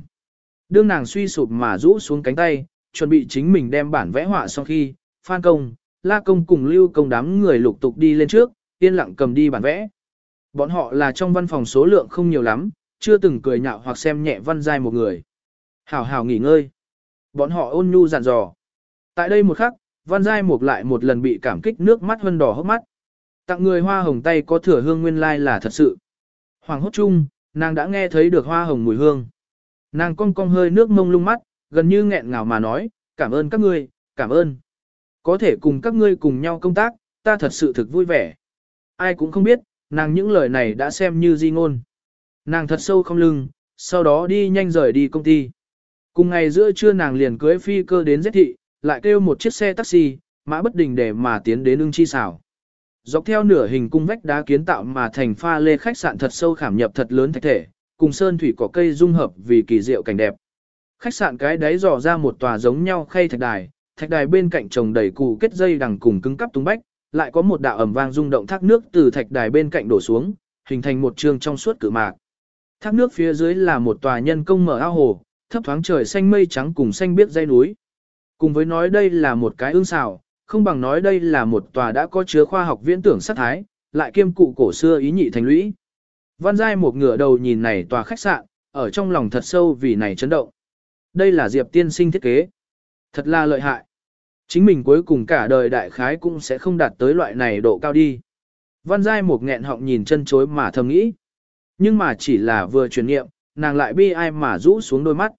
Đương nàng suy sụp mà rũ xuống cánh tay, chuẩn bị chính mình đem bản vẽ họa sau khi, Phan Công, La Công cùng Lưu Công đám người lục tục đi lên trước, yên lặng cầm đi bản vẽ. Bọn họ là trong văn phòng số lượng không nhiều lắm, chưa từng cười nhạo hoặc xem nhẹ văn giai một người. Hảo hảo nghỉ ngơi. Bọn họ ôn nhu dặn dò. Tại đây một khắc, Văn Giai Mục lại một lần bị cảm kích nước mắt hân đỏ hốc mắt. Tặng người hoa hồng tay có thừa hương nguyên lai là thật sự. Hoàng hốt chung, nàng đã nghe thấy được hoa hồng mùi hương. Nàng cong cong hơi nước mông lung mắt, gần như nghẹn ngào mà nói, cảm ơn các ngươi, cảm ơn. Có thể cùng các ngươi cùng nhau công tác, ta thật sự thực vui vẻ. Ai cũng không biết, nàng những lời này đã xem như di ngôn. Nàng thật sâu không lưng, sau đó đi nhanh rời đi công ty. Cùng ngày giữa trưa nàng liền cưới phi cơ đến Z thị, lại kêu một chiếc xe taxi, mã bất đình để mà tiến đến ưng chi xảo. Dọc theo nửa hình cung vách đá kiến tạo mà thành pha lê khách sạn thật sâu khảm nhập thật lớn thạch thể, cùng sơn thủy cỏ cây dung hợp vì kỳ diệu cảnh đẹp. Khách sạn cái đáy dò ra một tòa giống nhau khay thạch đài, thạch đài bên cạnh trồng đầy củ kết dây đằng cùng cứng cắp tung bách, lại có một đạo ẩm vang rung động thác nước từ thạch đài bên cạnh đổ xuống, hình thành một trường trong suốt cự mạc. Thác nước phía dưới là một tòa nhân công mở ao hồ, thấp thoáng trời xanh mây trắng cùng xanh biếc dây núi. Cùng với nói đây là một cái ương xào, không bằng nói đây là một tòa đã có chứa khoa học viễn tưởng sát thái, lại kiêm cụ cổ xưa ý nhị thành lũy. Văn Giai một ngửa đầu nhìn này tòa khách sạn, ở trong lòng thật sâu vì này chấn động. Đây là Diệp tiên sinh thiết kế. Thật là lợi hại. Chính mình cuối cùng cả đời đại khái cũng sẽ không đạt tới loại này độ cao đi. Văn Giai một nghẹn họng nhìn chân chối mà thầm nghĩ. Nhưng mà chỉ là vừa truyền nghiệm, nàng lại bi ai mà rũ xuống đôi mắt.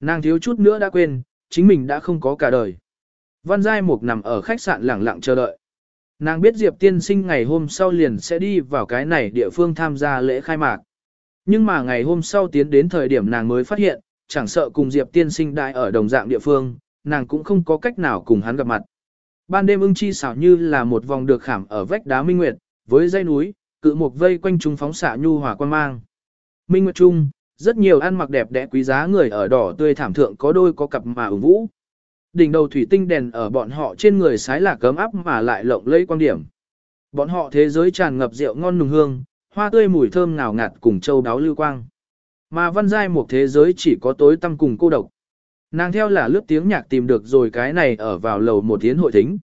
Nàng thiếu chút nữa đã quên, chính mình đã không có cả đời. Văn Giai Mục nằm ở khách sạn lẳng lặng chờ đợi. Nàng biết Diệp tiên sinh ngày hôm sau liền sẽ đi vào cái này địa phương tham gia lễ khai mạc. Nhưng mà ngày hôm sau tiến đến thời điểm nàng mới phát hiện, chẳng sợ cùng Diệp tiên sinh đại ở đồng dạng địa phương, nàng cũng không có cách nào cùng hắn gặp mặt. Ban đêm ưng chi xảo như là một vòng được khảm ở vách đá minh nguyệt, với dây núi, cự một vây quanh chúng phóng xạ nhu hòa quan mang. Minh nguyệt trung, rất nhiều ăn mặc đẹp đẽ quý giá người ở đỏ tươi thảm thượng có đôi có cặp mà ủng vũ. Đỉnh đầu thủy tinh đèn ở bọn họ trên người sái là cấm áp mà lại lộng lẫy quan điểm. Bọn họ thế giới tràn ngập rượu ngon nùng hương, hoa tươi mùi thơm ngào ngạt cùng châu đáo lưu quang. Mà văn giai một thế giới chỉ có tối tăm cùng cô độc. Nàng theo là lướt tiếng nhạc tìm được rồi cái này ở vào lầu một tiếng hội thính.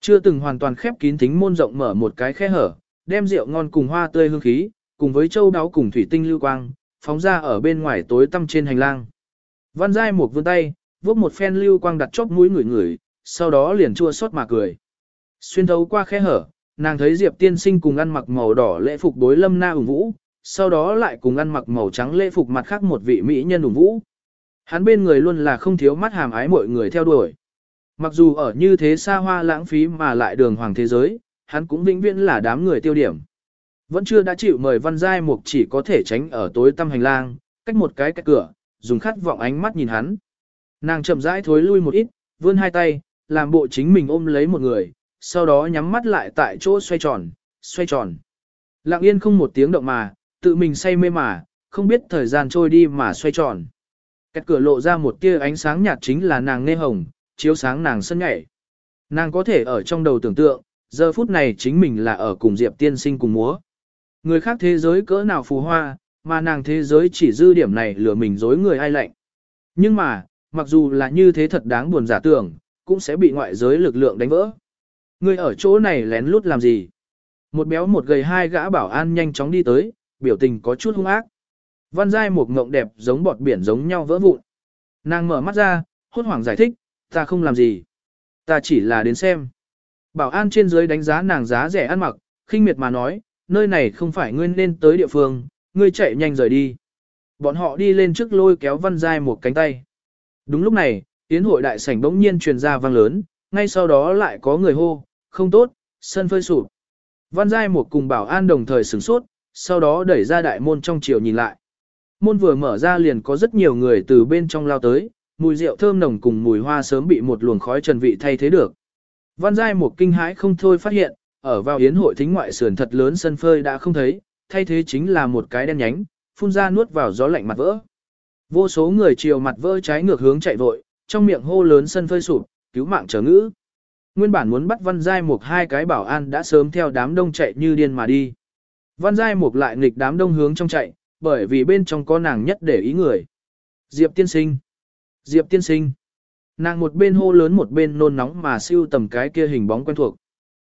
Chưa từng hoàn toàn khép kín thính môn rộng mở một cái khe hở, đem rượu ngon cùng hoa tươi hương khí, cùng với châu đáo cùng thủy tinh lưu quang, phóng ra ở bên ngoài tối tăm trên hành lang. Văn Giai một vươn tay, vốc một phen lưu quang đặt chóp mũi người người, sau đó liền chua xót mà cười. Xuyên thấu qua khe hở, nàng thấy Diệp tiên sinh cùng ăn mặc màu đỏ lễ phục đối lâm na ủng vũ, sau đó lại cùng ăn mặc màu trắng lễ phục mặt khác một vị mỹ nhân ủng vũ. Hắn bên người luôn là không thiếu mắt hàm ái mọi người theo đuổi. Mặc dù ở như thế xa hoa lãng phí mà lại đường hoàng thế giới, hắn cũng vĩnh viễn là đám người tiêu điểm. Vẫn chưa đã chịu mời văn giai mục chỉ có thể tránh ở tối tăm hành lang, cách một cái cách cửa, dùng khát vọng ánh mắt nhìn hắn. Nàng chậm rãi thối lui một ít, vươn hai tay, làm bộ chính mình ôm lấy một người, sau đó nhắm mắt lại tại chỗ xoay tròn, xoay tròn. Lặng yên không một tiếng động mà, tự mình say mê mà, không biết thời gian trôi đi mà xoay tròn. Cách cửa lộ ra một tia ánh sáng nhạt chính là nàng nghe hồng, chiếu sáng nàng sân nhảy. Nàng có thể ở trong đầu tưởng tượng, giờ phút này chính mình là ở cùng Diệp tiên sinh cùng múa. Người khác thế giới cỡ nào phù hoa, mà nàng thế giới chỉ dư điểm này lừa mình dối người ai lạnh. Nhưng mà, mặc dù là như thế thật đáng buồn giả tưởng, cũng sẽ bị ngoại giới lực lượng đánh vỡ. Người ở chỗ này lén lút làm gì? Một béo một gầy hai gã bảo an nhanh chóng đi tới, biểu tình có chút hung ác. Văn giai một ngộng đẹp giống bọt biển giống nhau vỡ vụn. Nàng mở mắt ra, hốt hoảng giải thích, ta không làm gì. Ta chỉ là đến xem. Bảo an trên dưới đánh giá nàng giá rẻ ăn mặc, khinh miệt mà nói, nơi này không phải ngươi nên tới địa phương, ngươi chạy nhanh rời đi. Bọn họ đi lên trước lôi kéo văn giai một cánh tay. Đúng lúc này, tiến hội đại sảnh bỗng nhiên truyền ra vang lớn, ngay sau đó lại có người hô, không tốt, sân phơi sụp. Văn giai một cùng bảo an đồng thời sửng sốt, sau đó đẩy ra đại môn trong chiều nhìn lại. Môn vừa mở ra liền có rất nhiều người từ bên trong lao tới, mùi rượu thơm nồng cùng mùi hoa sớm bị một luồng khói trần vị thay thế được. Văn giai một kinh hãi không thôi phát hiện, ở vào yến hội thính ngoại sườn thật lớn sân phơi đã không thấy, thay thế chính là một cái đen nhánh, phun ra nuốt vào gió lạnh mặt vỡ. Vô số người chiều mặt vỡ trái ngược hướng chạy vội, trong miệng hô lớn sân phơi sụp, cứu mạng chờ ngữ. Nguyên bản muốn bắt Văn Giai Mục hai cái bảo an đã sớm theo đám đông chạy như điên mà đi. Văn Giai Mục lại nghịch đám đông hướng trong chạy, bởi vì bên trong có nàng nhất để ý người. Diệp tiên sinh. Diệp tiên sinh. Nàng một bên hô lớn một bên nôn nóng mà siêu tầm cái kia hình bóng quen thuộc.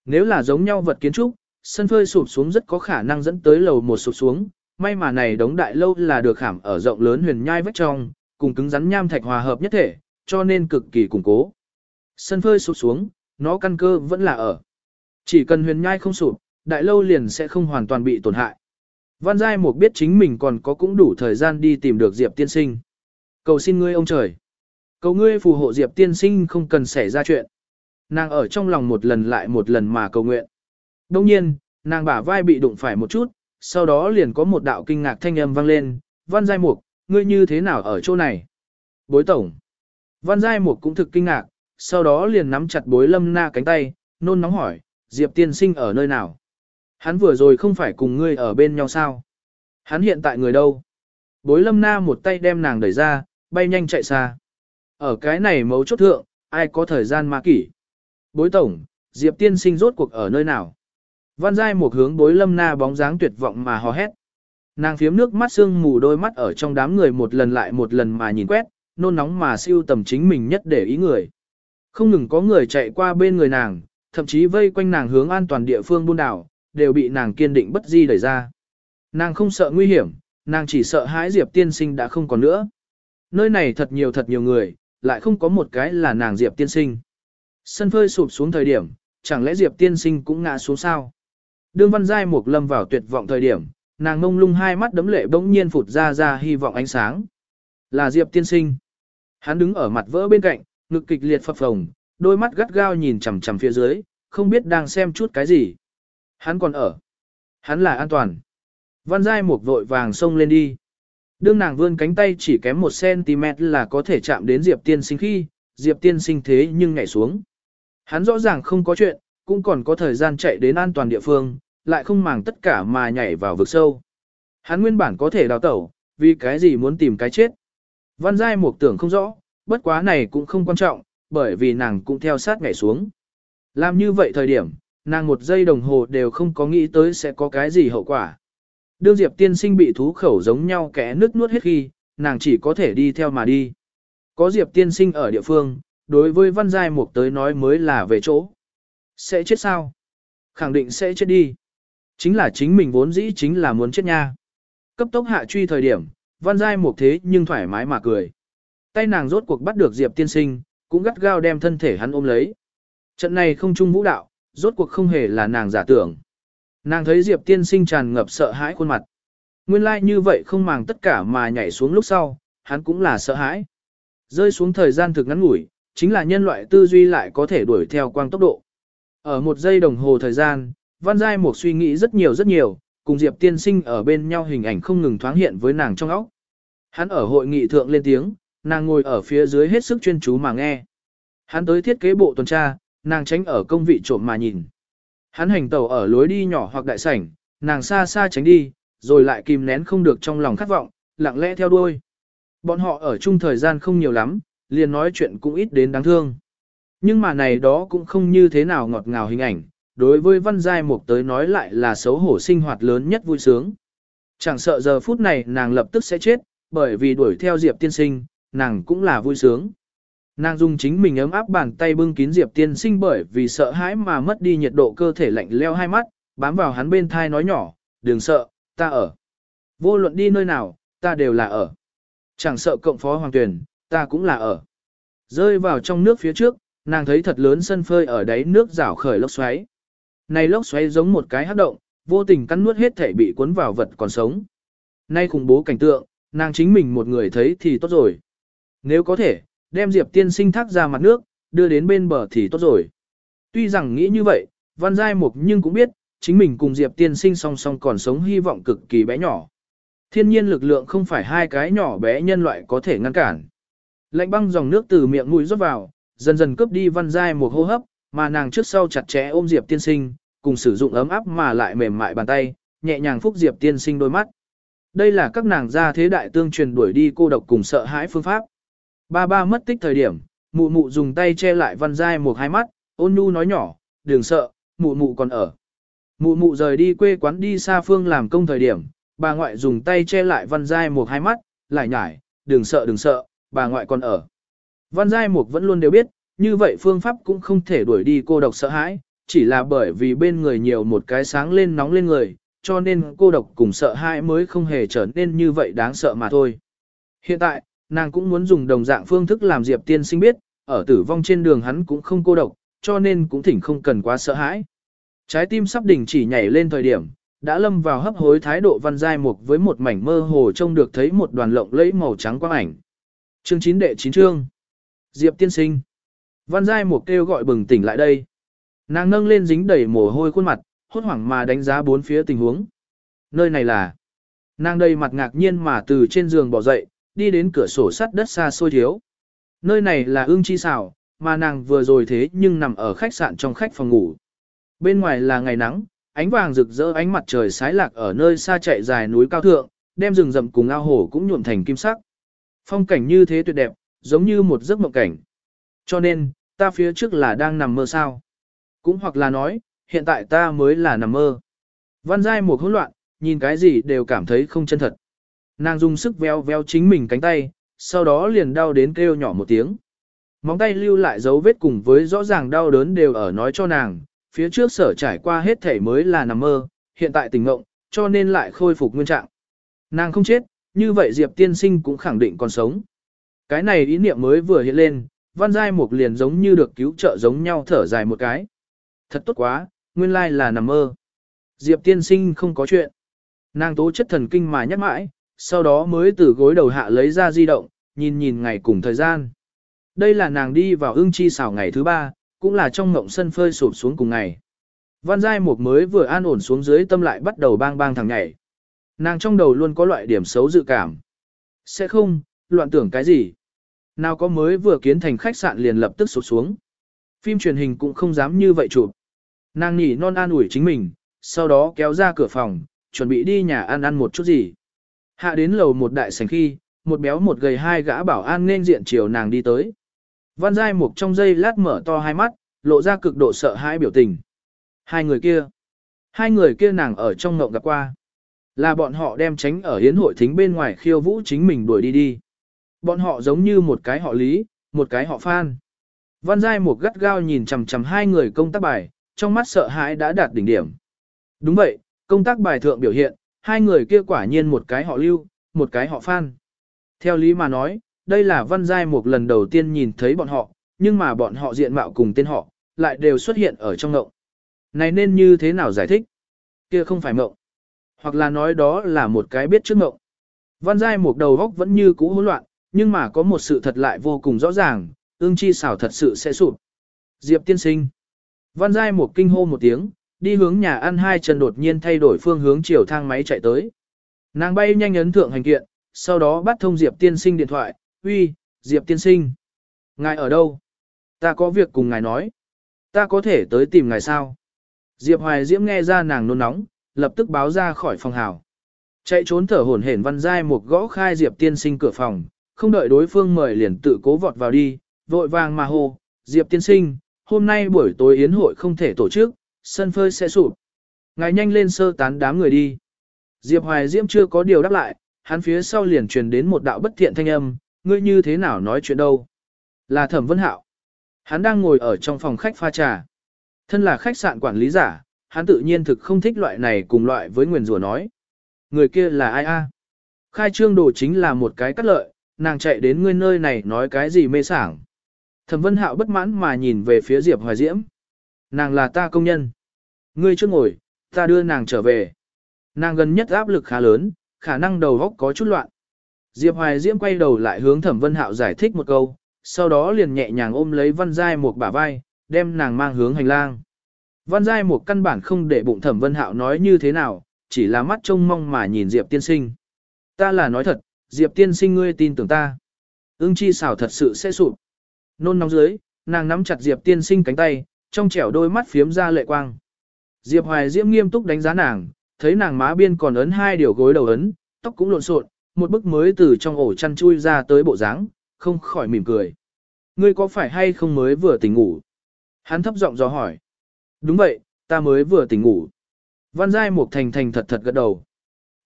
Nếu là giống nhau vật kiến trúc, sân phơi sụp xuống rất có khả năng dẫn tới lầu một sụp xuống, may mà này đống đại lâu là được khảm ở rộng lớn huyền nhai vách trong, cùng cứng rắn nham thạch hòa hợp nhất thể, cho nên cực kỳ củng cố. Sân phơi sụp xuống, nó căn cơ vẫn là ở. Chỉ cần huyền nhai không sụp, đại lâu liền sẽ không hoàn toàn bị tổn hại. Văn Giai Mục biết chính mình còn có cũng đủ thời gian đi tìm được Diệp tiên sinh. Cầu xin ngươi ông trời. Cầu ngươi phù hộ Diệp tiên sinh không cần xảy ra chuyện. Nàng ở trong lòng một lần lại một lần mà cầu nguyện. Đông nhiên, nàng bả vai bị đụng phải một chút, sau đó liền có một đạo kinh ngạc thanh âm vang lên, văn giai mục, ngươi như thế nào ở chỗ này? bối tổng. Văn Giai Mục cũng thực kinh ngạc, sau đó liền nắm chặt bối lâm na cánh tay, nôn nóng hỏi, Diệp tiên sinh ở nơi nào? Hắn vừa rồi không phải cùng ngươi ở bên nhau sao? Hắn hiện tại người đâu? Bối lâm na một tay đem nàng đẩy ra, bay nhanh chạy xa. Ở cái này mấu chốt thượng, ai có thời gian mà kỷ? Bối tổng, Diệp tiên sinh rốt cuộc ở nơi nào? Văn Giai một hướng bối lâm na bóng dáng tuyệt vọng mà hò hét. Nàng phiếm nước mắt sương mù đôi mắt ở trong đám người một lần lại một lần mà nhìn quét, nôn nóng mà siêu tầm chính mình nhất để ý người. Không ngừng có người chạy qua bên người nàng, thậm chí vây quanh nàng hướng an toàn địa phương buôn đảo, đều bị nàng kiên định bất di đẩy ra. Nàng không sợ nguy hiểm, nàng chỉ sợ hãi Diệp tiên sinh đã không còn nữa. Nơi này thật nhiều thật nhiều người, lại không có một cái là nàng Diệp tiên sinh. Sân phơi sụp xuống thời điểm, chẳng lẽ Diệp tiên sinh cũng ngã xuống sao? Đương văn giai một lâm vào tuyệt vọng thời điểm, nàng ngông lung hai mắt đấm lệ bỗng nhiên phụt ra ra hy vọng ánh sáng. Là Diệp tiên sinh. Hắn đứng ở mặt vỡ bên cạnh, ngực kịch liệt phập phồng, đôi mắt gắt gao nhìn chằm chằm phía dưới, không biết đang xem chút cái gì. Hắn còn ở. Hắn là an toàn. Văn Giai Mục vội vàng xông lên đi. Đương nàng vươn cánh tay chỉ kém 1cm là có thể chạm đến Diệp tiên sinh khi, Diệp tiên sinh thế nhưng nhảy xuống. Hắn rõ ràng không có chuyện, cũng còn có thời gian chạy đến an toàn địa phương, lại không màng tất cả mà nhảy vào vực sâu. Hắn nguyên bản có thể đào tẩu, vì cái gì muốn tìm cái chết. Văn Giai Mục tưởng không rõ, bất quá này cũng không quan trọng, bởi vì nàng cũng theo sát nhảy xuống. Làm như vậy thời điểm, nàng một giây đồng hồ đều không có nghĩ tới sẽ có cái gì hậu quả. Đương Diệp tiên sinh bị thú khẩu giống nhau kẻ nước nuốt hết khi, nàng chỉ có thể đi theo mà đi. Có Diệp tiên sinh ở địa phương, đối với văn giai mục tới nói mới là về chỗ. Sẽ chết sao? Khẳng định sẽ chết đi. Chính là chính mình vốn dĩ chính là muốn chết nha. Cấp tốc hạ truy thời điểm, văn giai mục thế nhưng thoải mái mà cười. Tay nàng rốt cuộc bắt được Diệp tiên sinh, cũng gắt gao đem thân thể hắn ôm lấy. Trận này không chung vũ đạo, rốt cuộc không hề là nàng giả tưởng. Nàng thấy Diệp tiên sinh tràn ngập sợ hãi khuôn mặt. Nguyên lai like như vậy không màng tất cả mà nhảy xuống lúc sau, hắn cũng là sợ hãi. Rơi xuống thời gian thực ngắn ngủi, chính là nhân loại tư duy lại có thể đuổi theo quang tốc độ. Ở một giây đồng hồ thời gian, Văn Giai Mục suy nghĩ rất nhiều rất nhiều, cùng Diệp tiên sinh ở bên nhau hình ảnh không ngừng thoáng hiện với nàng trong óc. Hắn ở hội nghị thượng lên tiếng, nàng ngồi ở phía dưới hết sức chuyên chú mà nghe. Hắn tới thiết kế bộ tuần tra, nàng tránh ở công vị trộm mà nhìn. Hắn hành tẩu ở lối đi nhỏ hoặc đại sảnh, nàng xa xa tránh đi, rồi lại kìm nén không được trong lòng khát vọng, lặng lẽ theo đuôi. Bọn họ ở chung thời gian không nhiều lắm, liền nói chuyện cũng ít đến đáng thương. Nhưng mà này đó cũng không như thế nào ngọt ngào hình ảnh, đối với văn giai mục tới nói lại là xấu hổ sinh hoạt lớn nhất vui sướng. Chẳng sợ giờ phút này nàng lập tức sẽ chết, bởi vì đuổi theo Diệp tiên sinh, nàng cũng là vui sướng. Nàng dùng chính mình ấm áp bàn tay bưng kín Diệp tiên sinh bởi vì sợ hãi mà mất đi nhiệt độ cơ thể lạnh leo hai mắt, bám vào hắn bên thai nói nhỏ, đừng sợ, ta ở. Vô luận đi nơi nào, ta đều là ở. Chẳng sợ cộng phó hoàng tuyển, ta cũng là ở. Rơi vào trong nước phía trước, nàng thấy thật lớn sân phơi ở đáy nước rảo khởi lốc xoáy. Này lốc xoáy giống một cái hát động, vô tình cắn nuốt hết thể bị cuốn vào vật còn sống. Nay khủng bố cảnh tượng, nàng chính mình một người thấy thì tốt rồi. Nếu có thể, đem Diệp tiên sinh thác ra mặt nước, đưa đến bên bờ thì tốt rồi. Tuy rằng nghĩ như vậy, Văn Giai Mục nhưng cũng biết, chính mình cùng Diệp tiên sinh song song còn sống hy vọng cực kỳ bé nhỏ. Thiên nhiên lực lượng không phải hai cái nhỏ bé nhân loại có thể ngăn cản. Lạnh băng dòng nước từ miệng mũi rót vào, dần dần cướp đi Văn Giai Mục hô hấp, mà nàng trước sau chặt chẽ ôm Diệp tiên sinh, cùng sử dụng ấm áp mà lại mềm mại bàn tay, nhẹ nhàng phúc Diệp tiên sinh đôi mắt. Đây là các nàng gia thế đại tương truyền đuổi đi cô độc cùng sợ hãi phương pháp. Ba ba mất tích thời điểm, mụ mụ dùng tay che lại văn giai một hai mắt, ôn nhu nói nhỏ, đừng sợ, mụ mụ còn ở. Mụ mụ rời đi quê quán đi xa phương làm công thời điểm, bà ngoại dùng tay che lại văn giai một hai mắt, lại nhải, đừng sợ đừng sợ, bà ngoại còn ở. Văn giai mục vẫn luôn đều biết, như vậy phương pháp cũng không thể đuổi đi cô độc sợ hãi, chỉ là bởi vì bên người nhiều một cái sáng lên nóng lên người, cho nên cô độc cùng sợ hãi mới không hề trở nên như vậy đáng sợ mà thôi. Hiện tại, nàng cũng muốn dùng đồng dạng phương thức làm Diệp tiên sinh biết, ở tử vong trên đường hắn cũng không cô độc, cho nên cũng thỉnh không cần quá sợ hãi. Trái tim sắp đỉnh chỉ nhảy lên thời điểm, đã lâm vào hấp hối thái độ văn giai mục với một mảnh mơ hồ trông được thấy một đoàn lộng lẫy màu trắng quang ảnh. Chương 9 đệ 9 chương. Diệp tiên sinh. Văn giai mục kêu gọi bừng tỉnh lại đây. Nàng nâng lên dính đầy mồ hôi khuôn mặt, hốt hoảng mà đánh giá bốn phía tình huống. Nơi này là. Nàng đây mặt ngạc nhiên mà từ trên giường bỏ dậy, đi đến cửa sổ sắt đất xa xôi thiếu. Nơi này là ương chi xảo, mà nàng vừa rồi thế nhưng nằm ở khách sạn trong khách phòng ngủ. Bên ngoài là ngày nắng, ánh vàng rực rỡ ánh mặt trời sái lạc ở nơi xa chạy dài núi cao thượng, đem rừng rậm cùng ao hồ cũng nhuộm thành kim sắc. Phong cảnh như thế tuyệt đẹp, giống như một giấc mộng cảnh. Cho nên, ta phía trước là đang nằm mơ sao. Cũng hoặc là nói, hiện tại ta mới là nằm mơ. Văn giai một hỗn loạn, nhìn cái gì đều cảm thấy không chân thật. Nàng dùng sức véo véo chính mình cánh tay, sau đó liền đau đến kêu nhỏ một tiếng. Móng tay lưu lại dấu vết cùng với rõ ràng đau đớn đều ở nói cho nàng, phía trước sở trải qua hết thể mới là nằm mơ, hiện tại tỉnh ngộng, cho nên lại khôi phục nguyên trạng. Nàng không chết, như vậy Diệp tiên sinh cũng khẳng định còn sống. Cái này ý niệm mới vừa hiện lên, văn giai mục liền giống như được cứu trợ giống nhau thở dài một cái. Thật tốt quá, nguyên lai là nằm mơ. Diệp tiên sinh không có chuyện. Nàng tố chất thần kinh mà nhắc mãi, sau đó mới từ gối đầu hạ lấy ra di động, nhìn nhìn ngày cùng thời gian. Đây là nàng đi vào ưng chi xảo ngày thứ ba, cũng là trong ngộng sân phơi sụp xuống cùng ngày. Văn giai một mới vừa an ổn xuống dưới tâm lại bắt đầu bang bang thằng nhảy. Nàng trong đầu luôn có loại điểm xấu dự cảm. Sẽ không, loạn tưởng cái gì. Nào có mới vừa kiến thành khách sạn liền lập tức sụp xuống. Phim truyền hình cũng không dám như vậy chụp. Nàng nhỉ non an ủi chính mình, sau đó kéo ra cửa phòng, chuẩn bị đi nhà ăn ăn một chút gì. Hạ đến lầu một đại sảnh khi, một béo một gầy hai gã bảo an nên diện chiều nàng đi tới. Văn Giai Mục trong giây lát mở to hai mắt, lộ ra cực độ sợ hãi biểu tình. Hai người kia. Hai người kia nàng ở trong ngộng gặp qua. Là bọn họ đem tránh ở hiến hội thính bên ngoài khiêu vũ chính mình đuổi đi đi. Bọn họ giống như một cái họ lý, một cái họ phan. Văn Giai Mục gắt gao nhìn chằm chằm hai người công tác bài, trong mắt sợ hãi đã đạt đỉnh điểm. Đúng vậy, công tác bài thượng biểu hiện, hai người kia quả nhiên một cái họ lưu, một cái họ phan. Theo lý mà nói, đây là văn giai một lần đầu tiên nhìn thấy bọn họ, nhưng mà bọn họ diện mạo cùng tên họ, lại đều xuất hiện ở trong ngộng. Này nên như thế nào giải thích? Kia không phải ngộng. Hoặc là nói đó là một cái biết trước ngộng. Văn giai một đầu góc vẫn như cũ hỗn loạn, nhưng mà có một sự thật lại vô cùng rõ ràng, ương chi xảo thật sự sẽ sụp. Diệp tiên sinh. Văn giai một kinh hô một tiếng, đi hướng nhà ăn hai chân đột nhiên thay đổi phương hướng chiều thang máy chạy tới. Nàng bay nhanh ấn thượng hành kiện, sau đó bắt thông Diệp tiên sinh điện thoại, uy, Diệp tiên sinh. Ngài ở đâu? Ta có việc cùng ngài nói. Ta có thể tới tìm ngài sao? Diệp Hoài Diễm nghe ra nàng nôn nóng, lập tức báo ra khỏi phòng hào. Chạy trốn thở hổn hển văn giai một gõ khai Diệp tiên sinh cửa phòng, không đợi đối phương mời liền tự cố vọt vào đi, vội vàng mà hô, Diệp tiên sinh, hôm nay buổi tối yến hội không thể tổ chức, sân phơi sẽ sụp. Ngài nhanh lên sơ tán đám người đi. Diệp Hoài Diễm chưa có điều đáp lại, hắn phía sau liền truyền đến một đạo bất thiện thanh âm, ngươi như thế nào nói chuyện đâu? Là Thẩm Vân Hạo. Hắn đang ngồi ở trong phòng khách pha trà. Thân là khách sạn quản lý giả, hắn tự nhiên thực không thích loại này cùng loại với nguyền rủa nói. Người kia là ai a? Khai trương đồ chính là một cái cắt lợi, nàng chạy đến ngươi nơi này nói cái gì mê sảng. Thẩm Vân Hạo bất mãn mà nhìn về phía Diệp Hoài Diễm. Nàng là ta công nhân. Ngươi trước ngồi, ta đưa nàng trở về. Nàng gần nhất áp lực khá lớn, khả năng đầu óc có chút loạn. Diệp Hoài Diễm quay đầu lại hướng Thẩm Vân Hạo giải thích một câu, sau đó liền nhẹ nhàng ôm lấy Văn Giai một bả vai, đem nàng mang hướng hành lang. Văn Giai một căn bản không để bụng Thẩm Vân Hạo nói như thế nào, chỉ là mắt trông mong mà nhìn Diệp Tiên Sinh. Ta là nói thật, Diệp Tiên Sinh ngươi tin tưởng ta. Ưng chi xảo thật sự sẽ sụp. Nôn nóng dưới, nàng nắm chặt Diệp Tiên Sinh cánh tay, trong trẻo đôi mắt phiếm ra lệ quang. Diệp Hoài Diễm nghiêm túc đánh giá nàng, thấy nàng má biên còn ấn hai điều gối đầu ấn, tóc cũng lộn xộn, một bức mới từ trong ổ chăn chui ra tới bộ dáng, không khỏi mỉm cười. Ngươi có phải hay không mới vừa tỉnh ngủ? Hắn thấp giọng dò hỏi. Đúng vậy, ta mới vừa tỉnh ngủ. Văn Giai Mục Thành Thành thật thật gật đầu.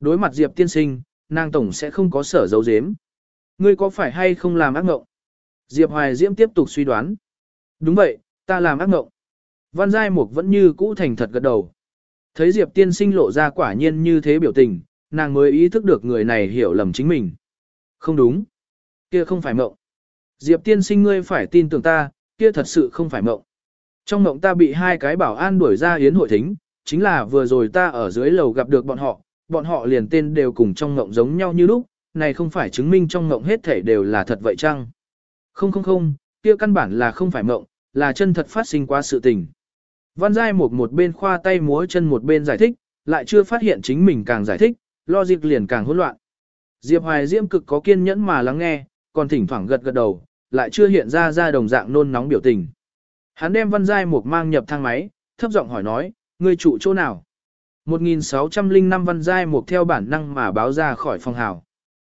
Đối mặt Diệp tiên sinh, nàng tổng sẽ không có sở dấu dếm. Ngươi có phải hay không làm ác ngộng? Diệp Hoài Diễm tiếp tục suy đoán. Đúng vậy, ta làm ác ngộng. Văn Giai Mục vẫn như cũ thành thật gật đầu. Thấy Diệp tiên sinh lộ ra quả nhiên như thế biểu tình, nàng mới ý thức được người này hiểu lầm chính mình. Không đúng. Kia không phải mộng. Diệp tiên sinh ngươi phải tin tưởng ta, kia thật sự không phải mộng. Trong mộng ta bị hai cái bảo an đuổi ra yến hội thính, chính là vừa rồi ta ở dưới lầu gặp được bọn họ, bọn họ liền tên đều cùng trong mộng giống nhau như lúc, này không phải chứng minh trong mộng hết thể đều là thật vậy chăng? Không không không, kia căn bản là không phải mộng, là chân thật phát sinh qua sự tình. Văn Giai một một bên khoa tay múa chân một bên giải thích, lại chưa phát hiện chính mình càng giải thích, lo dịp liền càng hỗn loạn. Diệp Hoài Diễm cực có kiên nhẫn mà lắng nghe, còn thỉnh thoảng gật gật đầu, lại chưa hiện ra ra đồng dạng nôn nóng biểu tình. Hắn đem Văn Giai Mục mang nhập thang máy, thấp giọng hỏi nói, ngươi trụ chỗ nào? 1605 Văn Giai Mục theo bản năng mà báo ra khỏi phòng hào.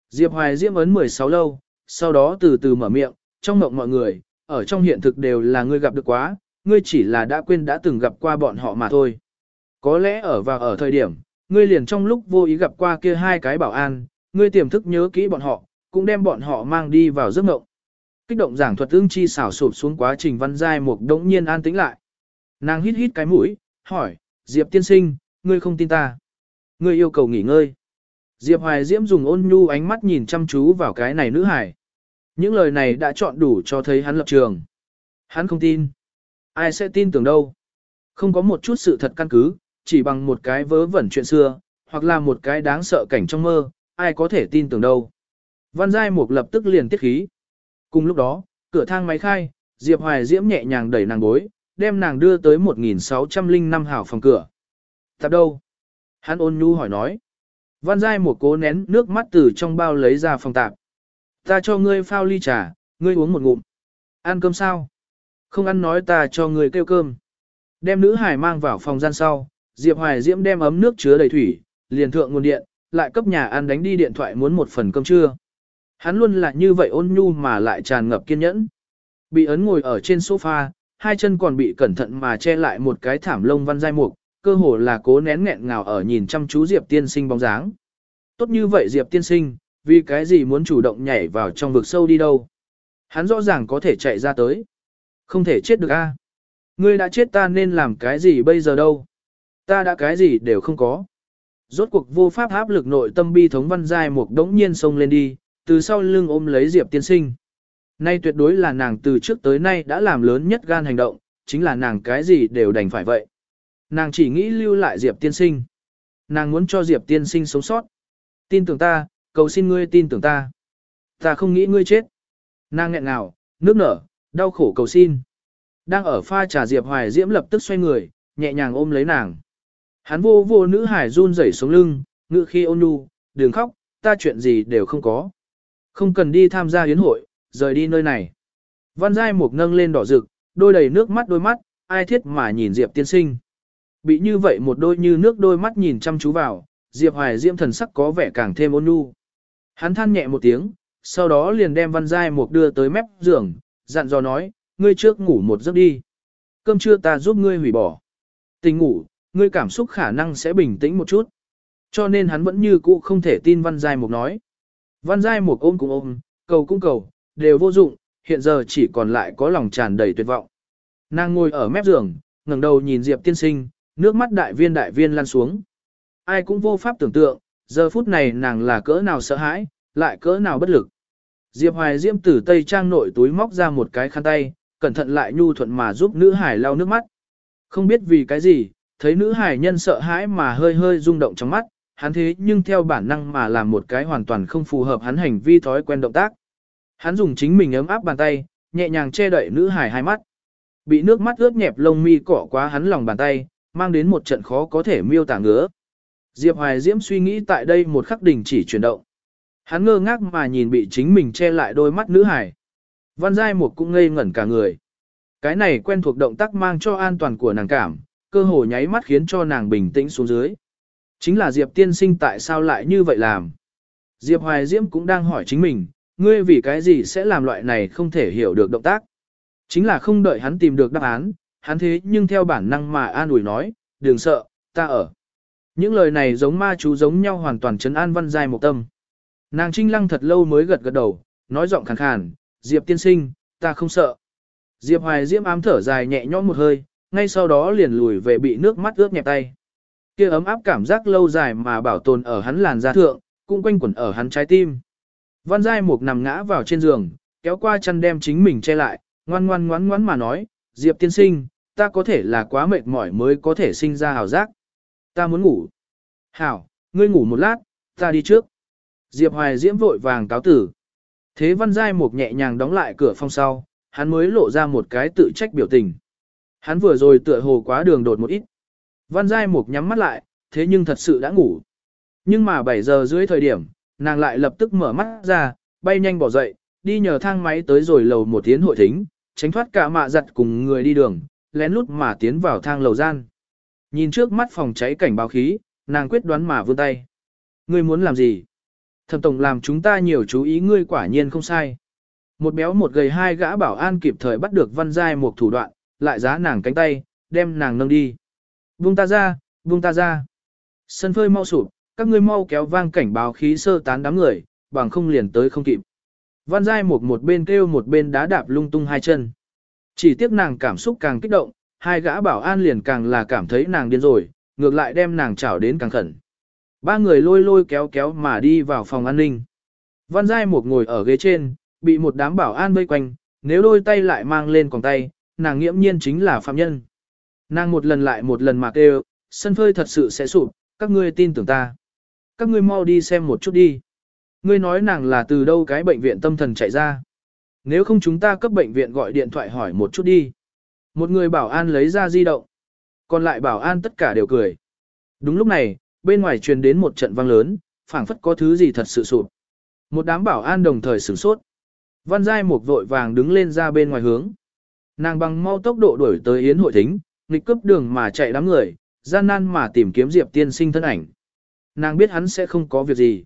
Diệp Hoài Diễm ấn 16 lâu, sau đó từ từ mở miệng, trong mộng mọi người, ở trong hiện thực đều là ngươi gặp được quá, ngươi chỉ là đã quên đã từng gặp qua bọn họ mà thôi. Có lẽ ở và ở thời điểm, ngươi liền trong lúc vô ý gặp qua kia hai cái bảo an, ngươi tiềm thức nhớ kỹ bọn họ, cũng đem bọn họ mang đi vào giấc mộng. Kích động giảng thuật ương chi xảo sụp xuống quá trình văn giai một đống nhiên an tĩnh lại. Nàng hít hít cái mũi, hỏi, Diệp tiên sinh, ngươi không tin ta. Ngươi yêu cầu nghỉ ngơi. Diệp Hoài Diễm dùng ôn nhu ánh mắt nhìn chăm chú vào cái này nữ hải. Những lời này đã chọn đủ cho thấy hắn lập trường. Hắn không tin. Ai sẽ tin tưởng đâu. Không có một chút sự thật căn cứ, chỉ bằng một cái vớ vẩn chuyện xưa, hoặc là một cái đáng sợ cảnh trong mơ, ai có thể tin tưởng đâu. Văn Giai Mục lập tức liền tiết khí. Cùng lúc đó, cửa thang máy khai, Diệp Hoài Diễm nhẹ nhàng đẩy nàng bối, đem nàng đưa tới 1605 hảo phòng cửa. Tạp đâu? Hắn ôn nhu hỏi nói. Văn Giai Mục cố nén nước mắt từ trong bao lấy ra phòng tạp. Ta cho ngươi phao ly trà, ngươi uống một ngụm. Ăn cơm sao? Không ăn nói ta cho người kêu cơm. Đem nữ hải mang vào phòng gian sau, Diệp Hoài Diễm đem ấm nước chứa đầy thủy, liền thượng nguồn điện, lại cấp nhà ăn đánh đi điện thoại muốn một phần cơm trưa. Hắn luôn là như vậy ôn nhu mà lại tràn ngập kiên nhẫn. Bị ấn ngồi ở trên sofa, hai chân còn bị cẩn thận mà che lại một cái thảm lông văn dai mục, cơ hồ là cố nén nghẹn ngào ở nhìn chăm chú Diệp tiên sinh bóng dáng. Tốt như vậy Diệp tiên sinh, vì cái gì muốn chủ động nhảy vào trong vực sâu đi đâu. Hắn rõ ràng có thể chạy ra tới. Không thể chết được a. Ngươi đã chết ta nên làm cái gì bây giờ đâu. Ta đã cái gì đều không có. Rốt cuộc vô pháp áp lực nội tâm bi thống văn giai một đống nhiên xông lên đi, từ sau lưng ôm lấy Diệp tiên sinh. Nay tuyệt đối là nàng từ trước tới nay đã làm lớn nhất gan hành động, chính là nàng cái gì đều đành phải vậy. Nàng chỉ nghĩ lưu lại Diệp tiên sinh. Nàng muốn cho Diệp tiên sinh sống sót. Tin tưởng ta, cầu xin ngươi tin tưởng ta. Ta không nghĩ ngươi chết. Nàng nghẹn ngào, nước nở, đau khổ cầu xin. Đang ở pha trà Diệp Hoài Diễm lập tức xoay người, nhẹ nhàng ôm lấy nàng. Hắn vô vô nữ hải run rẩy xuống lưng, ngự khi ôn nhu, đừng khóc, ta chuyện gì đều không có. Không cần đi tham gia hiến hội, rời đi nơi này. Văn Giai Mục nâng lên đỏ rực, đôi đầy nước mắt đôi mắt, ai thiết mà nhìn Diệp tiên sinh. Bị như vậy một đôi như nước đôi mắt nhìn chăm chú vào, Diệp Hoài Diễm thần sắc có vẻ càng thêm ôn nhu. Hắn than nhẹ một tiếng, sau đó liền đem Văn Giai Mục đưa tới mép giường, dặn dò nói, ngươi trước ngủ một giấc đi. Cơm trưa ta giúp ngươi hủy bỏ. Tình ngủ, ngươi cảm xúc khả năng sẽ bình tĩnh một chút. Cho nên hắn vẫn như cũ không thể tin Văn Giai Mục nói. Văn Giai Mục ôm cũng ôm, cầu cũng cầu, đều vô dụng, hiện giờ chỉ còn lại có lòng tràn đầy tuyệt vọng. Nàng ngồi ở mép giường, ngẩng đầu nhìn Diệp tiên sinh, nước mắt đại viên đại viên lan xuống. Ai cũng vô pháp tưởng tượng, giờ phút này nàng là cỡ nào sợ hãi, lại cỡ nào bất lực. Diệp Hoài Diễm từ tây trang nội túi móc ra một cái khăn tay, cẩn thận lại nhu thuận mà giúp nữ hải lau nước mắt. Không biết vì cái gì, thấy nữ hải nhân sợ hãi mà hơi hơi rung động trong mắt, hắn thế nhưng theo bản năng mà làm một cái hoàn toàn không phù hợp hắn hành vi thói quen động tác. Hắn dùng chính mình ấm áp bàn tay, nhẹ nhàng che đậy nữ hải hai mắt. Bị nước mắt ướt nhẹp lông mi cỏ quá hắn lòng bàn tay, mang đến một trận khó có thể miêu tả ngứa. Diệp Hoài Diễm suy nghĩ tại đây một khắc đình chỉ chuyển động. Hắn ngơ ngác mà nhìn bị chính mình che lại đôi mắt nữ hải. Văn Giai Mục cũng ngây ngẩn cả người. Cái này quen thuộc động tác mang cho an toàn của nàng cảm, cơ hồ nháy mắt khiến cho nàng bình tĩnh xuống dưới. Chính là Diệp tiên sinh tại sao lại như vậy làm. Diệp Hoài Diễm cũng đang hỏi chính mình, ngươi vì cái gì sẽ làm loại này không thể hiểu được động tác. Chính là không đợi hắn tìm được đáp án, hắn thế nhưng theo bản năng mà an ủi nói, đừng sợ, ta ở. Những lời này giống ma chú giống nhau hoàn toàn chấn an văn giai một tâm. Nàng trinh lăng thật lâu mới gật gật đầu, nói giọng khàn khàn, Diệp tiên sinh, ta không sợ. Diệp hoài diễm ám thở dài nhẹ nhõm một hơi, ngay sau đó liền lùi về bị nước mắt ướt nhẹp tay. kia ấm áp cảm giác lâu dài mà bảo tồn ở hắn làn da thượng, cũng quanh quẩn ở hắn trái tim. Văn giai mục nằm ngã vào trên giường, kéo qua chăn đem chính mình che lại, ngoan ngoan ngoan ngoan mà nói, Diệp tiên sinh, ta có thể là quá mệt mỏi mới có thể sinh ra hào giác. Ta muốn ngủ. Hảo, ngươi ngủ một lát, ta đi trước. Diệp Hoài Diễm vội vàng cáo tử. Thế Văn Giai Mục nhẹ nhàng đóng lại cửa phòng sau, hắn mới lộ ra một cái tự trách biểu tình. Hắn vừa rồi tựa hồ quá đường đột một ít. Văn Giai Mục nhắm mắt lại, thế nhưng thật sự đã ngủ. Nhưng mà 7 giờ dưới thời điểm, nàng lại lập tức mở mắt ra, bay nhanh bỏ dậy, đi nhờ thang máy tới rồi lầu một tiến hội thính, tránh thoát cả mạ giặt cùng người đi đường, lén lút mà tiến vào thang lầu gian. Nhìn trước mắt phòng cháy cảnh báo khí, nàng quyết đoán mà vươn tay. Ngươi muốn làm gì? Thẩm tổng làm chúng ta nhiều chú ý ngươi quả nhiên không sai. Một béo một gầy hai gã bảo an kịp thời bắt được văn giai một thủ đoạn, lại giá nàng cánh tay, đem nàng nâng đi. Vung ta ra, vung ta ra. Sân phơi mau sụp, các ngươi mau kéo vang cảnh báo khí sơ tán đám người, bằng không liền tới không kịp. Văn giai một một bên kêu một bên đá đạp lung tung hai chân. Chỉ tiếc nàng cảm xúc càng kích động, hai gã bảo an liền càng là cảm thấy nàng điên rồi, ngược lại đem nàng chảo đến càng khẩn. Ba người lôi lôi kéo kéo mà đi vào phòng an ninh. Văn Giai một ngồi ở ghế trên, bị một đám bảo an vây quanh, nếu đôi tay lại mang lên còng tay, nàng nghiễm nhiên chính là phạm nhân. Nàng một lần lại một lần mà kêu, sân phơi thật sự sẽ sụp, các ngươi tin tưởng ta. Các ngươi mau đi xem một chút đi. Ngươi nói nàng là từ đâu cái bệnh viện tâm thần chạy ra. Nếu không chúng ta cấp bệnh viện gọi điện thoại hỏi một chút đi. Một người bảo an lấy ra di động. Còn lại bảo an tất cả đều cười. Đúng lúc này, bên ngoài truyền đến một trận vang lớn, phảng phất có thứ gì thật sự sụp. Một đám bảo an đồng thời sửng sốt. Văn Giai một vội vàng đứng lên ra bên ngoài hướng. Nàng bằng mau tốc độ đuổi tới yến hội thính, nghịch cướp đường mà chạy đám người, gian nan mà tìm kiếm Diệp tiên sinh thân ảnh. Nàng biết hắn sẽ không có việc gì.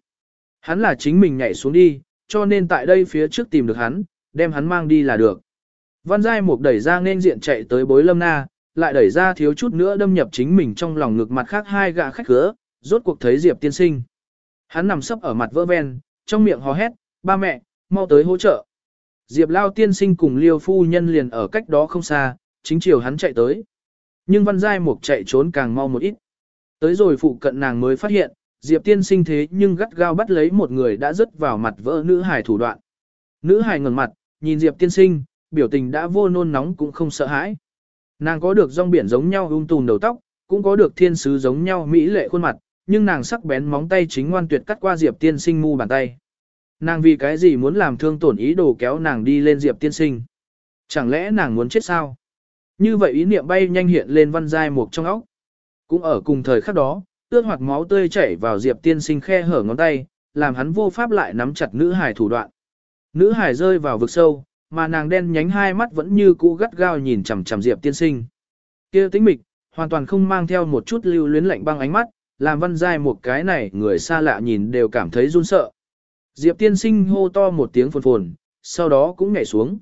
Hắn là chính mình nhảy xuống đi, cho nên tại đây phía trước tìm được hắn, đem hắn mang đi là được. Văn Giai Mục đẩy ra nên diện chạy tới bối lâm na, lại đẩy ra thiếu chút nữa đâm nhập chính mình trong lòng ngực mặt khác hai gã khách cửa, rốt cuộc thấy Diệp tiên sinh. Hắn nằm sấp ở mặt vỡ ven, trong miệng hò hét, ba mẹ, mau tới hỗ trợ. Diệp Lao tiên sinh cùng Liêu phu nhân liền ở cách đó không xa, chính chiều hắn chạy tới. Nhưng Văn Giai Mục chạy trốn càng mau một ít. Tới rồi phụ cận nàng mới phát hiện, Diệp tiên sinh thế nhưng gắt gao bắt lấy một người đã rớt vào mặt vỡ nữ hài thủ đoạn. Nữ hài ngẩng mặt, nhìn Diệp tiên sinh, biểu tình đã vô nôn nóng cũng không sợ hãi. Nàng có được rong biển giống nhau ung tùm đầu tóc, cũng có được thiên sứ giống nhau mỹ lệ khuôn mặt, nhưng nàng sắc bén móng tay chính ngoan tuyệt cắt qua Diệp tiên sinh mu bàn tay. Nàng vì cái gì muốn làm thương tổn ý đồ kéo nàng đi lên Diệp tiên sinh? Chẳng lẽ nàng muốn chết sao? Như vậy ý niệm bay nhanh hiện lên văn giai một trong óc. Cũng ở cùng thời khắc đó, tương hoặc máu tươi chảy vào Diệp tiên sinh khe hở ngón tay, làm hắn vô pháp lại nắm chặt nữ hải thủ đoạn. Nữ hải rơi vào vực sâu, mà nàng đen nhánh hai mắt vẫn như cũ gắt gao nhìn chằm chằm Diệp tiên sinh. Kia tính mịch, hoàn toàn không mang theo một chút lưu luyến lạnh băng ánh mắt, làm văn giai một cái này người xa lạ nhìn đều cảm thấy run sợ. Diệp tiên sinh hô to một tiếng phồn phồn, sau đó cũng nhảy xuống.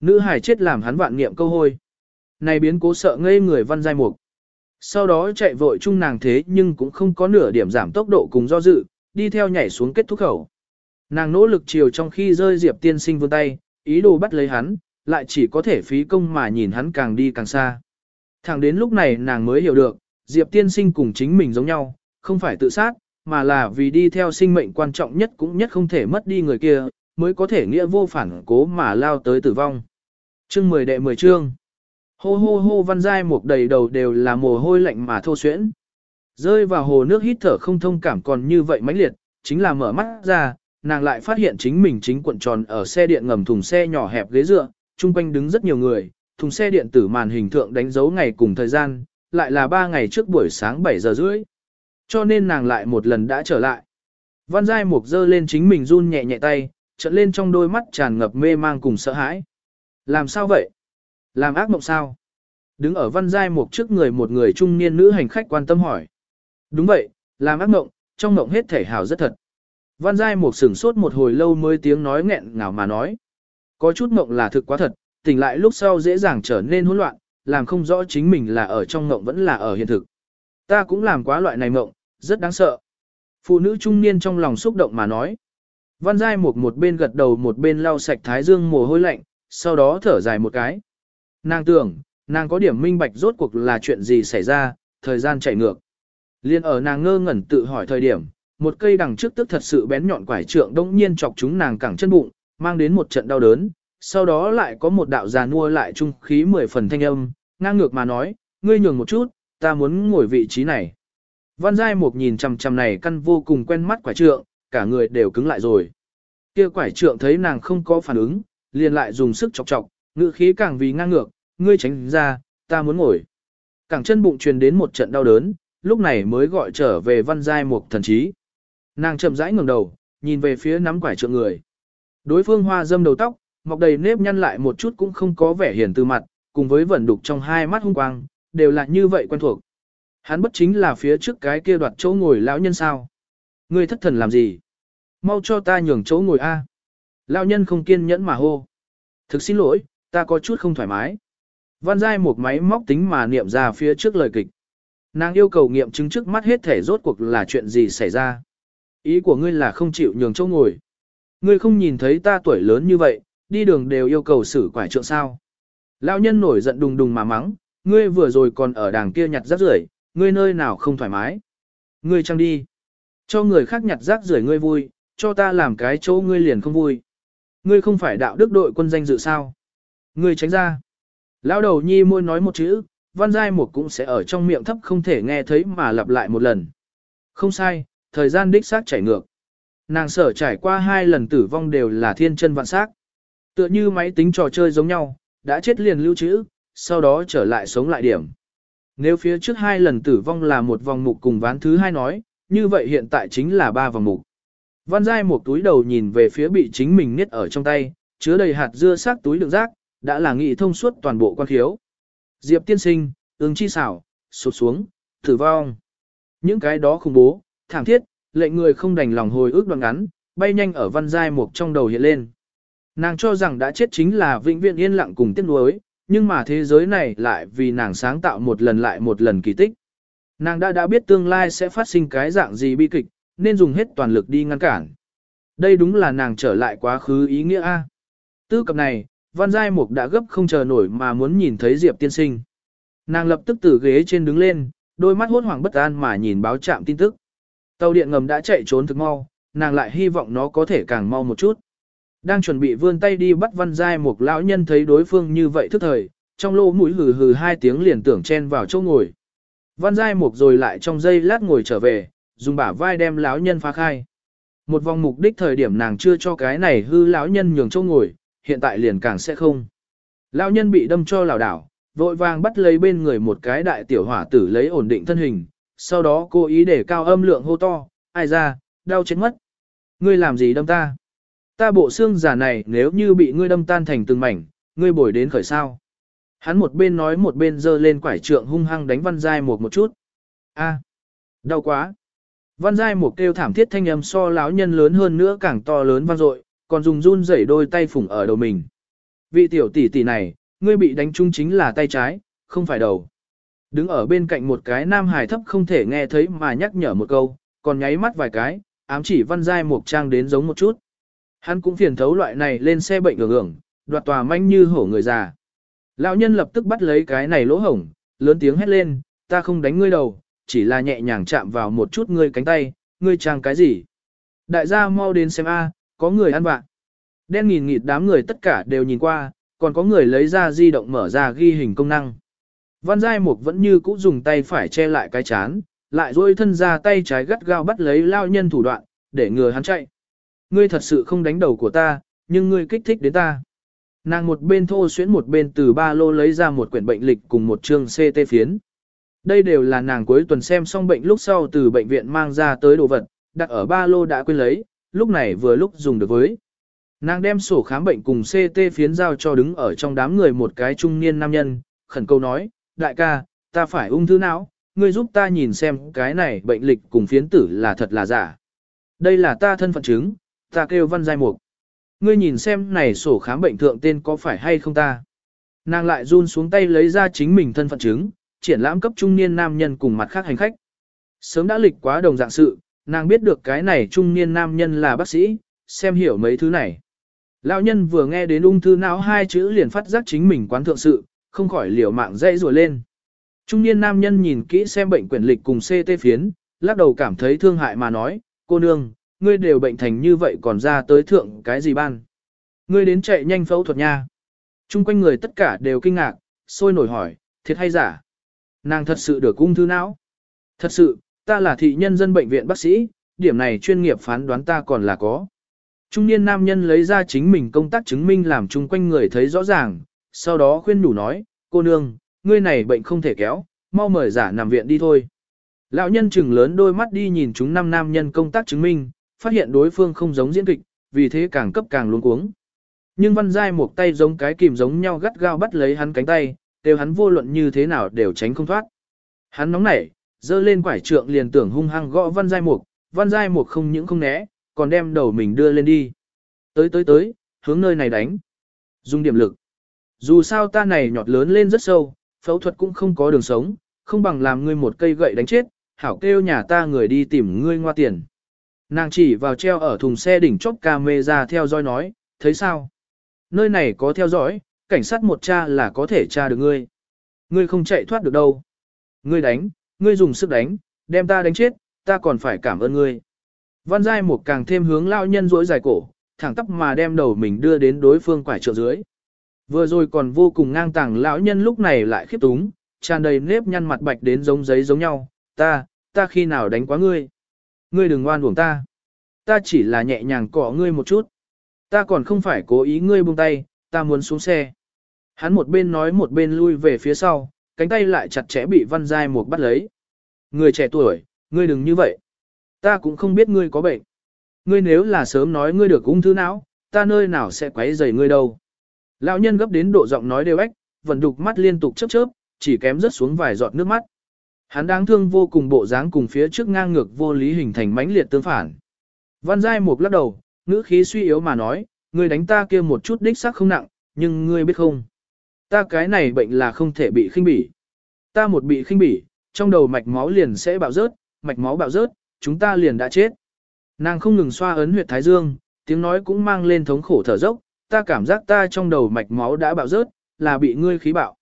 Nữ hải chết làm hắn vạn niệm câu hôi. Này biến cố sợ ngây người văn giai mục. Sau đó chạy vội chung nàng thế nhưng cũng không có nửa điểm giảm tốc độ cùng do dự, đi theo nhảy xuống kết thúc khẩu. Nàng nỗ lực chiều trong khi rơi Diệp tiên sinh vươn tay, ý đồ bắt lấy hắn, lại chỉ có thể phí công mà nhìn hắn càng đi càng xa. Thẳng đến lúc này nàng mới hiểu được, Diệp tiên sinh cùng chính mình giống nhau, không phải tự sát, mà là vì đi theo sinh mệnh quan trọng nhất cũng nhất không thể mất đi người kia, mới có thể nghĩa vô phản cố mà lao tới tử vong. Chương 10 đệ 10 chương. Hô hô hô văn giai một đầy đầu đều là mồ hôi lạnh mà thô xuyễn. Rơi vào hồ nước hít thở không thông cảm còn như vậy mãnh liệt, chính là mở mắt ra, nàng lại phát hiện chính mình chính cuộn tròn ở xe điện ngầm thùng xe nhỏ hẹp ghế dựa, chung quanh đứng rất nhiều người, thùng xe điện tử màn hình thượng đánh dấu ngày cùng thời gian, lại là 3 ngày trước buổi sáng 7 giờ rưỡi. Cho nên nàng lại một lần đã trở lại. Văn Giai Mục dơ lên chính mình run nhẹ nhẹ tay, trận lên trong đôi mắt tràn ngập mê mang cùng sợ hãi. Làm sao vậy? Làm ác mộng sao? Đứng ở Văn Giai Mục trước người một người trung niên nữ hành khách quan tâm hỏi. Đúng vậy, làm ác mộng, trong mộng hết thể hảo rất thật. Văn Giai Mục sửng sốt một hồi lâu mới tiếng nói nghẹn ngào mà nói. Có chút mộng là thực quá thật, tỉnh lại lúc sau dễ dàng trở nên hỗn loạn, làm không rõ chính mình là ở trong ngộng vẫn là ở hiện thực. Ta cũng làm quá loại này mộng, rất đáng sợ. Phụ nữ trung niên trong lòng xúc động mà nói. Văn Giai một một bên gật đầu một bên lau sạch thái dương mồ hôi lạnh, sau đó thở dài một cái. Nàng tưởng, nàng có điểm minh bạch rốt cuộc là chuyện gì xảy ra, thời gian chạy ngược. Liên ở nàng ngơ ngẩn tự hỏi thời điểm, một cây đằng trước tức thật sự bén nhọn quải trượng đông nhiên chọc chúng nàng cẳng chân bụng, mang đến một trận đau đớn, sau đó lại có một đạo già nua lại trung khí mười phần thanh âm, ngang ngược mà nói, ngươi nhường một chút, ta muốn ngồi vị trí này. Văn Giai Mục nhìn chằm chằm này căn vô cùng quen mắt quải trượng, cả người đều cứng lại rồi. Kia quải trượng thấy nàng không có phản ứng, liền lại dùng sức chọc chọc, ngữ khí càng vì ngang ngược, ngươi tránh ra, ta muốn ngồi. Cẳng chân bụng truyền đến một trận đau đớn, lúc này mới gọi trở về Văn Giai Mục thần trí. Nàng chậm rãi ngẩng đầu, nhìn về phía nắm quải trượng người. Đối phương hoa dâm đầu tóc, mọc đầy nếp nhăn lại một chút cũng không có vẻ hiền từ mặt, cùng với vẩn đục trong hai mắt hung quang, đều là như vậy quen thuộc. Hắn bất chính là phía trước cái kia đoạt chỗ ngồi lão nhân sao. Ngươi thất thần làm gì? Mau cho ta nhường chỗ ngồi A. Lão nhân không kiên nhẫn mà hô. Thực xin lỗi, ta có chút không thoải mái. Văn Giai một máy móc tính mà niệm ra phía trước lời kịch. Nàng yêu cầu nghiệm chứng trước mắt hết thể rốt cuộc là chuyện gì xảy ra. Ý của ngươi là không chịu nhường chỗ ngồi. Ngươi không nhìn thấy ta tuổi lớn như vậy, đi đường đều yêu cầu xử quải trượng sao. Lão nhân nổi giận đùng đùng mà mắng, ngươi vừa rồi còn ở đàng kia nhặt rác rưởi, ngươi nơi nào không thoải mái. Ngươi chăng đi. Cho người khác nhặt rác rưởi ngươi vui, cho ta làm cái chỗ ngươi liền không vui. Ngươi không phải đạo đức đội quân danh dự sao. Ngươi tránh ra. Lão đầu nhi môi nói một chữ, văn giai một cũng sẽ ở trong miệng thấp không thể nghe thấy mà lặp lại một lần. Không sai, thời gian đích xác chảy ngược. Nàng sở trải qua hai lần tử vong đều là thiên chân vạn xác. Tựa như máy tính trò chơi giống nhau, đã chết liền lưu trữ, sau đó trở lại sống lại điểm. Nếu phía trước hai lần tử vong là một vòng mục cùng ván thứ hai nói, như vậy hiện tại chính là ba vòng mục. Văn Giai một túi đầu nhìn về phía bị chính mình niết ở trong tay, chứa đầy hạt dưa xác túi đựng rác, đã là nghị thông suốt toàn bộ quan khiếu. Diệp tiên sinh, ứng chi xảo, sụt xuống, tử vong. Những cái đó khủng bố, thảm thiết, lệnh người không đành lòng hồi ức đoạn ngắn, bay nhanh ở văn giai mục trong đầu hiện lên. Nàng cho rằng đã chết chính là vĩnh viễn yên lặng cùng tiếc nuối, nhưng mà thế giới này lại vì nàng sáng tạo một lần lại một lần kỳ tích. Nàng đã đã biết tương lai sẽ phát sinh cái dạng gì bi kịch, nên dùng hết toàn lực đi ngăn cản. Đây đúng là nàng trở lại quá khứ ý nghĩa A. Tư cập này, Văn Giai Mục đã gấp không chờ nổi mà muốn nhìn thấy Diệp tiên sinh. Nàng lập tức từ ghế trên đứng lên, đôi mắt hốt hoảng bất an mà nhìn báo trạm tin tức. Tàu điện ngầm đã chạy trốn thực mau, nàng lại hy vọng nó có thể càng mau một chút. Đang chuẩn bị vươn tay đi bắt Văn Giai một lão nhân thấy đối phương như vậy thức thời, trong lỗ mũi hừ hừ hai tiếng liền tưởng chen vào chỗ ngồi. Văn Giai Mục rồi lại trong giây lát ngồi trở về, dùng bả vai đem lão nhân phá khai. Một vòng mục đích thời điểm nàng chưa cho cái này hư lão nhân nhường chỗ ngồi, hiện tại liền càng sẽ không. Lão nhân bị đâm cho lảo đảo, vội vàng bắt lấy bên người một cái đại tiểu hỏa tử lấy ổn định thân hình, sau đó cố ý để cao âm lượng hô to, ai ra, đau chết mất. Ngươi làm gì đâm ta? Ta bộ xương giả này nếu như bị ngươi đâm tan thành từng mảnh, ngươi bồi đến khởi sao. Hắn một bên nói một bên giơ lên quải trượng hung hăng đánh văn dai một một chút. A, đau quá. Văn dai một kêu thảm thiết thanh âm so láo nhân lớn hơn nữa càng to lớn vang dội, còn dùng run rẩy đôi tay phủng ở đầu mình. Vị tiểu tỷ tỷ này, ngươi bị đánh trúng chính là tay trái, không phải đầu. Đứng ở bên cạnh một cái nam hài thấp không thể nghe thấy mà nhắc nhở một câu, còn nháy mắt vài cái, ám chỉ văn dai mục trang đến giống một chút. Hắn cũng phiền thấu loại này lên xe bệnh ở ưởng, đoạt tòa manh như hổ người già. Lão nhân lập tức bắt lấy cái này lỗ hổng, lớn tiếng hét lên, ta không đánh ngươi đầu, chỉ là nhẹ nhàng chạm vào một chút ngươi cánh tay, ngươi trang cái gì. Đại gia mau đến xem a, có người ăn vạ. Đen nghìn nghịt đám người tất cả đều nhìn qua, còn có người lấy ra di động mở ra ghi hình công năng. Văn Giai Mục vẫn như cũ dùng tay phải che lại cái chán, lại duỗi thân ra tay trái gắt gao bắt lấy lao nhân thủ đoạn, để ngừa hắn chạy. Ngươi thật sự không đánh đầu của ta, nhưng ngươi kích thích đến ta. Nàng một bên thô xuyến một bên từ ba lô lấy ra một quyển bệnh lịch cùng một chương CT phiến. Đây đều là nàng cuối tuần xem xong bệnh lúc sau từ bệnh viện mang ra tới đồ vật, đặt ở ba lô đã quên lấy, lúc này vừa lúc dùng được với. Nàng đem sổ khám bệnh cùng CT phiến giao cho đứng ở trong đám người một cái trung niên nam nhân, khẩn câu nói, đại ca, ta phải ung thư não, ngươi giúp ta nhìn xem cái này bệnh lịch cùng phiến tử là thật là giả. Đây là ta thân phận chứng, ta kêu văn giai mục. Ngươi nhìn xem này sổ khám bệnh thượng tên có phải hay không ta. Nàng lại run xuống tay lấy ra chính mình thân phận chứng, triển lãm cấp trung niên nam nhân cùng mặt khác hành khách. Sớm đã lịch quá đồng dạng sự, nàng biết được cái này trung niên nam nhân là bác sĩ, xem hiểu mấy thứ này. Lão nhân vừa nghe đến ung thư não hai chữ liền phát giác chính mình quán thượng sự, không khỏi liều mạng dây rùa lên. Trung niên nam nhân nhìn kỹ xem bệnh quyển lịch cùng CT phiến, lắc đầu cảm thấy thương hại mà nói, cô nương, ngươi đều bệnh thành như vậy còn ra tới thượng cái gì ban. Ngươi đến chạy nhanh phẫu thuật nha. Trung quanh người tất cả đều kinh ngạc, sôi nổi hỏi, thiệt hay giả? Nàng thật sự được ung thư não. Thật sự, ta là thị nhân dân bệnh viện bác sĩ, điểm này chuyên nghiệp phán đoán ta còn là có. Trung niên nam nhân lấy ra chính mình công tác chứng minh làm chung quanh người thấy rõ ràng, sau đó khuyên đủ nói, cô nương, ngươi này bệnh không thể kéo, mau mời giả nằm viện đi thôi. Lão nhân chừng lớn đôi mắt đi nhìn chúng năm nam nhân công tác chứng minh, phát hiện đối phương không giống diễn kịch, vì thế càng cấp càng luống cuống. Nhưng văn giai một tay giống cái kìm giống nhau gắt gao bắt lấy hắn cánh tay, đều hắn vô luận như thế nào đều tránh không thoát. Hắn nóng nảy, dơ lên quải trượng liền tưởng hung hăng gõ văn giai mục, văn giai mục không những không né, còn đem đầu mình đưa lên đi. Tới tới tới, hướng nơi này đánh. Dùng điểm lực. Dù sao ta này nhọt lớn lên rất sâu, phẫu thuật cũng không có đường sống, không bằng làm ngươi một cây gậy đánh chết, hảo kêu nhà ta người đi tìm ngươi ngoa tiền. Nàng chỉ vào treo ở thùng xe đỉnh chốc camera theo dõi nói, thấy sao? Nơi này có theo dõi, cảnh sát một cha là có thể tra được ngươi. Ngươi không chạy thoát được đâu. Ngươi đánh, ngươi dùng sức đánh, đem ta đánh chết, ta còn phải cảm ơn ngươi. Văn Giai một càng thêm hướng lao nhân rỗi dài cổ, thẳng tắp mà đem đầu mình đưa đến đối phương quải trợ dưới. Vừa rồi còn vô cùng ngang tàng lão nhân lúc này lại khiếp túng, tràn đầy nếp nhăn mặt bạch đến giống giấy giống nhau, ta, ta khi nào đánh quá ngươi. Ngươi đừng ngoan uổng ta. Ta chỉ là nhẹ nhàng cọ ngươi một chút. Ta còn không phải cố ý ngươi buông tay, ta muốn xuống xe. Hắn một bên nói một bên lui về phía sau, cánh tay lại chặt chẽ bị văn giai một bắt lấy. Người trẻ tuổi, ngươi đừng như vậy. Ta cũng không biết ngươi có bệnh. Ngươi nếu là sớm nói ngươi được ung thư não, ta nơi nào sẽ quấy rầy ngươi đâu. Lão nhân gấp đến độ giọng nói đều ếch, vẫn đục mắt liên tục chớp chớp, chỉ kém rớt xuống vài giọt nước mắt. Hắn đáng thương vô cùng bộ dáng cùng phía trước ngang ngược vô lý hình thành mãnh liệt tương phản. Văn Giai Mục lắc đầu, ngữ khí suy yếu mà nói, ngươi đánh ta kia một chút đích xác không nặng, nhưng ngươi biết không? Ta cái này bệnh là không thể bị khinh bỉ. Ta một bị khinh bỉ, trong đầu mạch máu liền sẽ bạo rớt, mạch máu bạo rớt, chúng ta liền đã chết. Nàng không ngừng xoa ấn huyệt thái dương, tiếng nói cũng mang lên thống khổ thở dốc, ta cảm giác ta trong đầu mạch máu đã bạo rớt, là bị ngươi khí bạo.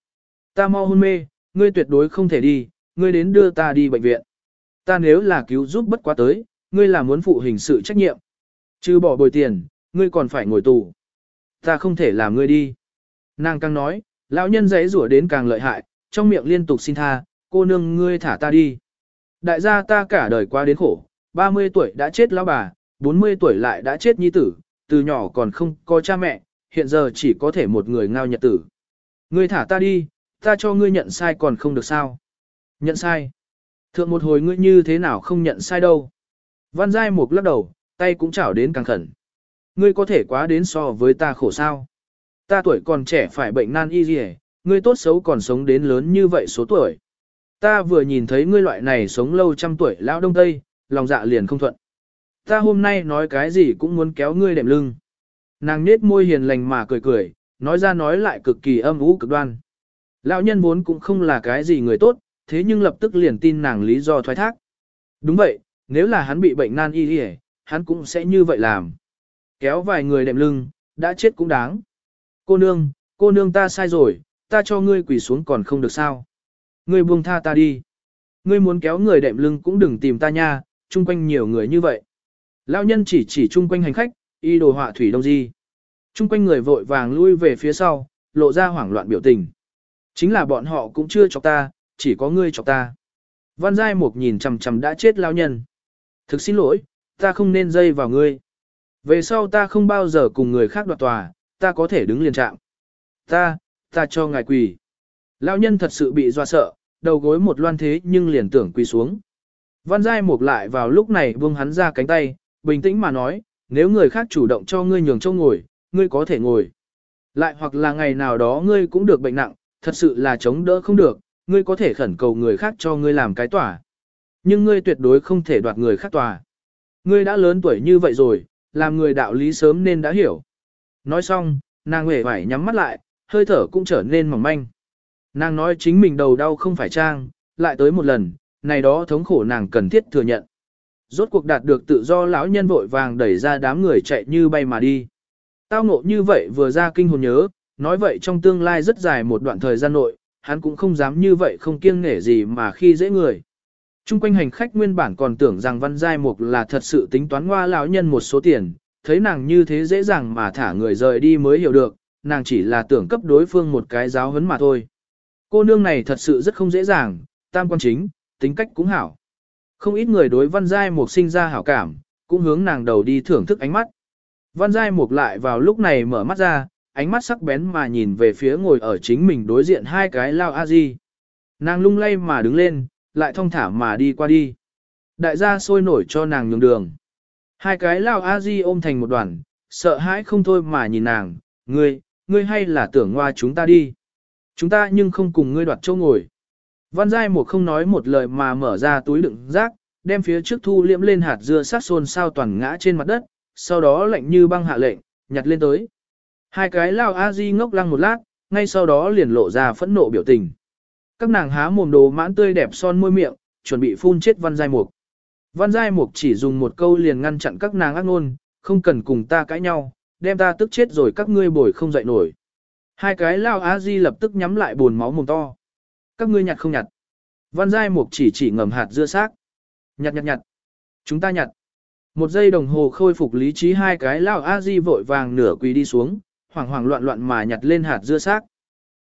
Ta mau hôn mê, ngươi tuyệt đối không thể đi, ngươi đến đưa ta đi bệnh viện. Ta nếu là cứu giúp bất quá tới, ngươi là muốn phụ hình sự trách nhiệm. Chứ bỏ bồi tiền, ngươi còn phải ngồi tù. Ta không thể làm ngươi đi. Nàng càng nói, lão nhân giấy rủa đến càng lợi hại, trong miệng liên tục xin tha, cô nương ngươi thả ta đi. Đại gia ta cả đời qua đến khổ, 30 tuổi đã chết lão bà, 40 tuổi lại đã chết nhi tử, từ nhỏ còn không có cha mẹ, hiện giờ chỉ có thể một người ngao nhật tử. Ngươi thả ta đi, ta cho ngươi nhận sai còn không được sao. Nhận sai. Thượng một hồi ngươi như thế nào không nhận sai đâu. Văn Giai Mục lắc đầu, tay cũng chảo đến càng khẩn. Ngươi có thể quá đến so với ta khổ sao. Ta tuổi còn trẻ phải bệnh nan y gì ngươi tốt xấu còn sống đến lớn như vậy số tuổi. Ta vừa nhìn thấy ngươi loại này sống lâu trăm tuổi lão đông tây, lòng dạ liền không thuận. Ta hôm nay nói cái gì cũng muốn kéo ngươi đệm lưng. Nàng nết môi hiền lành mà cười cười, nói ra nói lại cực kỳ âm ú cực đoan. Lão nhân vốn cũng không là cái gì người tốt, thế nhưng lập tức liền tin nàng lý do thoái thác. Đúng vậy, nếu là hắn bị bệnh nan y đi hắn cũng sẽ như vậy làm. Kéo vài người đệm lưng, đã chết cũng đáng. Cô nương, cô nương ta sai rồi, ta cho ngươi quỳ xuống còn không được sao. Ngươi buông tha ta đi. Ngươi muốn kéo người đệm lưng cũng đừng tìm ta nha, chung quanh nhiều người như vậy. Lão nhân chỉ chỉ chung quanh hành khách, y đồ họa thủy đông di. Chung quanh người vội vàng lui về phía sau, lộ ra hoảng loạn biểu tình. Chính là bọn họ cũng chưa chọc ta, chỉ có ngươi chọc ta. Văn Giai Mục nhìn chằm chằm đã chết lão nhân. Thực xin lỗi, ta không nên dây vào ngươi. Về sau ta không bao giờ cùng người khác đoạt tòa, ta có thể đứng liền trạng. Ta, ta cho ngài quỳ. Lão nhân thật sự bị doa sợ, đầu gối một loan thế nhưng liền tưởng quỳ xuống. Văn Giai Mục lại vào lúc này buông hắn ra cánh tay, bình tĩnh mà nói, nếu người khác chủ động cho ngươi nhường chỗ ngồi, ngươi có thể ngồi. Lại hoặc là ngày nào đó ngươi cũng được bệnh nặng, thật sự là chống đỡ không được, ngươi có thể khẩn cầu người khác cho ngươi làm cái tòa, Nhưng ngươi tuyệt đối không thể đoạt người khác tòa. Ngươi đã lớn tuổi như vậy rồi, làm người đạo lý sớm nên đã hiểu. Nói xong, nàng hề phải nhắm mắt lại, hơi thở cũng trở nên mỏng manh. Nàng nói chính mình đầu đau không phải trang, lại tới một lần, này đó thống khổ nàng cần thiết thừa nhận. Rốt cuộc đạt được tự do lão nhân vội vàng đẩy ra đám người chạy như bay mà đi. Tao ngộ như vậy vừa ra kinh hồn nhớ, nói vậy trong tương lai rất dài một đoạn thời gian nội, hắn cũng không dám như vậy không kiêng nể gì mà khi dễ người. Trung quanh hành khách nguyên bản còn tưởng rằng Văn Giai Mục là thật sự tính toán hoa lão nhân một số tiền, thấy nàng như thế dễ dàng mà thả người rời đi mới hiểu được, nàng chỉ là tưởng cấp đối phương một cái giáo huấn mà thôi. Cô nương này thật sự rất không dễ dàng, tam quan chính, tính cách cũng hảo. Không ít người đối Văn Giai Mục sinh ra hảo cảm, cũng hướng nàng đầu đi thưởng thức ánh mắt. Văn Giai Mục lại vào lúc này mở mắt ra, ánh mắt sắc bén mà nhìn về phía ngồi ở chính mình đối diện hai cái lao a di. Nàng lung lay mà đứng lên, lại thong thả mà đi qua đi. Đại gia sôi nổi cho nàng nhường đường. Hai cái lao a di ôm thành một đoàn, sợ hãi không thôi mà nhìn nàng, ngươi, ngươi hay là tưởng ngoa chúng ta đi. Chúng ta nhưng không cùng ngươi đoạt chỗ ngồi. Văn Giai một không nói một lời mà mở ra túi đựng rác, đem phía trước thu liễm lên hạt dưa sát xôn sao toàn ngã trên mặt đất, sau đó lạnh như băng hạ lệnh, nhặt lên tới. Hai cái lao a di ngốc lăng một lát, ngay sau đó liền lộ ra phẫn nộ biểu tình. Các nàng há mồm đồ mãn tươi đẹp son môi miệng, chuẩn bị phun chết Văn Giai Mục. Văn Giai Mục chỉ dùng một câu liền ngăn chặn các nàng ác ngôn, không cần cùng ta cãi nhau, đem ta tức chết rồi các ngươi bồi không dậy nổi. Hai cái lao a di lập tức nhắm lại buồn máu mồm to. Các ngươi nhặt không nhặt. Văn Giai Mục chỉ chỉ ngầm hạt dưa xác. Nhặt nhặt nhặt. Chúng ta nhặt. Một giây đồng hồ khôi phục lý trí hai cái lao a di vội vàng nửa quỳ đi xuống, hoảng hoảng loạn loạn mà nhặt lên hạt dưa xác.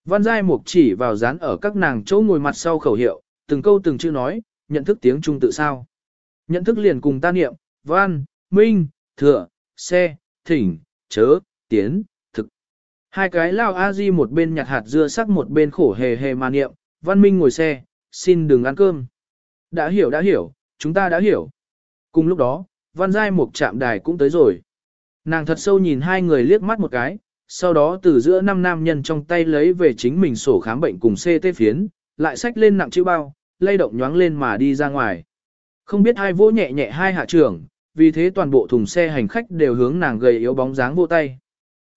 Văn Giai Mục chỉ vào dán ở các nàng chỗ ngồi mặt sau khẩu hiệu, từng câu từng chữ nói, nhận thức tiếng Trung tự sao. Nhận thức liền cùng ta niệm, Văn, Minh, Thừa, Xe, Thỉnh, Chớ, Tiến, Thực. Hai cái lao a di một bên nhặt hạt dưa sắc một bên khổ hề hề mà niệm, Văn Minh ngồi xe, xin đừng ăn cơm. Đã hiểu đã hiểu, chúng ta đã hiểu. Cùng lúc đó, Văn Giai Mục chạm đài cũng tới rồi. Nàng thật sâu nhìn hai người liếc mắt một cái, sau đó từ giữa năm nam nhân trong tay lấy về chính mình sổ khám bệnh cùng CT phiến, lại xách lên nặng chữ bao, lay động nhoáng lên mà đi ra ngoài. Không biết hai vỗ nhẹ nhẹ hai hạ trưởng, vì thế toàn bộ thùng xe hành khách đều hướng nàng gầy yếu bóng dáng vô tay.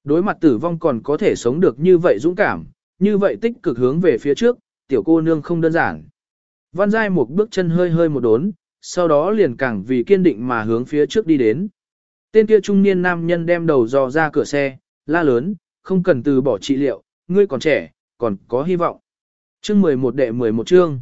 Đối mặt tử vong còn có thể sống được như vậy dũng cảm, như vậy tích cực hướng về phía trước, tiểu cô nương không đơn giản. Văn Giai một bước chân hơi hơi một đốn, sau đó liền càng vì kiên định mà hướng phía trước đi đến. Tên kia trung niên nam nhân đem đầu dò ra cửa xe, la lớn, không cần từ bỏ trị liệu, ngươi còn trẻ, còn có hy vọng. Chương 11 đệ 11 chương.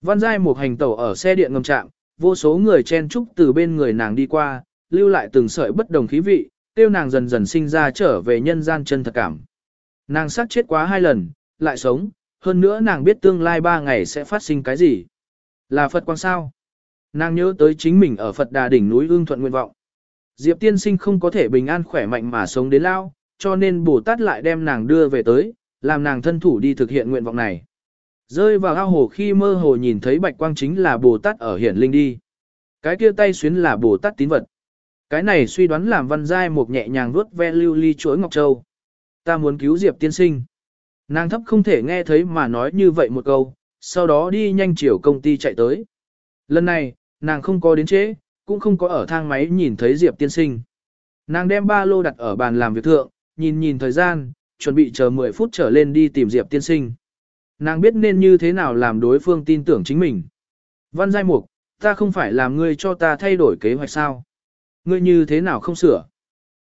Văn Giai một hành tẩu ở xe điện ngầm trạm, vô số người chen trúc từ bên người nàng đi qua, lưu lại từng sợi bất đồng khí vị, tiêu nàng dần dần sinh ra trở về nhân gian chân thật cảm. Nàng sát chết quá hai lần, lại sống, hơn nữa nàng biết tương lai ba ngày sẽ phát sinh cái gì. Là Phật quang sao? Nàng nhớ tới chính mình ở Phật Đà đỉnh núi ương thuận nguyện vọng. Diệp tiên sinh không có thể bình an khỏe mạnh mà sống đến lao, cho nên Bồ Tát lại đem nàng đưa về tới, làm nàng thân thủ đi thực hiện nguyện vọng này. Rơi vào ao hồ khi mơ hồ nhìn thấy bạch quang chính là Bồ Tát ở hiển linh đi. Cái kia tay xuyến là Bồ Tát tín vật. Cái này suy đoán làm văn giai một nhẹ nhàng vuốt ve lưu ly chuỗi ngọc châu. Ta muốn cứu Diệp tiên sinh. Nàng thấp không thể nghe thấy mà nói như vậy một câu, sau đó đi nhanh chiều công ty chạy tới. Lần này, nàng không có đến trễ, cũng không có ở thang máy nhìn thấy Diệp tiên sinh. Nàng đem ba lô đặt ở bàn làm việc thượng, nhìn nhìn thời gian, chuẩn bị chờ 10 phút trở lên đi tìm Diệp tiên sinh. Nàng biết nên như thế nào làm đối phương tin tưởng chính mình. Văn Giai Mục, ta không phải làm ngươi cho ta thay đổi kế hoạch sao? Ngươi như thế nào không sửa?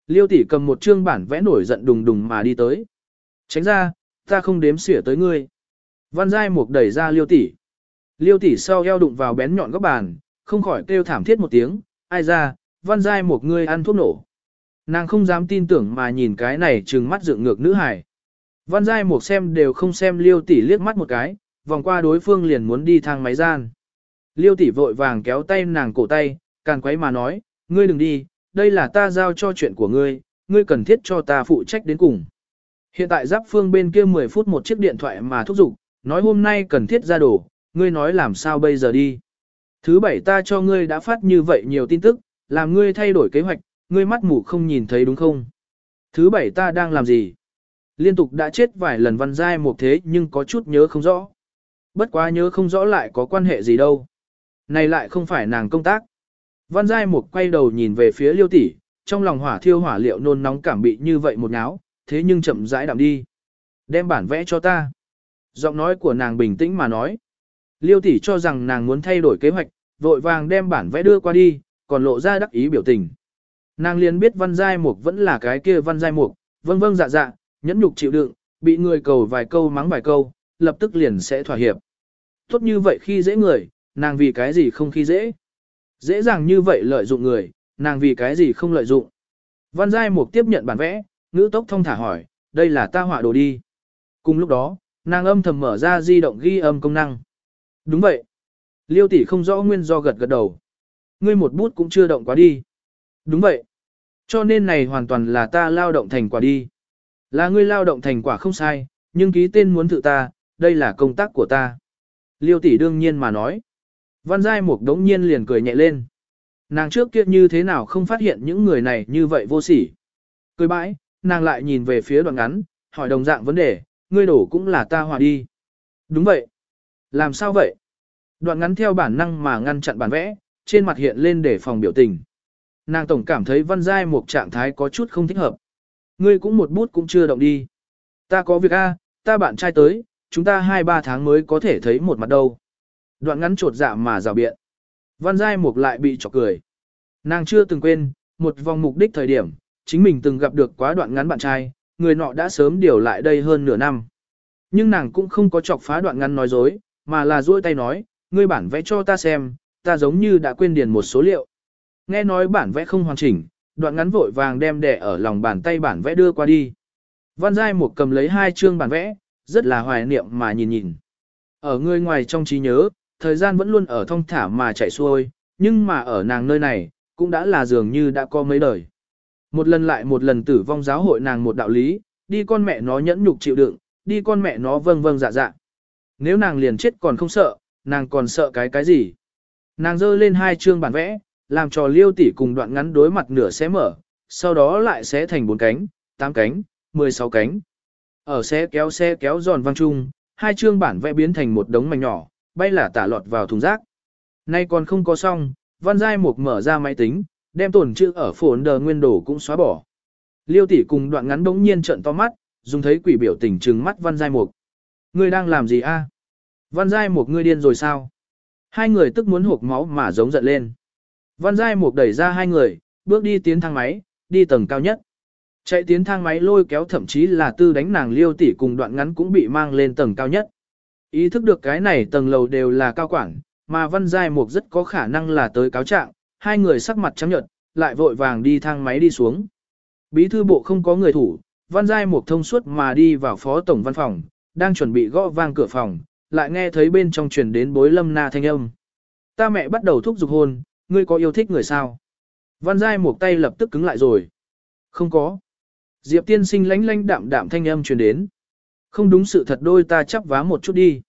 Liêu tỷ cầm một chương bản vẽ nổi giận đùng đùng mà đi tới. Tránh ra, ta không đếm xỉa tới ngươi. Văn Giai Mục đẩy ra Liêu tỷ. Liêu tỷ sau eo đụng vào bén nhọn góc bàn, không khỏi kêu thảm thiết một tiếng, ai ra, Văn Giai Mục ngươi ăn thuốc nổ. Nàng không dám tin tưởng mà nhìn cái này trừng mắt dựng ngược nữ hài. Văn Giai một xem đều không xem Liêu tỷ liếc mắt một cái, vòng qua đối phương liền muốn đi thang máy gian. Liêu tỷ vội vàng kéo tay nàng cổ tay, càn quấy mà nói, ngươi đừng đi, đây là ta giao cho chuyện của ngươi, ngươi cần thiết cho ta phụ trách đến cùng. Hiện tại giáp phương bên kia 10 phút một chiếc điện thoại mà thúc giục, nói hôm nay cần thiết ra đồ, ngươi nói làm sao bây giờ đi. Thứ bảy ta cho ngươi đã phát như vậy nhiều tin tức, làm ngươi thay đổi kế hoạch, ngươi mắt mù không nhìn thấy đúng không? Thứ bảy ta đang làm gì? Liên tục đã chết vài lần văn giai một thế nhưng có chút nhớ không rõ. Bất quá nhớ không rõ lại có quan hệ gì đâu. Này lại không phải nàng công tác. Văn giai một quay đầu nhìn về phía liêu tỷ, trong lòng hỏa thiêu hỏa liệu nôn nóng cảm bị như vậy một ngáo. thế nhưng chậm rãi đạm đi. Đem bản vẽ cho ta. Giọng nói của nàng bình tĩnh mà nói. Liêu tỷ cho rằng nàng muốn thay đổi kế hoạch, vội vàng đem bản vẽ đưa qua đi, còn lộ ra đắc ý biểu tình. Nàng liền biết văn giai mục vẫn là cái kia văn giai mục, vâng vâng dạ dạ, nhẫn nhục chịu đựng, bị người cầu vài câu mắng vài câu, lập tức liền sẽ thỏa hiệp. Tốt như vậy khi dễ người, nàng vì cái gì không khi dễ. Dễ dàng như vậy lợi dụng người, nàng vì cái gì không lợi dụng. Văn giai mục tiếp nhận bản vẽ, ngữ tốc thông thả hỏi, đây là ta họa đồ đi. Cùng lúc đó, nàng âm thầm mở ra di động ghi âm công năng. Đúng vậy. Liêu tỷ không rõ nguyên do gật gật đầu. Ngươi một bút cũng chưa động quá đi. Đúng vậy. Cho nên này hoàn toàn là ta lao động thành quả đi. Là ngươi lao động thành quả không sai, nhưng ký tên muốn tự ta, đây là công tác của ta. Liêu tỷ đương nhiên mà nói. Văn Giai Mục đống nhiên liền cười nhẹ lên. Nàng trước kia như thế nào không phát hiện những người này như vậy vô sỉ. Cười bãi, nàng lại nhìn về phía đoạn ngắn, hỏi đồng dạng vấn đề, ngươi đổ cũng là ta hòa đi. Đúng vậy. Làm sao vậy? Đoạn ngắn theo bản năng mà ngăn chặn bản vẽ, trên mặt hiện lên để phòng biểu tình. Nàng tổng cảm thấy văn giai một trạng thái có chút không thích hợp. Ngươi cũng một bút cũng chưa động đi. Ta có việc a, ta bạn trai tới, chúng ta hai ba tháng mới có thể thấy một mặt đâu. Đoạn ngắn trột dạ mà rào biện. Văn giai mục lại bị chọc cười. Nàng chưa từng quên, một vòng mục đích thời điểm, chính mình từng gặp được quá đoạn ngắn bạn trai, người nọ đã sớm điều lại đây hơn nửa năm. Nhưng nàng cũng không có chọc phá đoạn ngắn nói dối, mà là duỗi tay nói, ngươi bản vẽ cho ta xem, ta giống như đã quên điền một số liệu. Nghe nói bản vẽ không hoàn chỉnh, đoạn ngắn vội vàng đem đẻ ở lòng bàn tay bản vẽ đưa qua đi. Văn Giai một cầm lấy hai chương bản vẽ, rất là hoài niệm mà nhìn nhìn. Ở người ngoài trong trí nhớ, thời gian vẫn luôn ở thong thả mà chạy xuôi, nhưng mà ở nàng nơi này, cũng đã là dường như đã có mấy đời. Một lần lại một lần tử vong giáo hội nàng một đạo lý, đi con mẹ nó nhẫn nhục chịu đựng, đi con mẹ nó vâng vâng dạ dạ. Nếu nàng liền chết còn không sợ, nàng còn sợ cái cái gì? Nàng dơ lên hai chương bản vẽ, làm cho liêu tỷ cùng đoạn ngắn đối mặt nửa xé mở, sau đó lại xé thành bốn cánh, tám cánh, mười sáu cánh. Ở xe kéo xe kéo giòn vang chung, hai chương bản vẽ biến thành một đống mảnh nhỏ, bay là tả lọt vào thùng rác. Nay còn không có xong, Văn Giai Mục mở ra máy tính, đem tổn chữ ở phổn đờ nguyên đồ cũng xóa bỏ. Liêu tỷ cùng đoạn ngắn đống nhiên trợn to mắt, dùng thấy quỷ biểu tình trừng mắt Văn Giai Mục. Ngươi đang làm gì a? Văn Giai Mục ngươi điên rồi sao? Hai người tức muốn hộp máu mà giống giận lên. Văn Giai Mục đẩy ra hai người, bước đi tiến thang máy, đi tầng cao nhất. Chạy tiến thang máy lôi kéo thậm chí là tư đánh nàng liêu tỷ cùng đoạn ngắn cũng bị mang lên tầng cao nhất. Ý thức được cái này tầng lầu đều là cao quản, mà Văn Giai Mục rất có khả năng là tới cáo trạng, hai người sắc mặt trắng nhợt, lại vội vàng đi thang máy đi xuống. Bí thư bộ không có người thủ, Văn Giai Mục thông suốt mà đi vào phó tổng văn phòng, đang chuẩn bị gõ vang cửa phòng, lại nghe thấy bên trong truyền đến bối lâm na thanh âm. Ta mẹ bắt đầu thúc giục hôn, ngươi có yêu thích người sao? Văn Giai một tay lập tức cứng lại rồi. Không có. Diệp tiên sinh lánh lánh đạm đạm thanh âm truyền đến. Không đúng sự thật đôi ta chấp vá một chút đi.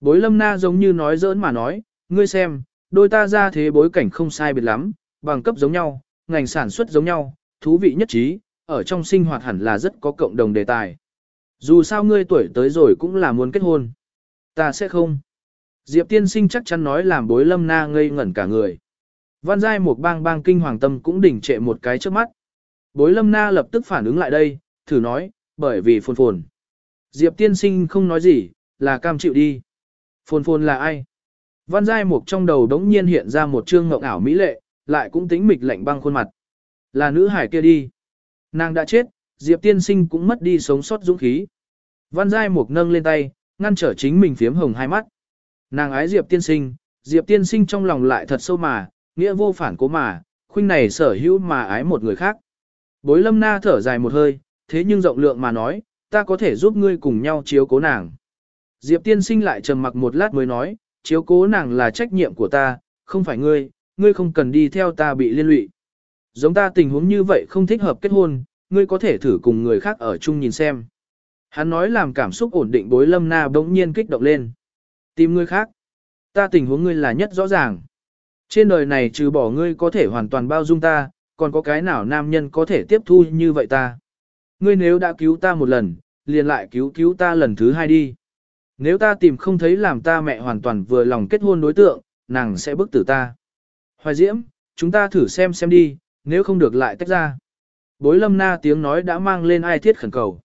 Bối lâm na giống như nói giỡn mà nói, ngươi xem, đôi ta ra thế bối cảnh không sai biệt lắm, bằng cấp giống nhau, ngành sản xuất giống nhau, thú vị nhất trí, ở trong sinh hoạt hẳn là rất có cộng đồng đề tài. Dù sao ngươi tuổi tới rồi cũng là muốn kết hôn. Ta sẽ không. Diệp tiên sinh chắc chắn nói làm bối lâm na ngây ngẩn cả người. Văn giai một bang bang kinh hoàng tâm cũng đỉnh trệ một cái trước mắt. Bối lâm na lập tức phản ứng lại đây, thử nói, bởi vì phồn phồn. Diệp tiên sinh không nói gì, là cam chịu đi. Phồn phồn là ai? Văn Giai Mục trong đầu đống nhiên hiện ra một trương ngộng ảo mỹ lệ, lại cũng tính mịch lạnh băng khuôn mặt. Là nữ hải kia đi. Nàng đã chết, Diệp tiên sinh cũng mất đi sống sót dũng khí. Văn Giai Mục nâng lên tay, ngăn trở chính mình phiếm hồng hai mắt. Nàng ái Diệp tiên sinh, Diệp tiên sinh trong lòng lại thật sâu mà, nghĩa vô phản cố mà, khuynh này sở hữu mà ái một người khác. Bối lâm na thở dài một hơi, thế nhưng rộng lượng mà nói, ta có thể giúp ngươi cùng nhau chiếu cố nàng. Diệp tiên sinh lại trầm mặc một lát mới nói, chiếu cố nàng là trách nhiệm của ta, không phải ngươi, ngươi không cần đi theo ta bị liên lụy. Giống ta tình huống như vậy không thích hợp kết hôn, ngươi có thể thử cùng người khác ở chung nhìn xem. Hắn nói làm cảm xúc ổn định bối lâm na bỗng nhiên kích động lên. Tìm ngươi khác. Ta tình huống ngươi là nhất rõ ràng. Trên đời này trừ bỏ ngươi có thể hoàn toàn bao dung ta, còn có cái nào nam nhân có thể tiếp thu như vậy ta. Ngươi nếu đã cứu ta một lần, liền lại cứu cứu ta lần thứ hai đi. Nếu ta tìm không thấy làm ta mẹ hoàn toàn vừa lòng kết hôn đối tượng, nàng sẽ bức tử ta. Hoài Diễm, chúng ta thử xem xem đi, nếu không được lại tách ra. Bối lâm na tiếng nói đã mang lên ai thiết khẩn cầu.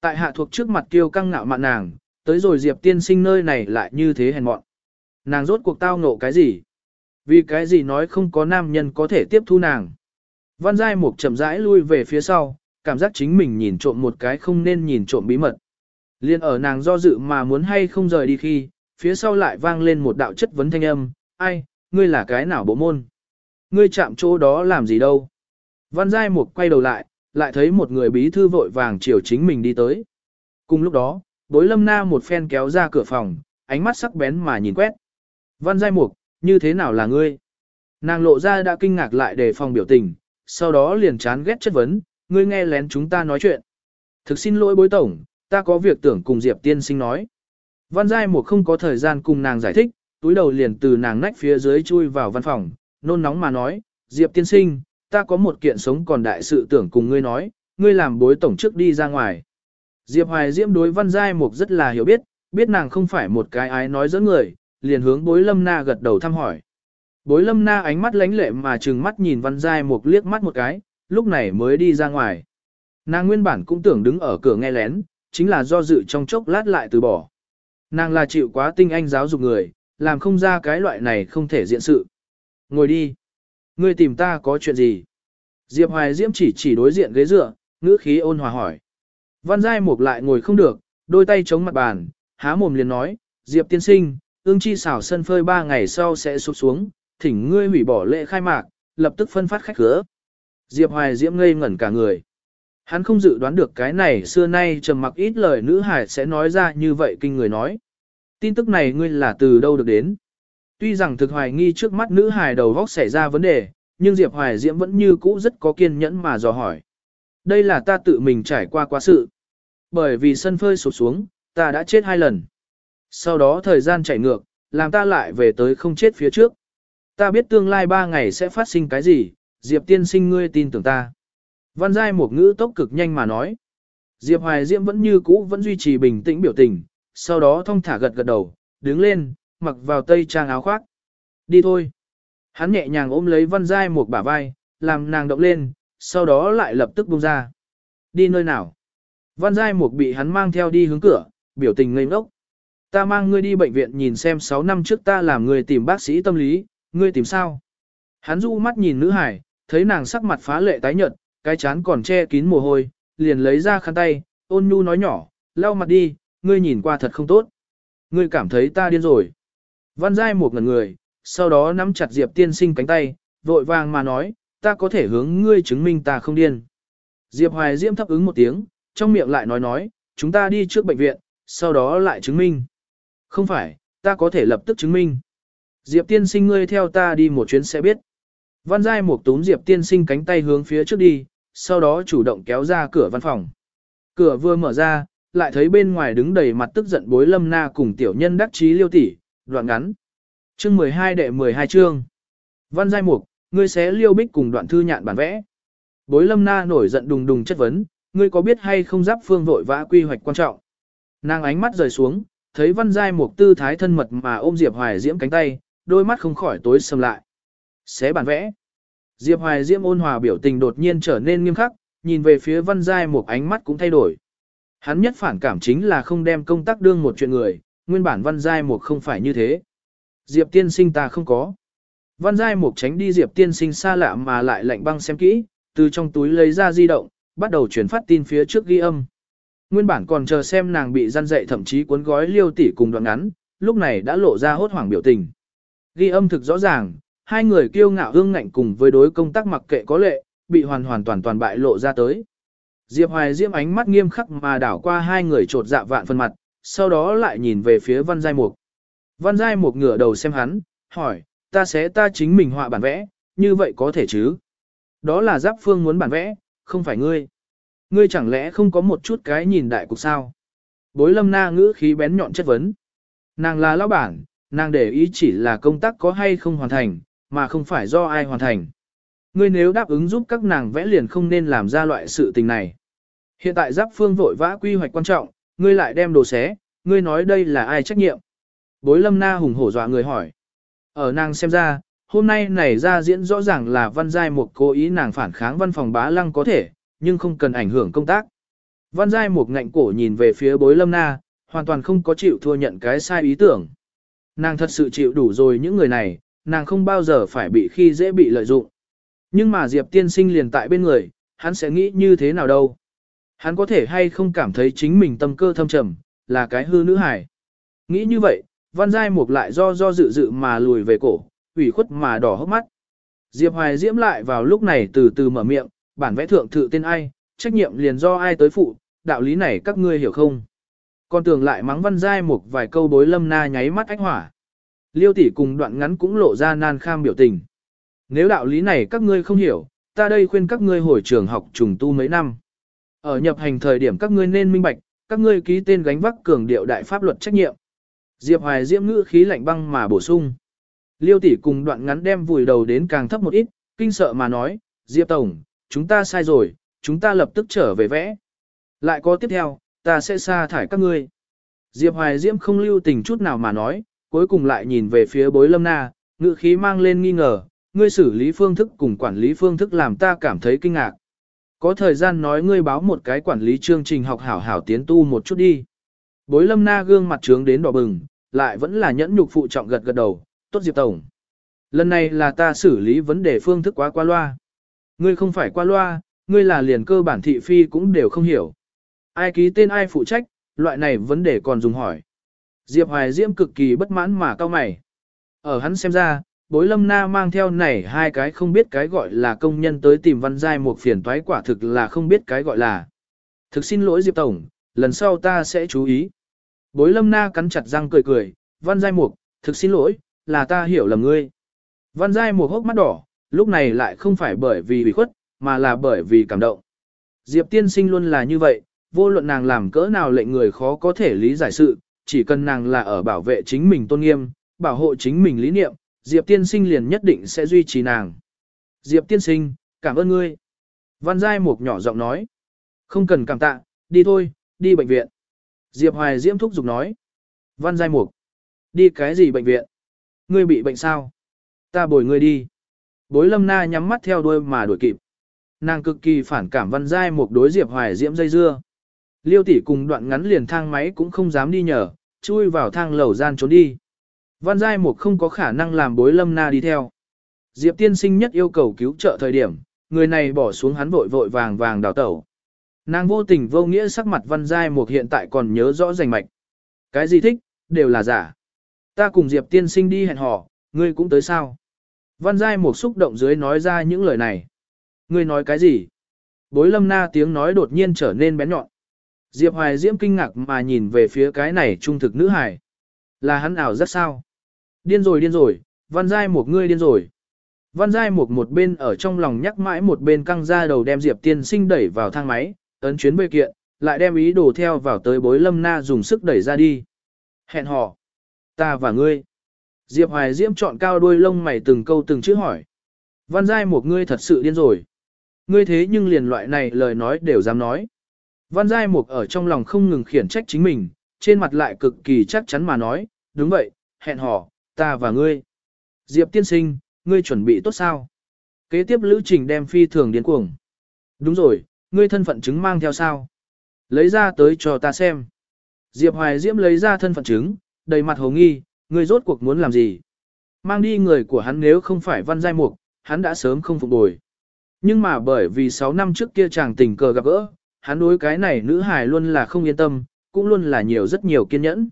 Tại hạ thuộc trước mặt kiêu căng ngạo mạn nàng, tới rồi Diệp tiên sinh nơi này lại như thế hèn mọn. Nàng rốt cuộc tao ngộ cái gì? Vì cái gì nói không có nam nhân có thể tiếp thu nàng? Văn Giai Mục chậm rãi lui về phía sau, cảm giác chính mình nhìn trộm một cái không nên nhìn trộm bí mật. Liên ở nàng do dự mà muốn hay không rời đi khi, phía sau lại vang lên một đạo chất vấn thanh âm, ai, ngươi là cái nào bộ môn? Ngươi chạm chỗ đó làm gì đâu? Văn Giai Mục quay đầu lại, lại thấy một người bí thư vội vàng chiều chính mình đi tới. Cùng lúc đó, bối lâm na một phen kéo ra cửa phòng, ánh mắt sắc bén mà nhìn quét. Văn Giai Mục, như thế nào là ngươi? Nàng lộ ra đã kinh ngạc lại để phòng biểu tình, sau đó liền chán ghét chất vấn, ngươi nghe lén chúng ta nói chuyện. Thực xin lỗi bối tổng, ta có việc tưởng cùng Diệp tiên sinh nói. Văn Giai một không có thời gian cùng nàng giải thích, túi đầu liền từ nàng nách phía dưới chui vào văn phòng, nôn nóng mà nói, Diệp tiên sinh, ta có một kiện sống còn đại sự tưởng cùng ngươi nói, ngươi làm bối tổng trước đi ra ngoài. Diệp Hoài Diễm đối Văn Giai Mục rất là hiểu biết, biết nàng không phải một cái ái nói dẫn người, liền hướng bối lâm na gật đầu thăm hỏi. Bối lâm na ánh mắt lánh lệ mà trừng mắt nhìn Văn Giai một liếc mắt một cái, lúc này mới đi ra ngoài. Nàng nguyên bản cũng tưởng đứng ở cửa nghe lén, chính là do dự trong chốc lát lại từ bỏ. Nàng là chịu quá tinh anh giáo dục người, làm không ra cái loại này không thể diện sự. Ngồi đi. Ngươi tìm ta có chuyện gì? Diệp Hoài Diễm chỉ chỉ đối diện ghế dựa, ngữ khí ôn hòa hỏi. Văn Giai Mục lại ngồi không được, đôi tay chống mặt bàn, há mồm liền nói, Diệp tiên sinh, ương chi xảo sân phơi ba ngày sau sẽ sụp xuống, thỉnh ngươi hủy bỏ lễ khai mạc, lập tức phân phát khách khứa. Diệp Hoài Diễm ngây ngẩn cả người. Hắn không dự đoán được cái này xưa nay trầm mặc ít lời nữ hải sẽ nói ra như vậy kinh người nói. Tin tức này ngươi là từ đâu được đến? Tuy rằng thực hoài nghi trước mắt nữ hải đầu góc xảy ra vấn đề, nhưng Diệp Hoài Diễm vẫn như cũ rất có kiên nhẫn mà dò hỏi. Đây là ta tự mình trải qua quá sự. Bởi vì sân phơi sụp xuống, ta đã chết hai lần. Sau đó thời gian chạy ngược, làm ta lại về tới không chết phía trước. Ta biết tương lai ba ngày sẽ phát sinh cái gì, Diệp tiên sinh ngươi tin tưởng ta. Văn Giai một ngữ tốc cực nhanh mà nói. Diệp Hoài Diễm vẫn như cũ vẫn duy trì bình tĩnh biểu tình, sau đó thong thả gật gật đầu, đứng lên, mặc vào tây trang áo khoác. Đi thôi. Hắn nhẹ nhàng ôm lấy Văn Giai một bả vai, làm nàng động lên, sau đó lại lập tức buông ra. Đi nơi nào? Văn Giai Mục bị hắn mang theo đi hướng cửa, biểu tình ngây ngốc. Ta mang ngươi đi bệnh viện nhìn xem 6 năm trước ta làm người tìm bác sĩ tâm lý, ngươi tìm sao? Hắn du mắt nhìn nữ hải, thấy nàng sắc mặt phá lệ tái nhợt, cái chán còn che kín mồ hôi, liền lấy ra khăn tay, ôn nhu nói nhỏ, lau mặt đi, ngươi nhìn qua thật không tốt. Ngươi cảm thấy ta điên rồi. Văn Giai một ngần người, sau đó nắm chặt Diệp tiên sinh cánh tay, vội vàng mà nói, ta có thể hướng ngươi chứng minh ta không điên. Diệp Hoài Diễm thấp ứng một tiếng, trong miệng lại nói nói, chúng ta đi trước bệnh viện, sau đó lại chứng minh. Không phải, ta có thể lập tức chứng minh. Diệp tiên sinh ngươi theo ta đi một chuyến sẽ biết. Văn Giai một túm Diệp tiên sinh cánh tay hướng phía trước đi, sau đó chủ động kéo ra cửa văn phòng. Cửa vừa mở ra, lại thấy bên ngoài đứng đầy mặt tức giận bối lâm na cùng tiểu nhân đắc chí liêu tỷ, đoạn ngắn. Chương 12 đệ 12 chương. Văn Giai Mục, ngươi xé liêu bích cùng đoạn thư nhạn bản vẽ. Bối lâm na nổi giận đùng đùng chất vấn, ngươi có biết hay không giáp phương vội vã quy hoạch quan trọng. Nàng ánh mắt rời xuống, thấy Văn Giai Mục tư thái thân mật mà ôm Diệp Hoài Diễm cánh tay, đôi mắt không khỏi tối sầm lại. Xé bản vẽ. Diệp Hoài Diễm ôn hòa biểu tình đột nhiên trở nên nghiêm khắc, nhìn về phía Văn Giai Mục ánh mắt cũng thay đổi. Hắn nhất phản cảm chính là không đem công tác đương một chuyện người, nguyên bản Văn Giai Mục không phải như thế. Diệp tiên sinh ta không có. Văn Giai Mục tránh đi Diệp tiên sinh xa lạ mà lại lạnh băng xem kỹ, từ trong túi lấy ra di động, bắt đầu chuyển phát tin phía trước ghi âm. Nguyên bản còn chờ xem nàng bị gian dậy thậm chí cuốn gói liêu tỉ cùng đoạn ngắn, lúc này đã lộ ra hốt hoảng biểu tình. Ghi âm thực rõ ràng, hai người kiêu ngạo hương ngạnh cùng với đối công tác mặc kệ có lệ, bị hoàn hoàn toàn toàn bại lộ ra tới. Diệp Hoài Diễm ánh mắt nghiêm khắc mà đảo qua hai người trột dạ vạn phần mặt, sau đó lại nhìn về phía Văn Giai Mục. Văn Giai Mục ngửa đầu xem hắn, hỏi, ta sẽ ta chính mình họa bản vẽ, như vậy có thể chứ? Đó là Giáp Phương muốn bản vẽ, không phải ngươi. Ngươi chẳng lẽ không có một chút cái nhìn đại cục sao? Bối lâm na ngữ khí bén nhọn chất vấn. Nàng là lão bản, nàng để ý chỉ là công tác có hay không hoàn thành, mà không phải do ai hoàn thành. Ngươi nếu đáp ứng giúp các nàng vẽ liền không nên làm ra loại sự tình này. Hiện tại giáp phương vội vã quy hoạch quan trọng, ngươi lại đem đồ xé, ngươi nói đây là ai trách nhiệm. Bối lâm na hùng hổ dọa người hỏi. Ở nàng xem ra, hôm nay này ra diễn rõ ràng là văn giai một cố ý nàng phản kháng văn phòng bá lăng có thể, nhưng không cần ảnh hưởng công tác. Văn giai một ngạnh cổ nhìn về phía bối lâm na, hoàn toàn không có chịu thua nhận cái sai ý tưởng. Nàng thật sự chịu đủ rồi những người này, nàng không bao giờ phải bị khi dễ bị lợi dụng. Nhưng mà Diệp tiên sinh liền tại bên người, hắn sẽ nghĩ như thế nào đâu. Hắn có thể hay không cảm thấy chính mình tâm cơ thâm trầm, là cái hư nữ hải. Nghĩ như vậy, văn giai mục lại do do dự dự mà lùi về cổ, ủy khuất mà đỏ hốc mắt. Diệp Hoài Diễm lại vào lúc này từ từ mở miệng, bản vẽ thượng thự tên ai, trách nhiệm liền do ai tới phụ, đạo lý này các ngươi hiểu không? Con tưởng lại mắng văn giai một vài câu bối lâm na nháy mắt ách hỏa. Liêu tỷ cùng đoạn ngắn cũng lộ ra nan kham biểu tình. Nếu đạo lý này các ngươi không hiểu, ta đây khuyên các ngươi hồi trường học trùng tu mấy năm. Ở nhập hành thời điểm các ngươi nên minh bạch, các ngươi ký tên gánh vác cường điệu đại pháp luật trách nhiệm. Diệp Hoài diễm ngữ khí lạnh băng mà bổ sung. Liêu tỷ cùng đoạn ngắn đem vùi đầu đến càng thấp một ít, kinh sợ mà nói, Diệp Tổng, chúng ta sai rồi, chúng ta lập tức trở về vẽ. Lại có tiếp theo, ta sẽ sa thải các ngươi. Diệp Hoài Diễm không lưu tình chút nào mà nói, cuối cùng lại nhìn về phía bối lâm na, ngữ khí mang lên nghi ngờ, ngươi xử lý phương thức cùng quản lý phương thức làm ta cảm thấy kinh ngạc. Có thời gian nói ngươi báo một cái quản lý chương trình học hảo hảo tiến tu một chút đi. Bối lâm na gương mặt trướng đến đỏ bừng, lại vẫn là nhẫn nhục phụ trọng gật gật đầu, tốt Diệp Tổng. Lần này là ta xử lý vấn đề phương thức quá qua loa. Ngươi không phải qua loa, ngươi là liền cơ bản thị phi cũng đều không hiểu. Ai ký tên ai phụ trách, loại này vấn đề còn dùng hỏi. Diệp Hoài Diễm cực kỳ bất mãn mà cao mày. Ở hắn xem ra, bối lâm na mang theo này hai cái không biết cái gọi là công nhân tới tìm văn giai một phiền toái quả thực là không biết cái gọi là. Thực xin lỗi Diệp Tổng, lần sau ta sẽ chú ý. Bối lâm na cắn chặt răng cười cười, văn giai mục, thực xin lỗi, là ta hiểu lầm ngươi. Văn giai mục hốc mắt đỏ, lúc này lại không phải bởi vì bị khuất, mà là bởi vì cảm động. Diệp tiên sinh luôn là như vậy, vô luận nàng làm cỡ nào lệnh người khó có thể lý giải sự, chỉ cần nàng là ở bảo vệ chính mình tôn nghiêm, bảo hộ chính mình lý niệm, Diệp tiên sinh liền nhất định sẽ duy trì nàng. Diệp tiên sinh, cảm ơn ngươi. Văn Giai Mục nhỏ giọng nói. Không cần cảm tạ, đi thôi, đi bệnh viện. Diệp Hoài Diễm thúc giục nói. Văn Giai Mục. Đi cái gì bệnh viện? Ngươi bị bệnh sao? Ta bồi ngươi đi. Bối lâm na nhắm mắt theo đuôi mà đuổi kịp. Nàng cực kỳ phản cảm Văn Giai một đối Diệp Hoài Diễm dây dưa. Liêu tỷ cùng đoạn ngắn liền thang máy cũng không dám đi nhờ, chui vào thang lầu gian trốn đi. Văn Giai một không có khả năng làm bối lâm na đi theo. Diệp tiên sinh nhất yêu cầu cứu trợ thời điểm, người này bỏ xuống hắn vội vội vàng vàng đào tẩu. Nàng vô tình vô nghĩa sắc mặt Văn Giai một hiện tại còn nhớ rõ rành mạch. Cái gì thích, đều là giả. Ta cùng Diệp tiên sinh đi hẹn hò, ngươi cũng tới sao? Văn Giai Mục xúc động dưới nói ra những lời này. Ngươi nói cái gì? Bối lâm na tiếng nói đột nhiên trở nên bén nhọn. Diệp Hoài Diễm kinh ngạc mà nhìn về phía cái này trung thực nữ hài. Là hắn ảo rất sao? Điên rồi điên rồi, văn giai một ngươi điên rồi. Văn giai một một bên ở trong lòng nhắc mãi một bên căng ra đầu đem Diệp tiên sinh đẩy vào thang máy, ấn chuyến bê kiện, lại đem ý đồ theo vào tới bối lâm na dùng sức đẩy ra đi. Hẹn hò. Ta và ngươi. Diệp Hoài Diễm chọn cao đuôi lông mày từng câu từng chữ hỏi. Văn giai một ngươi thật sự điên rồi. Ngươi thế nhưng liền loại này lời nói đều dám nói. Văn giai một ở trong lòng không ngừng khiển trách chính mình, trên mặt lại cực kỳ chắc chắn mà nói, đúng vậy, hẹn hò, ta và ngươi. Diệp tiên sinh, ngươi chuẩn bị tốt sao? Kế tiếp lữ trình đem phi thường điên cuồng. Đúng rồi, ngươi thân phận chứng mang theo sao? Lấy ra tới cho ta xem. Diệp Hoài Diễm lấy ra thân phận chứng, đầy mặt hồ nghi, ngươi rốt cuộc muốn làm gì? Mang đi người của hắn nếu không phải văn giai mục, hắn đã sớm không phục bồi. Nhưng mà bởi vì 6 năm trước kia chàng tình cờ gặp gỡ, hắn đối cái này nữ hài luôn là không yên tâm, cũng luôn là nhiều rất nhiều kiên nhẫn.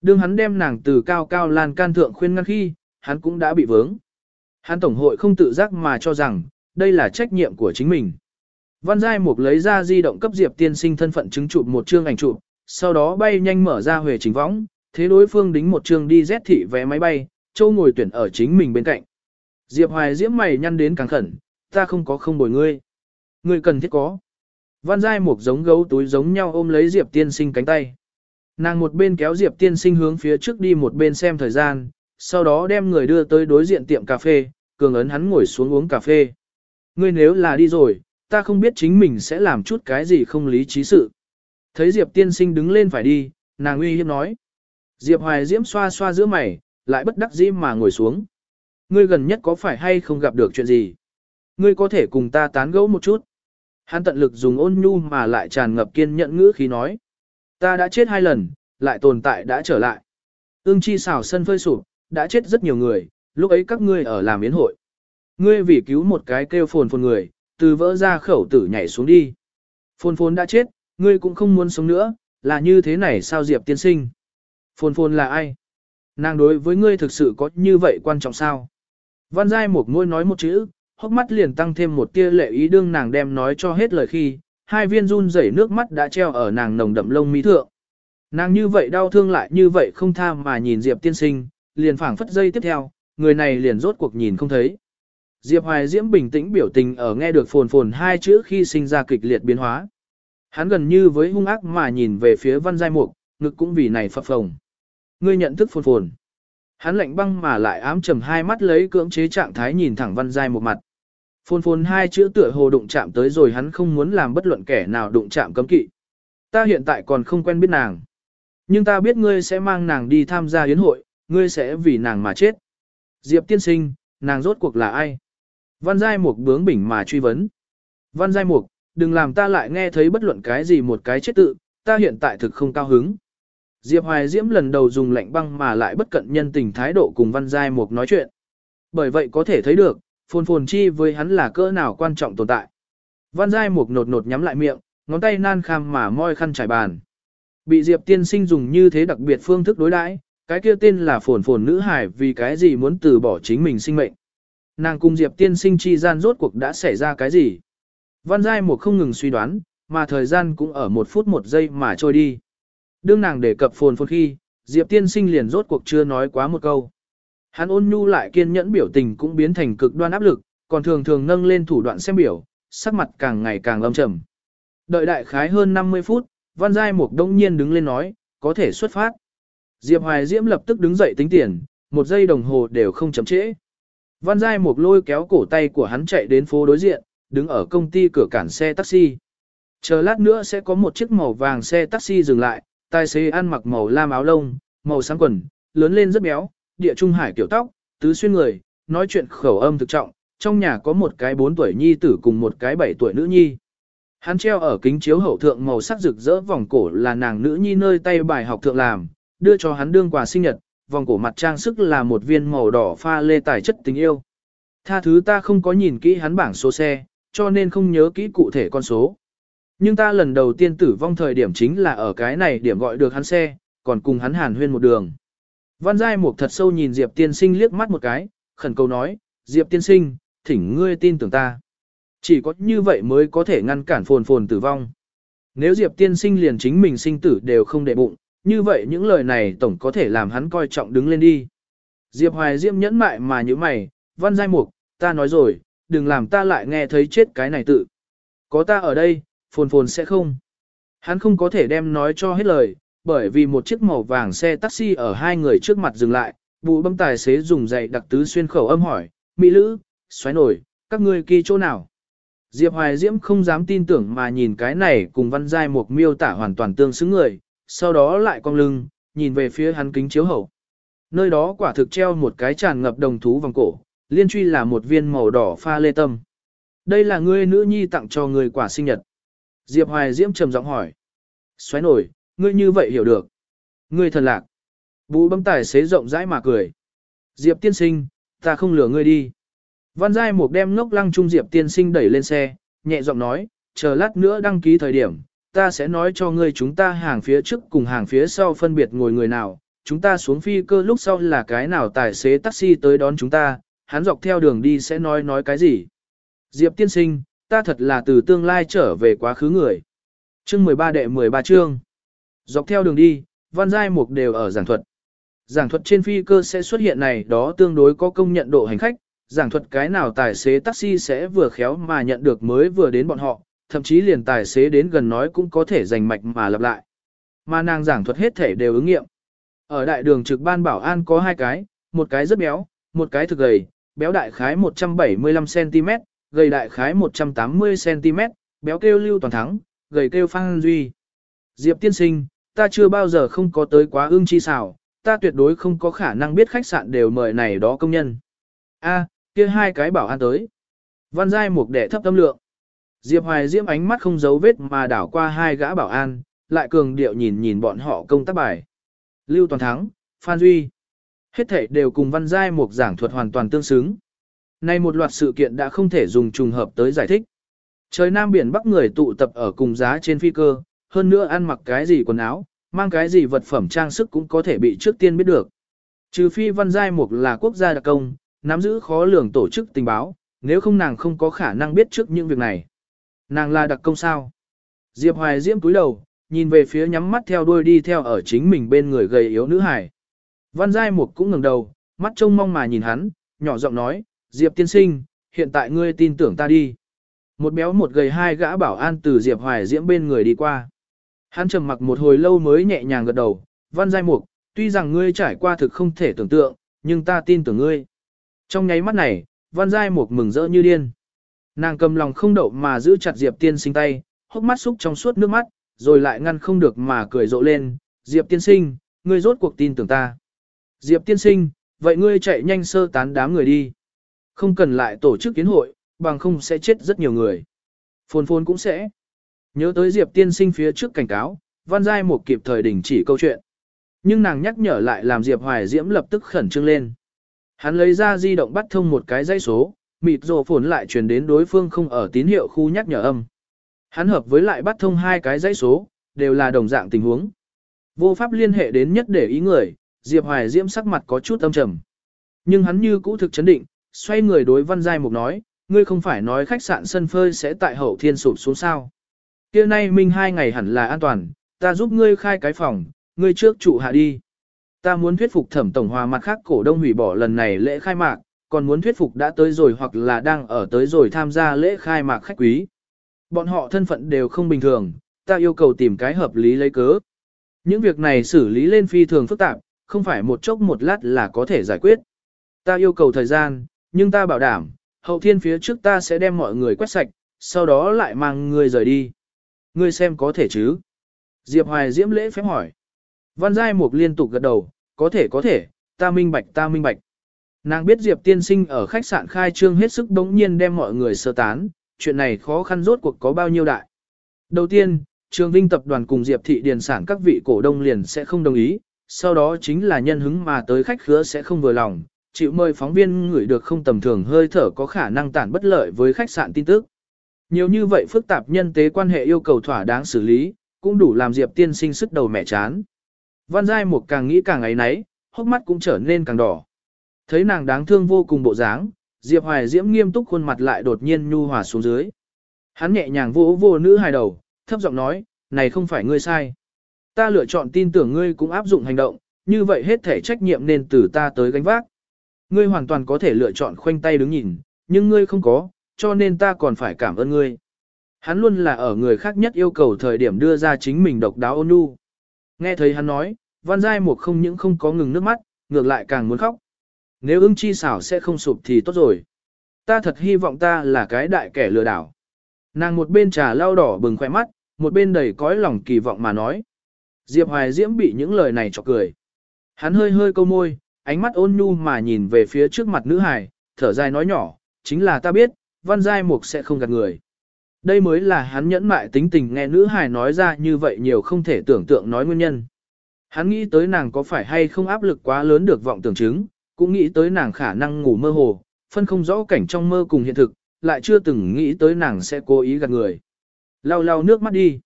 Đương hắn đem nàng từ cao cao lan can thượng khuyên ngăn khi, hắn cũng đã bị vướng. Hắn tổng hội không tự giác mà cho rằng, đây là trách nhiệm của chính mình. Văn Giai Mục lấy ra di động cấp Diệp tiên sinh thân phận chứng chụp một chương ảnh chụp, sau đó bay nhanh mở ra huề chính võng, thế đối phương đính một trường đi rét thị vé máy bay, châu ngồi tuyển ở chính mình bên cạnh. Diệp Hoài diễm mày nhăn đến càng khẩn, ta không có không bồi ngươi. Ngươi cần thiết có. Văn Giai Mục giống gấu túi giống nhau ôm lấy Diệp tiên sinh cánh tay. Nàng một bên kéo Diệp tiên sinh hướng phía trước đi một bên xem thời gian, sau đó đem người đưa tới đối diện tiệm cà phê, cường ấn hắn ngồi xuống uống cà phê. Ngươi nếu là đi rồi, ta không biết chính mình sẽ làm chút cái gì không lý trí sự. Thấy Diệp tiên sinh đứng lên phải đi, nàng uy hiếp nói. Diệp hoài diễm xoa xoa giữa mày, lại bất đắc dĩ mà ngồi xuống. Ngươi gần nhất có phải hay không gặp được chuyện gì? Ngươi có thể cùng ta tán gẫu một chút. Hắn tận lực dùng ôn nhu mà lại tràn ngập kiên nhẫn ngữ khí nói. Ta đã chết hai lần, lại tồn tại đã trở lại. Ưng chi xảo sân phơi sụp, đã chết rất nhiều người, lúc ấy các ngươi ở làm yến hội. Ngươi vì cứu một cái kêu phồn phồn người, từ vỡ ra khẩu tử nhảy xuống đi. Phồn phồn đã chết, ngươi cũng không muốn sống nữa, là như thế này sao Diệp tiên sinh? Phồn phồn là ai? Nàng đối với ngươi thực sự có như vậy quan trọng sao? Văn Giai một ngôi nói một chữ, hốc mắt liền tăng thêm một tia lệ ý đương nàng đem nói cho hết lời khi, hai viên run rẩy nước mắt đã treo ở nàng nồng đậm lông mi thượng. Nàng như vậy đau thương lại như vậy không tha mà nhìn Diệp tiên sinh, liền phảng phất dây tiếp theo, người này liền rốt cuộc nhìn không thấy. Diệp Hoài Diễm bình tĩnh biểu tình ở nghe được phồn phồn hai chữ khi sinh ra kịch liệt biến hóa. Hắn gần như với hung ác mà nhìn về phía văn giai mục, ngực cũng vì này phập phồng. Ngươi nhận thức phồn phồn. Hắn lạnh băng mà lại ám trầm hai mắt lấy cưỡng chế trạng thái nhìn thẳng văn giai một mặt. Phồn phồn hai chữ tựa hồ đụng chạm tới rồi hắn không muốn làm bất luận kẻ nào đụng chạm cấm kỵ. Ta hiện tại còn không quen biết nàng. Nhưng ta biết ngươi sẽ mang nàng đi tham gia yến hội, ngươi sẽ vì nàng mà chết. Diệp tiên sinh, nàng rốt cuộc là ai? Văn Giai Mục bướng bỉnh mà truy vấn. Văn Giai Mục, đừng làm ta lại nghe thấy bất luận cái gì một cái chết tự, ta hiện tại thực không cao hứng. Diệp Hoài Diễm lần đầu dùng lạnh băng mà lại bất cận nhân tình thái độ cùng Văn Giai Mục nói chuyện. Bởi vậy có thể thấy được, phồn phồn chi với hắn là cỡ nào quan trọng tồn tại. Văn Giai Mục nột nột nhắm lại miệng, ngón tay nan kham mà moi khăn trải bàn. Bị Diệp tiên sinh dùng như thế đặc biệt phương thức đối đãi, cái kia tên là phồn phồn nữ hải vì cái gì muốn từ bỏ chính mình sinh mệnh. Nàng cùng Diệp tiên sinh chi gian rốt cuộc đã xảy ra cái gì. Văn Giai Mục không ngừng suy đoán, mà thời gian cũng ở một phút một giây mà trôi đi. Đương nàng đề cập phồn phồn khi, Diệp tiên sinh liền rốt cuộc chưa nói quá một câu. Hắn ôn nhu lại kiên nhẫn biểu tình cũng biến thành cực đoan áp lực, còn thường thường nâng lên thủ đoạn xem biểu, sắc mặt càng ngày càng âm trầm. Đợi đại khái hơn 50 phút, Văn Giai Mục đông nhiên đứng lên nói, có thể xuất phát. Diệp Hoài Diễm lập tức đứng dậy tính tiền, một giây đồng hồ đều không chậm trễ. Văn Giai Mục lôi kéo cổ tay của hắn chạy đến phố đối diện, đứng ở công ty cửa cản xe taxi. Chờ lát nữa sẽ có một chiếc màu vàng xe taxi dừng lại, tài xế ăn mặc màu lam áo lông, màu sáng quần, lớn lên rất béo, địa trung hải kiểu tóc, tứ xuyên người, nói chuyện khẩu âm thực trọng, trong nhà có một cái 4 tuổi nhi tử cùng một cái 7 tuổi nữ nhi. Hắn treo ở kính chiếu hậu thượng màu sắc rực rỡ vòng cổ là nàng nữ nhi nơi tay bài học thượng làm, đưa cho hắn đương quà sinh nhật, vòng cổ mặt trang sức là một viên màu đỏ pha lê tài chất tình yêu. Tha thứ ta không có nhìn kỹ hắn bảng số xe, cho nên không nhớ kỹ cụ thể con số. Nhưng ta lần đầu tiên tử vong thời điểm chính là ở cái này điểm gọi được hắn xe, còn cùng hắn hàn huyên một đường. Văn Giai Mục thật sâu nhìn Diệp Tiên Sinh liếc mắt một cái, khẩn cầu nói, Diệp Tiên Sinh, thỉnh ngươi tin tưởng ta. Chỉ có như vậy mới có thể ngăn cản phồn phồn tử vong. Nếu Diệp Tiên Sinh liền chính mình sinh tử đều không để bụng, như vậy những lời này tổng có thể làm hắn coi trọng đứng lên đi. Diệp Hoài Diễm nhẫn mại mà như mày, Văn Giai Mục, ta nói rồi, đừng làm ta lại nghe thấy chết cái này tự. Có ta ở đây, phồn phồn sẽ không. Hắn không có thể đem nói cho hết lời, bởi vì một chiếc màu vàng xe taxi ở hai người trước mặt dừng lại, vụ bấm tài xế dùng dạy đặc tứ xuyên khẩu âm hỏi, Mỹ Lữ, xoáy nổi, các ngươi kỳ chỗ nào? Diệp Hoài Diễm không dám tin tưởng mà nhìn cái này cùng văn giai một miêu tả hoàn toàn tương xứng người, sau đó lại cong lưng, nhìn về phía hắn kính chiếu hậu. Nơi đó quả thực treo một cái tràn ngập đồng thú vòng cổ, liên truy là một viên màu đỏ pha lê tâm. Đây là ngươi nữ nhi tặng cho người quả sinh nhật. Diệp Hoài Diễm trầm giọng hỏi. Xoáy nổi, ngươi như vậy hiểu được. Ngươi thần lạc. Vũ bấm tài xế rộng rãi mà cười. Diệp tiên sinh, ta không lừa ngươi đi. Văn Giai Mục đem ngốc lăng trung Diệp tiên sinh đẩy lên xe, nhẹ giọng nói, chờ lát nữa đăng ký thời điểm, ta sẽ nói cho ngươi chúng ta hàng phía trước cùng hàng phía sau phân biệt ngồi người nào, chúng ta xuống phi cơ lúc sau là cái nào tài xế taxi tới đón chúng ta, hắn dọc theo đường đi sẽ nói nói cái gì. Diệp tiên sinh, ta thật là từ tương lai trở về quá khứ người. Chương 13 đệ 13 chương. Dọc theo đường đi, văn giai mục đều ở giảng thuật. Giảng thuật trên phi cơ sẽ xuất hiện này đó tương đối có công nhận độ hành khách, giảng thuật cái nào tài xế taxi sẽ vừa khéo mà nhận được mới vừa đến bọn họ, thậm chí liền tài xế đến gần nói cũng có thể giành mạch mà lặp lại. Mà nàng giảng thuật hết thể đều ứng nghiệm. Ở đại đường trực ban bảo an có hai cái, một cái rất béo, một cái thực gầy, béo đại khái 175cm, gầy đại khái 180cm, béo kêu lưu toàn thắng, gầy kêu phan duy. Diệp tiên sinh, ta chưa bao giờ không có tới quá ương chi xảo, ta tuyệt đối không có khả năng biết khách sạn đều mời này đó công nhân. A, kia hai cái bảo an tới. Văn giai mục đệ thấp tâm lượng. Diệp Hoài Diễm ánh mắt không giấu vết mà đảo qua hai gã bảo an, lại cường điệu nhìn nhìn bọn họ công tác bài. Lưu Toàn Thắng, Phan Duy. Hết thể đều cùng văn giai mục giảng thuật hoàn toàn tương xứng. Nay một loạt sự kiện đã không thể dùng trùng hợp tới giải thích. Trời Nam biển Bắc người tụ tập ở cùng giá trên phi cơ, hơn nữa ăn mặc cái gì quần áo, mang cái gì vật phẩm trang sức cũng có thể bị trước tiên biết được. Trừ phi văn giai mục là quốc gia đặc công, nắm giữ khó lường tổ chức tình báo, nếu không nàng không có khả năng biết trước những việc này. Nàng là đặc công sao? Diệp Hoài Diễm cúi đầu, nhìn về phía nhắm mắt theo đuôi đi theo ở chính mình bên người gầy yếu nữ hải. Văn Giai Mục cũng ngẩng đầu, mắt trông mong mà nhìn hắn, nhỏ giọng nói, Diệp tiên sinh, hiện tại ngươi tin tưởng ta đi. Một béo một gầy hai gã bảo an từ Diệp Hoài Diễm bên người đi qua. Hắn trầm mặc một hồi lâu mới nhẹ nhàng gật đầu, Văn Giai Mục, tuy rằng ngươi trải qua thực không thể tưởng tượng, nhưng ta tin tưởng ngươi. Trong nháy mắt này, Văn Giai Mục mừng rỡ như điên. Nàng cầm lòng không đậu mà giữ chặt Diệp tiên sinh tay, hốc mắt xúc trong suốt nước mắt, rồi lại ngăn không được mà cười rộ lên, Diệp tiên sinh, ngươi rốt cuộc tin tưởng ta. Diệp tiên sinh, vậy ngươi chạy nhanh sơ tán đám người đi. Không cần lại tổ chức kiến hội, bằng không sẽ chết rất nhiều người. Phồn phồn cũng sẽ. Nhớ tới Diệp tiên sinh phía trước cảnh cáo, Văn Giai một kịp thời đình chỉ câu chuyện. Nhưng nàng nhắc nhở lại làm Diệp Hoài Diễm lập tức khẩn trương lên. Hắn lấy ra di động bắt thông một cái dây số, mịt rồ phồn lại truyền đến đối phương không ở tín hiệu khu nhắc nhở âm. Hắn hợp với lại bắt thông hai cái dây số, đều là đồng dạng tình huống. Vô pháp liên hệ đến nhất để ý người, Diệp Hoài Diễm sắc mặt có chút âm trầm. Nhưng hắn như cũ thực chấn định, xoay người đối Văn Giai Mục nói, ngươi không phải nói khách sạn sân phơi sẽ tại hậu thiên sụp xuống sao. kia nay minh hai ngày hẳn là an toàn, ta giúp ngươi khai cái phòng, ngươi trước trụ hạ đi. Ta muốn thuyết phục thẩm tổng hòa mặt khác cổ đông hủy bỏ lần này lễ khai mạc, còn muốn thuyết phục đã tới rồi hoặc là đang ở tới rồi tham gia lễ khai mạc khách quý. Bọn họ thân phận đều không bình thường, ta yêu cầu tìm cái hợp lý lấy cớ. Những việc này xử lý lên phi thường phức tạp, không phải một chốc một lát là có thể giải quyết. Ta yêu cầu thời gian, nhưng ta bảo đảm, hậu thiên phía trước ta sẽ đem mọi người quét sạch, sau đó lại mang người rời đi. Ngươi xem có thể chứ? Diệp Hoài diễm lễ phép hỏi. Văn Giai Mục liên tục gật đầu, có thể có thể, ta minh bạch ta minh bạch. Nàng biết Diệp tiên sinh ở khách sạn khai trương hết sức đống nhiên đem mọi người sơ tán, chuyện này khó khăn rốt cuộc có bao nhiêu đại. Đầu tiên, Trường Vinh tập đoàn cùng Diệp thị điền sản các vị cổ đông liền sẽ không đồng ý, sau đó chính là nhân hứng mà tới khách khứa sẽ không vừa lòng, chịu mời phóng viên ngửi được không tầm thường hơi thở có khả năng tản bất lợi với khách sạn tin tức. Nhiều như vậy phức tạp nhân tế quan hệ yêu cầu thỏa đáng xử lý, cũng đủ làm Diệp tiên sinh sức đầu mẹ chán. Văn Giai một càng nghĩ càng ấy nấy, hốc mắt cũng trở nên càng đỏ. Thấy nàng đáng thương vô cùng bộ dáng, Diệp Hoài Diễm nghiêm túc khuôn mặt lại đột nhiên nhu hòa xuống dưới. Hắn nhẹ nhàng vỗ vô nữ hài đầu, thấp giọng nói, này không phải ngươi sai. Ta lựa chọn tin tưởng ngươi cũng áp dụng hành động, như vậy hết thể trách nhiệm nên từ ta tới gánh vác. Ngươi hoàn toàn có thể lựa chọn khoanh tay đứng nhìn, nhưng ngươi không có, cho nên ta còn phải cảm ơn ngươi. Hắn luôn là ở người khác nhất yêu cầu thời điểm đưa ra chính mình độc đáo ôn nhu. Nghe thấy hắn nói, Văn Giai Mục không những không có ngừng nước mắt, ngược lại càng muốn khóc. Nếu ưng chi xảo sẽ không sụp thì tốt rồi. Ta thật hy vọng ta là cái đại kẻ lừa đảo. Nàng một bên trà lau đỏ bừng khỏe mắt, một bên đầy cõi lòng kỳ vọng mà nói. Diệp Hoài Diễm bị những lời này chọc cười. Hắn hơi hơi câu môi, ánh mắt ôn nhu mà nhìn về phía trước mặt nữ hài, thở dài nói nhỏ, chính là ta biết, văn giai mục sẽ không gạt người. Đây mới là hắn nhẫn mại tính tình nghe nữ hài nói ra như vậy nhiều không thể tưởng tượng nói nguyên nhân. Hắn nghĩ tới nàng có phải hay không áp lực quá lớn được vọng tưởng chứng, cũng nghĩ tới nàng khả năng ngủ mơ hồ, phân không rõ cảnh trong mơ cùng hiện thực, lại chưa từng nghĩ tới nàng sẽ cố ý gạt người. Lau lau nước mắt đi.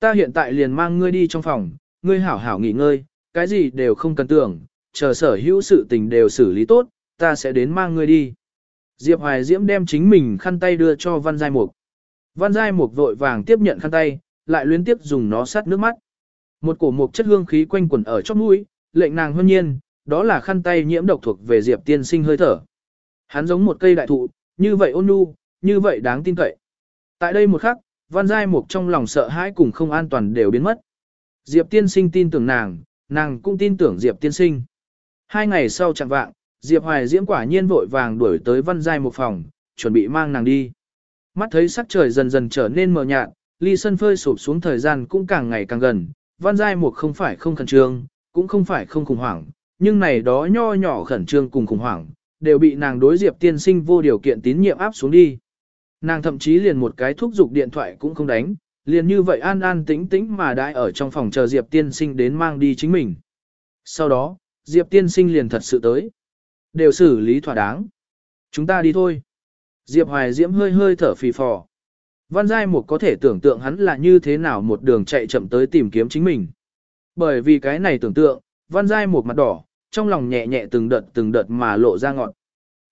Ta hiện tại liền mang ngươi đi trong phòng, ngươi hảo hảo nghỉ ngơi, cái gì đều không cần tưởng, chờ sở hữu sự tình đều xử lý tốt, ta sẽ đến mang ngươi đi. Diệp Hoài Diễm đem chính mình khăn tay đưa cho Văn Giai Mục. Văn Giai Mục vội vàng tiếp nhận khăn tay, lại luyến tiếp dùng nó sát nước mắt. Một cổ mục chất hương khí quanh quẩn ở chóp mũi, lệnh nàng hân nhiên, đó là khăn tay nhiễm độc thuộc về Diệp tiên sinh hơi thở. Hắn giống một cây đại thụ, như vậy ôn nhu, như vậy đáng tin cậy. Tại đây một khắc, Văn Giai Mục trong lòng sợ hãi cùng không an toàn đều biến mất. Diệp tiên sinh tin tưởng nàng, nàng cũng tin tưởng Diệp tiên sinh. Hai ngày sau chẳng vạng, Diệp Hoài Diễm quả nhiên vội vàng đuổi tới Văn Giai một phòng, chuẩn bị mang nàng đi. Mắt thấy sắc trời dần dần trở nên mờ nhạt, ly sân phơi sụp xuống thời gian cũng càng ngày càng gần. Văn Giai một không phải không khẩn trương, cũng không phải không khủng hoảng, nhưng này đó nho nhỏ khẩn trương cùng khủng hoảng, đều bị nàng đối Diệp tiên sinh vô điều kiện tín nhiệm áp xuống đi. Nàng thậm chí liền một cái thúc giục điện thoại cũng không đánh, liền như vậy an an tĩnh tĩnh mà đãi ở trong phòng chờ Diệp tiên sinh đến mang đi chính mình. Sau đó, Diệp tiên sinh liền thật sự tới. Đều xử lý thỏa đáng. Chúng ta đi thôi. Diệp Hoài Diễm hơi hơi thở phì phò. Văn Giai Mục có thể tưởng tượng hắn là như thế nào một đường chạy chậm tới tìm kiếm chính mình. Bởi vì cái này tưởng tượng, Văn Giai Mục mặt đỏ, trong lòng nhẹ nhẹ từng đợt từng đợt mà lộ ra ngọn.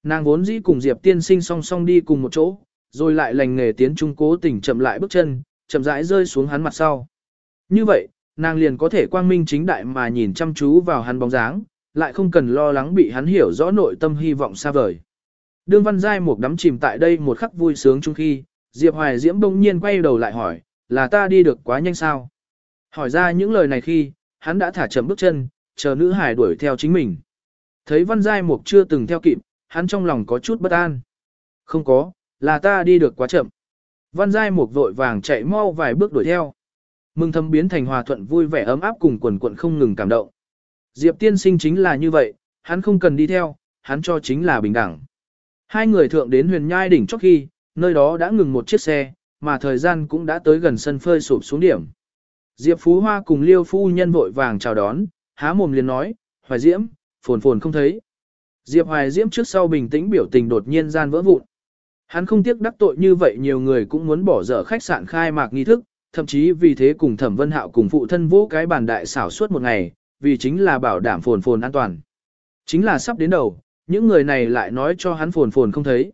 Nàng vốn dĩ cùng Diệp tiên sinh song song đi cùng một chỗ, rồi lại lành nghề tiến trung cố tình chậm lại bước chân, chậm rãi rơi xuống hắn mặt sau. Như vậy, nàng liền có thể quang minh chính đại mà nhìn chăm chú vào hắn bóng dáng, lại không cần lo lắng bị hắn hiểu rõ nội tâm hy vọng xa vời. Đương Văn Giai một đắm chìm tại đây một khắc vui sướng chung khi, Diệp Hoài Diễm bỗng nhiên quay đầu lại hỏi, là ta đi được quá nhanh sao? Hỏi ra những lời này khi, hắn đã thả chậm bước chân, chờ nữ hải đuổi theo chính mình. Thấy Văn Giai Mục chưa từng theo kịp, hắn trong lòng có chút bất an. Không có, là ta đi được quá chậm. Văn Giai Mục vội vàng chạy mau vài bước đuổi theo. Mừng thầm biến thành hòa thuận vui vẻ ấm áp cùng quần quận không ngừng cảm động. Diệp tiên sinh chính là như vậy, hắn không cần đi theo, hắn cho chính là bình đẳng. Hai người thượng đến huyền nhai đỉnh chót khi, nơi đó đã ngừng một chiếc xe, mà thời gian cũng đã tới gần sân phơi sụp xuống điểm. Diệp Phú Hoa cùng Liêu Phu Nhân vội vàng chào đón, há mồm liền nói, Hoài Diễm, phồn phồn không thấy. Diệp Hoài Diễm trước sau bình tĩnh biểu tình đột nhiên gian vỡ vụn. Hắn không tiếc đắc tội như vậy nhiều người cũng muốn bỏ dở khách sạn khai mạc nghi thức, thậm chí vì thế cùng Thẩm Vân Hạo cùng phụ thân vỗ cái bàn đại xảo suốt một ngày, vì chính là bảo đảm phồn phồn an toàn. Chính là sắp đến đầu, những người này lại nói cho hắn phồn phồn không thấy.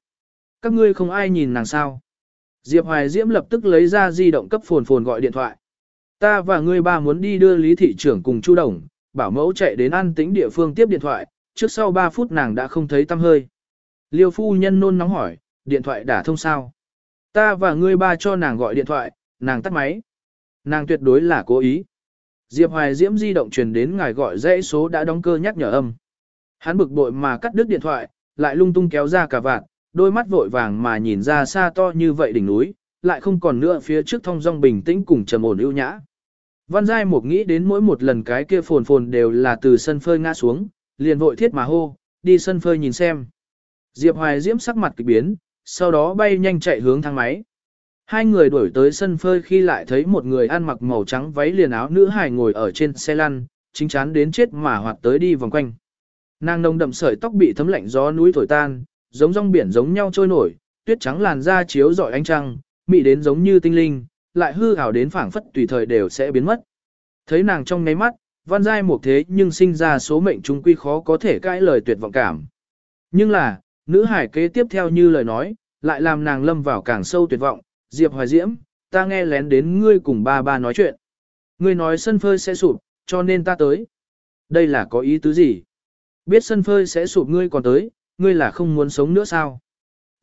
Các ngươi không ai nhìn nàng sao. Diệp Hoài Diễm lập tức lấy ra di động cấp phồn phồn gọi điện thoại. Ta và ngươi ba muốn đi đưa lý thị trưởng cùng Chu Đồng, bảo mẫu chạy đến an tĩnh địa phương tiếp điện thoại, trước sau 3 phút nàng đã không thấy tâm hơi. Liêu phu nhân nôn nóng hỏi, điện thoại đã thông sao? Ta và ngươi ba cho nàng gọi điện thoại, nàng tắt máy. Nàng tuyệt đối là cố ý. Diệp Hoài Diễm di động truyền đến ngài gọi dãy số đã đóng cơ nhắc nhở âm. Hắn bực bội mà cắt đứt điện thoại, lại lung tung kéo ra cả vạn, đôi mắt vội vàng mà nhìn ra xa to như vậy đỉnh núi, lại không còn nữa phía trước thông dong bình tĩnh cùng trầm ổn ưu nhã. Văn Giai Mục nghĩ đến mỗi một lần cái kia phồn phồn đều là từ sân phơi ngã xuống, liền vội thiết mà hô, đi sân phơi nhìn xem. Diệp Hoài Diễm sắc mặt kỳ biến, sau đó bay nhanh chạy hướng thang máy. Hai người đuổi tới sân phơi khi lại thấy một người ăn mặc màu trắng váy liền áo nữ hài ngồi ở trên xe lăn, chính chán đến chết mà hoạt tới đi vòng quanh. Nàng nồng đậm sợi tóc bị thấm lạnh gió núi thổi tan, giống rong biển giống nhau trôi nổi, tuyết trắng làn da chiếu rọi ánh trăng, mị đến giống như tinh linh, lại hư ảo đến phảng phất tùy thời đều sẽ biến mất. Thấy nàng trong ngáy mắt, văn giai một thế nhưng sinh ra số mệnh trung quy khó có thể cãi lời tuyệt vọng cảm. Nhưng là, nữ hải kế tiếp theo như lời nói, lại làm nàng lâm vào càng sâu tuyệt vọng, Diệp Hoài Diễm, ta nghe lén đến ngươi cùng ba ba nói chuyện. Ngươi nói sân phơi sẽ sụp, cho nên ta tới. Đây là có ý tứ gì? Biết sân phơi sẽ sụp ngươi còn tới, ngươi là không muốn sống nữa sao?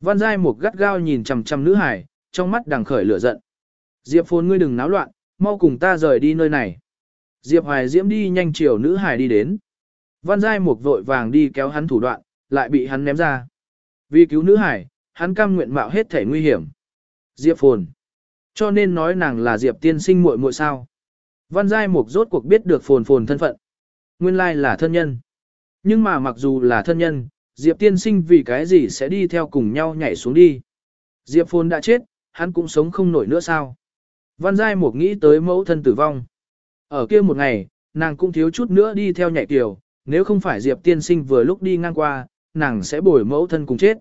Văn Giai Mục gắt gao nhìn chằm chằm nữ hải, trong mắt đằng khởi lửa giận. Diệp Phồn ngươi đừng náo loạn, mau cùng ta rời đi nơi này. Diệp Hoài Diễm đi nhanh chiều nữ hải đi đến. Văn Giai Mục vội vàng đi kéo hắn thủ đoạn, lại bị hắn ném ra. Vì cứu nữ hải, hắn cam nguyện mạo hết thể nguy hiểm. Diệp Phồn. Cho nên nói nàng là Diệp tiên sinh muội muội sao. Văn Giai Mục rốt cuộc biết được Phồn Phồn thân phận. Nguyên lai là thân nhân. Nhưng mà mặc dù là thân nhân, Diệp tiên sinh vì cái gì sẽ đi theo cùng nhau nhảy xuống đi. Diệp Phồn đã chết, hắn cũng sống không nổi nữa sao. Văn Giai Mục nghĩ tới mẫu thân tử vong. Ở kia một ngày, nàng cũng thiếu chút nữa đi theo nhảy tiểu, nếu không phải Diệp tiên sinh vừa lúc đi ngang qua, nàng sẽ bồi mẫu thân cùng chết.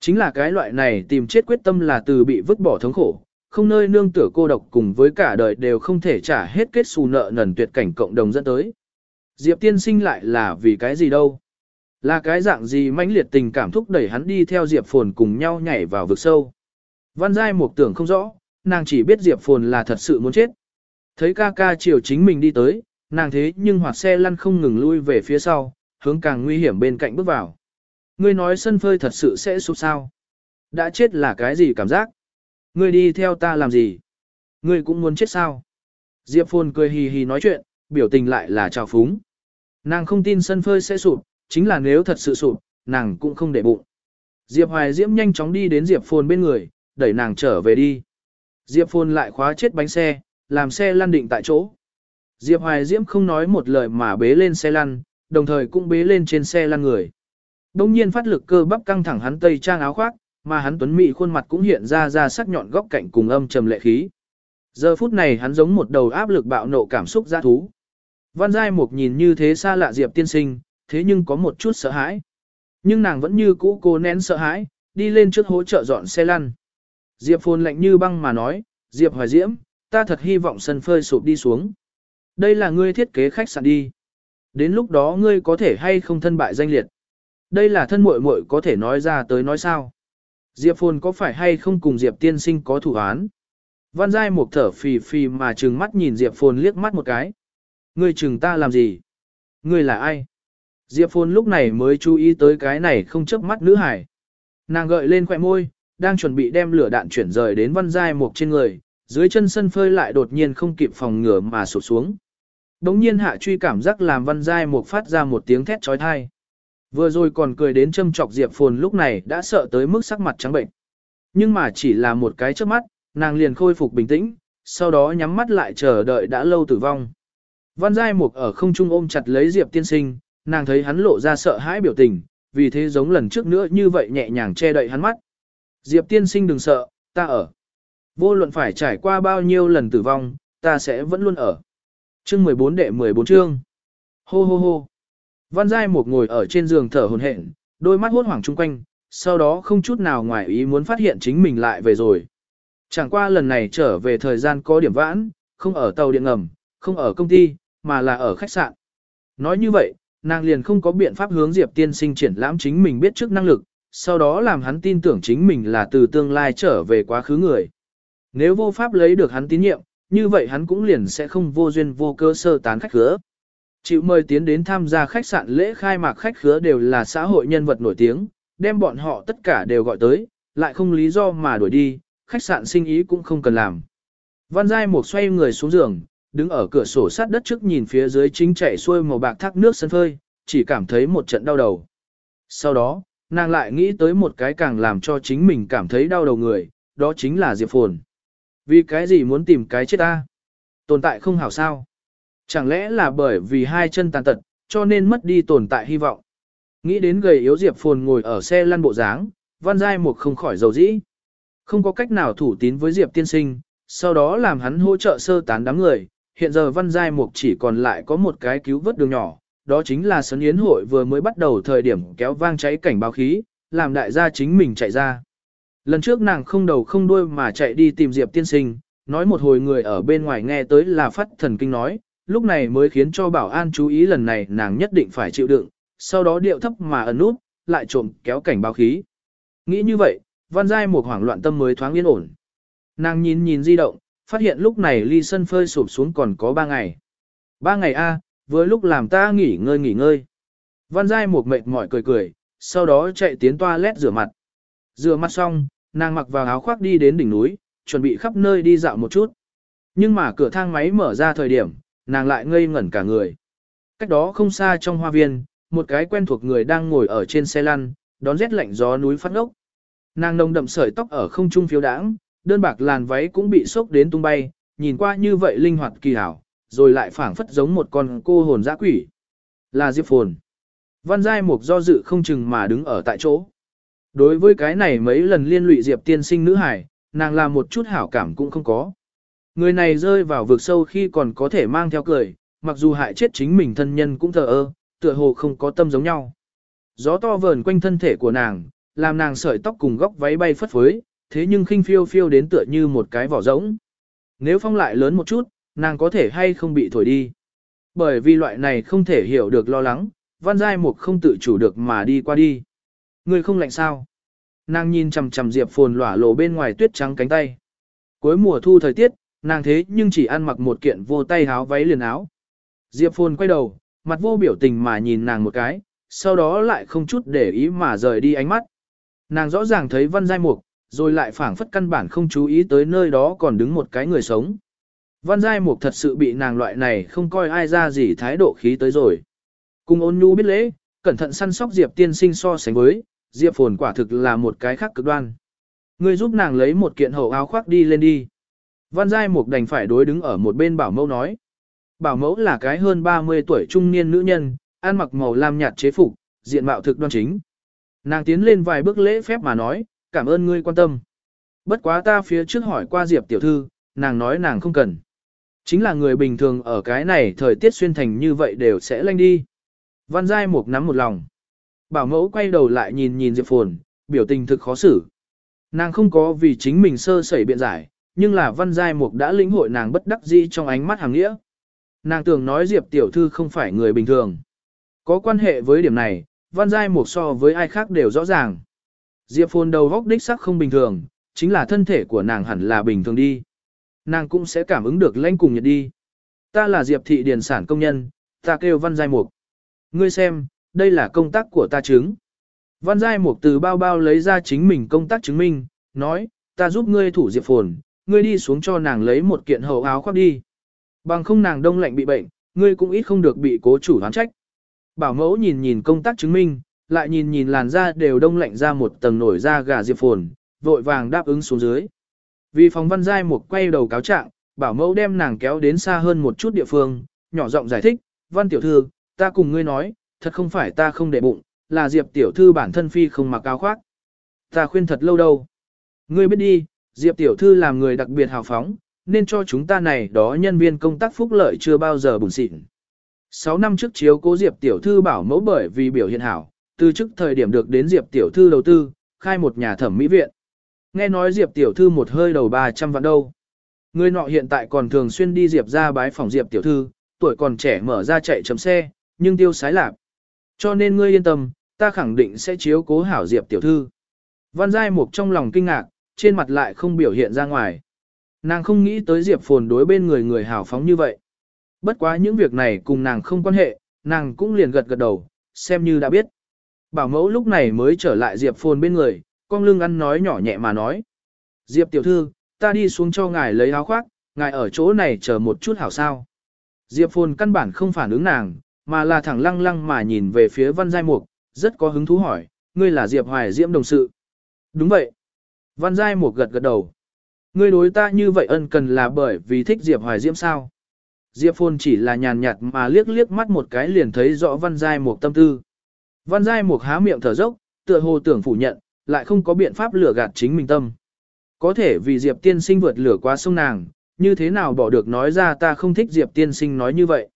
Chính là cái loại này tìm chết quyết tâm là từ bị vứt bỏ thống khổ, không nơi nương tựa cô độc cùng với cả đời đều không thể trả hết kết xù nợ nần tuyệt cảnh cộng đồng dẫn tới. Diệp tiên sinh lại là vì cái gì đâu? Là cái dạng gì mãnh liệt tình cảm thúc đẩy hắn đi theo Diệp Phồn cùng nhau nhảy vào vực sâu. Văn Giai Mục tưởng không rõ, nàng chỉ biết Diệp Phồn là thật sự muốn chết. Thấy ca ca chiều chính mình đi tới, nàng thế nhưng hoạt xe lăn không ngừng lui về phía sau, hướng càng nguy hiểm bên cạnh bước vào. Ngươi nói sân phơi thật sự sẽ sụp sao? Đã chết là cái gì cảm giác? Ngươi đi theo ta làm gì? Ngươi cũng muốn chết sao? Diệp Phồn cười hì hì nói chuyện, biểu tình lại là trào phúng. Nàng không tin sân phơi sẽ sụp, chính là nếu thật sự sụp, nàng cũng không để bụng. Diệp Hoài Diễm nhanh chóng đi đến Diệp Phồn bên người, đẩy nàng trở về đi. Diệp Phồn lại khóa chết bánh xe, làm xe lăn định tại chỗ. Diệp Hoài Diễm không nói một lời mà bế lên xe lăn, đồng thời cũng bế lên trên xe lăn người. Đông nhiên phát lực cơ bắp căng thẳng hắn tây trang áo khoác, mà hắn tuấn mỹ khuôn mặt cũng hiện ra ra sắc nhọn góc cạnh cùng âm trầm lệ khí. Giờ phút này hắn giống một đầu áp lực bạo nộ cảm xúc dã thú. Văn Giai Mục nhìn như thế xa lạ Diệp tiên sinh, thế nhưng có một chút sợ hãi. Nhưng nàng vẫn như cũ cố nén sợ hãi, đi lên trước hỗ trợ dọn xe lăn. Diệp phồn lạnh như băng mà nói, Diệp Hoài Diễm, ta thật hy vọng sân phơi sụp đi xuống. Đây là ngươi thiết kế khách sạn đi. Đến lúc đó ngươi có thể hay không thân bại danh liệt. Đây là thân muội muội có thể nói ra tới nói sao. Diệp Phồn có phải hay không cùng Diệp tiên sinh có thủ án? Văn Giai một thở phì phì mà trừng mắt nhìn Diệp Phồn liếc mắt một cái. Ngươi chừng ta làm gì? Ngươi là ai? Diệp Phồn lúc này mới chú ý tới cái này không chớp mắt nữ hải. Nàng gợi lên khỏe môi, đang chuẩn bị đem lửa đạn chuyển rời đến Văn Giai một trên người, dưới chân sân phơi lại đột nhiên không kịp phòng ngừa mà sụp xuống. Đống nhiên hạ truy cảm giác làm Văn Giai một phát ra một tiếng thét trói thai. Vừa rồi còn cười đến châm chọc Diệp Phồn lúc này đã sợ tới mức sắc mặt trắng bệnh. Nhưng mà chỉ là một cái trước mắt, nàng liền khôi phục bình tĩnh, sau đó nhắm mắt lại chờ đợi đã lâu tử vong. Văn Giai Mục ở không trung ôm chặt lấy Diệp tiên sinh, nàng thấy hắn lộ ra sợ hãi biểu tình, vì thế giống lần trước nữa như vậy nhẹ nhàng che đậy hắn mắt. Diệp tiên sinh đừng sợ, ta ở. Vô luận phải trải qua bao nhiêu lần tử vong, ta sẽ vẫn luôn ở. Chương 14 đệ 14 chương. Hô hô hô. Văn Giai Mục ngồi ở trên giường thở hồn hển, đôi mắt hốt hoảng chung quanh, sau đó không chút nào ngoài ý muốn phát hiện chính mình lại về rồi. Chẳng qua lần này trở về thời gian có điểm vãn, không ở tàu điện ngầm, không ở công ty, mà là ở khách sạn. Nói như vậy, nàng liền không có biện pháp hướng Diệp tiên sinh triển lãm chính mình biết trước năng lực, sau đó làm hắn tin tưởng chính mình là từ tương lai trở về quá khứ người. Nếu vô pháp lấy được hắn tín nhiệm, như vậy hắn cũng liền sẽ không vô duyên vô cơ sơ tán khách khứa. Chịu mời tiến đến tham gia khách sạn lễ khai mạc khách khứa đều là xã hội nhân vật nổi tiếng, đem bọn họ tất cả đều gọi tới, lại không lý do mà đuổi đi, khách sạn sinh ý cũng không cần làm. Văn Giai Mục xoay người xuống giường, đứng ở cửa sổ sát đất trước nhìn phía dưới chính chảy xuôi màu bạc thác nước sân phơi, chỉ cảm thấy một trận đau đầu. Sau đó, nàng lại nghĩ tới một cái càng làm cho chính mình cảm thấy đau đầu người, đó chính là Diệp Phồn. Vì cái gì muốn tìm cái chết ta? Tồn tại không hảo sao? Chẳng lẽ là bởi vì hai chân tàn tật, cho nên mất đi tồn tại hy vọng? Nghĩ đến gầy yếu Diệp Phồn ngồi ở xe lăn bộ dáng, Văn Giai Mục không khỏi dầu dĩ. Không có cách nào thủ tín với Diệp tiên sinh, sau đó làm hắn hỗ trợ sơ tán đám người. Hiện giờ Văn Giai Mục chỉ còn lại có một cái cứu vớt đường nhỏ, đó chính là Sấn Yến hội vừa mới bắt đầu thời điểm kéo vang cháy cảnh báo khí, làm đại gia chính mình chạy ra. Lần trước nàng không đầu không đuôi mà chạy đi tìm Diệp tiên sinh, nói một hồi người ở bên ngoài nghe tới là phát thần kinh nói, lúc này mới khiến cho bảo an chú ý lần này nàng nhất định phải chịu đựng, sau đó điệu thấp mà ẩn nút, lại trộm kéo cảnh báo khí. Nghĩ như vậy, văn giai một hoảng loạn tâm mới thoáng yên ổn. Nàng nhìn nhìn di động, phát hiện lúc này ly sân phơi sụp xuống còn có 3 ngày. 3 ngày a, vừa lúc làm ta nghỉ ngơi nghỉ ngơi. Văn giai một mệt mỏi cười cười, sau đó chạy tiến toilet rửa mặt. Rửa mặt xong, nàng mặc vào áo khoác đi đến đỉnh núi, chuẩn bị khắp nơi đi dạo một chút. Nhưng mà cửa thang máy mở ra thời điểm, nàng lại ngây ngẩn cả người. Cách đó không xa trong hoa viên, một cái quen thuộc người đang ngồi ở trên xe lăn, đón rét lạnh gió núi phát ngốc. Nàng nồng đậm sợi tóc ở không trung phiếu đãng, đơn bạc làn váy cũng bị sốc đến tung bay, nhìn qua như vậy linh hoạt kỳ hảo, rồi lại phảng phất giống một con cô hồn dã quỷ. Là Diệp Phồn. Văn Giai Mục do dự không chừng mà đứng ở tại chỗ. Đối với cái này mấy lần liên lụy Diệp tiên sinh nữ hải, nàng làm một chút hảo cảm cũng không có. Người này rơi vào vực sâu khi còn có thể mang theo cười, mặc dù hại chết chính mình thân nhân cũng thờ ơ, tựa hồ không có tâm giống nhau. Gió to vờn quanh thân thể của nàng, làm nàng sợi tóc cùng góc váy bay phất phới, thế nhưng khinh phiêu phiêu đến tựa như một cái vỏ rỗng. Nếu phong lại lớn một chút, nàng có thể hay không bị thổi đi. Bởi vì loại này không thể hiểu được lo lắng, văn giai mục không tự chủ được mà đi qua đi. Người không lạnh sao? Nàng nhìn chằm chằm Diệp Phồn lỏa lộ bên ngoài tuyết trắng cánh tay. Cuối mùa thu thời tiết, nàng thế nhưng chỉ ăn mặc một kiện vô tay áo váy liền áo. Diệp Phồn quay đầu, mặt vô biểu tình mà nhìn nàng một cái, sau đó lại không chút để ý mà rời đi ánh mắt. Nàng rõ ràng thấy văn giai mục, rồi lại phảng phất căn bản không chú ý tới nơi đó còn đứng một cái người sống. Văn giai mục thật sự bị nàng loại này không coi ai ra gì thái độ khí tới rồi. Cùng ôn nhu biết lễ, cẩn thận săn sóc Diệp tiên sinh so sánh với, Diệp phồn quả thực là một cái khác cực đoan. Người giúp nàng lấy một kiện hậu áo khoác đi lên đi. Văn giai mục đành phải đối đứng ở một bên bảo mẫu nói. Bảo mẫu là cái hơn 30 tuổi trung niên nữ nhân, ăn mặc màu lam nhạt chế phục, diện mạo thực đoan chính. Nàng tiến lên vài bước lễ phép mà nói, cảm ơn ngươi quan tâm. Bất quá ta phía trước hỏi qua Diệp tiểu thư, nàng nói nàng không cần. Chính là người bình thường ở cái này thời tiết xuyên thành như vậy đều sẽ lanh đi. Văn Giai Mục nắm một lòng. Bảo mẫu quay đầu lại nhìn nhìn Diệp Phồn, biểu tình thực khó xử. Nàng không có vì chính mình sơ sẩy biện giải, nhưng là Văn Giai Mục đã lĩnh hội nàng bất đắc dĩ trong ánh mắt hàng nghĩa. Nàng tưởng nói Diệp tiểu thư không phải người bình thường. Có quan hệ với điểm này, Văn Giai Mục so với ai khác đều rõ ràng. Diệp Phồn đầu góc đích sắc không bình thường, chính là thân thể của nàng hẳn là bình thường đi. Nàng cũng sẽ cảm ứng được lãnh cùng nhiệt đi. Ta là Diệp thị điền sản công nhân, ta kêu Văn Giai Mục. Ngươi xem, đây là công tác của ta chứng. Văn Giai Mục từ bao bao lấy ra chính mình công tác chứng minh, nói, ta giúp ngươi thủ Diệp Phồn, ngươi đi xuống cho nàng lấy một kiện hậu áo khoác đi. Bằng không nàng đông lạnh bị bệnh, ngươi cũng ít không được bị cố chủ hoán trách. Bảo mẫu nhìn nhìn công tác chứng minh, lại nhìn nhìn làn da đều đông lạnh ra một tầng nổi da gà diệp phồn, vội vàng đáp ứng xuống dưới. Vì phòng văn giai một quay đầu cáo trạng, bảo mẫu đem nàng kéo đến xa hơn một chút địa phương, nhỏ giọng giải thích, văn tiểu thư, ta cùng ngươi nói, thật không phải ta không để bụng, là Diệp tiểu thư bản thân phi không mặc áo khoác. Ta khuyên thật lâu đâu. Ngươi biết đi, Diệp tiểu thư làm người đặc biệt hào phóng, nên cho chúng ta này đó nhân viên công tác phúc lợi chưa bao giờ bùn xịn. 6 năm trước chiếu cố Diệp tiểu thư bảo mẫu bởi vì biểu hiện hảo, từ trước thời điểm được đến Diệp tiểu thư đầu tư, khai một nhà thẩm mỹ viện. Nghe nói Diệp tiểu thư một hơi đầu 300 vạn đâu. Người nọ hiện tại còn thường xuyên đi Diệp ra bái phòng Diệp tiểu thư, tuổi còn trẻ mở ra chạy chấm xe, nhưng tiêu sái lạc. Cho nên ngươi yên tâm, ta khẳng định sẽ chiếu cố hảo Diệp tiểu thư. Văn Giai Mục trong lòng kinh ngạc, trên mặt lại không biểu hiện ra ngoài. Nàng không nghĩ tới Diệp Phồn đối bên người người hảo phóng như vậy. Bất quá những việc này cùng nàng không quan hệ, nàng cũng liền gật gật đầu, xem như đã biết. Bảo mẫu lúc này mới trở lại Diệp Phồn bên người, con lưng ăn nói nhỏ nhẹ mà nói. Diệp tiểu thư, ta đi xuống cho ngài lấy áo khoác, ngài ở chỗ này chờ một chút hảo sao. Diệp Phồn căn bản không phản ứng nàng, mà là thẳng lăng lăng mà nhìn về phía Văn Giai Mục, rất có hứng thú hỏi, ngươi là Diệp Hoài Diễm đồng sự. Đúng vậy. Văn Giai Mục gật gật đầu. Ngươi đối ta như vậy ân cần là bởi vì thích Diệp Hoài Diễm sao? Diệp Phồn chỉ là nhàn nhạt mà liếc liếc mắt một cái liền thấy rõ Văn Giai Mục tâm tư. Văn Giai Mục há miệng thở dốc, tựa hồ tưởng phủ nhận, lại không có biện pháp lừa gạt chính mình tâm. Có thể vì Diệp tiên sinh vượt lửa qua sông nàng, như thế nào bỏ được nói ra ta không thích Diệp tiên sinh nói như vậy.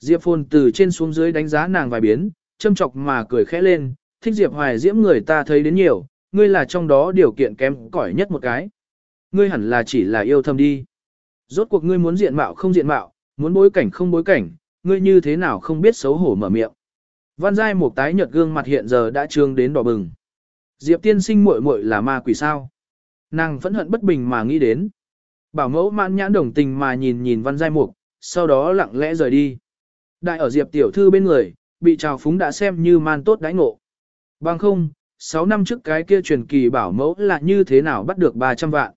Diệp Phồn từ trên xuống dưới đánh giá nàng vài biến, châm chọc mà cười khẽ lên, thích Diệp Hoài Diễm người ta thấy đến nhiều, ngươi là trong đó điều kiện kém cỏi nhất một cái. Ngươi hẳn là chỉ là yêu thầm đi. Rốt cuộc ngươi muốn diện mạo không diện mạo, muốn bối cảnh không bối cảnh, ngươi như thế nào không biết xấu hổ mở miệng. Văn Giai một tái nhợt gương mặt hiện giờ đã trương đến đỏ bừng. Diệp tiên sinh muội muội là ma quỷ sao? Nàng vẫn hận bất bình mà nghĩ đến. Bảo mẫu mãn nhãn đồng tình mà nhìn nhìn Văn Giai Mục, sau đó lặng lẽ rời đi. Đại ở Diệp tiểu thư bên người, bị trào phúng đã xem như man tốt đãi ngộ. Bằng không, 6 năm trước cái kia truyền kỳ bảo mẫu là như thế nào bắt được 300 vạn.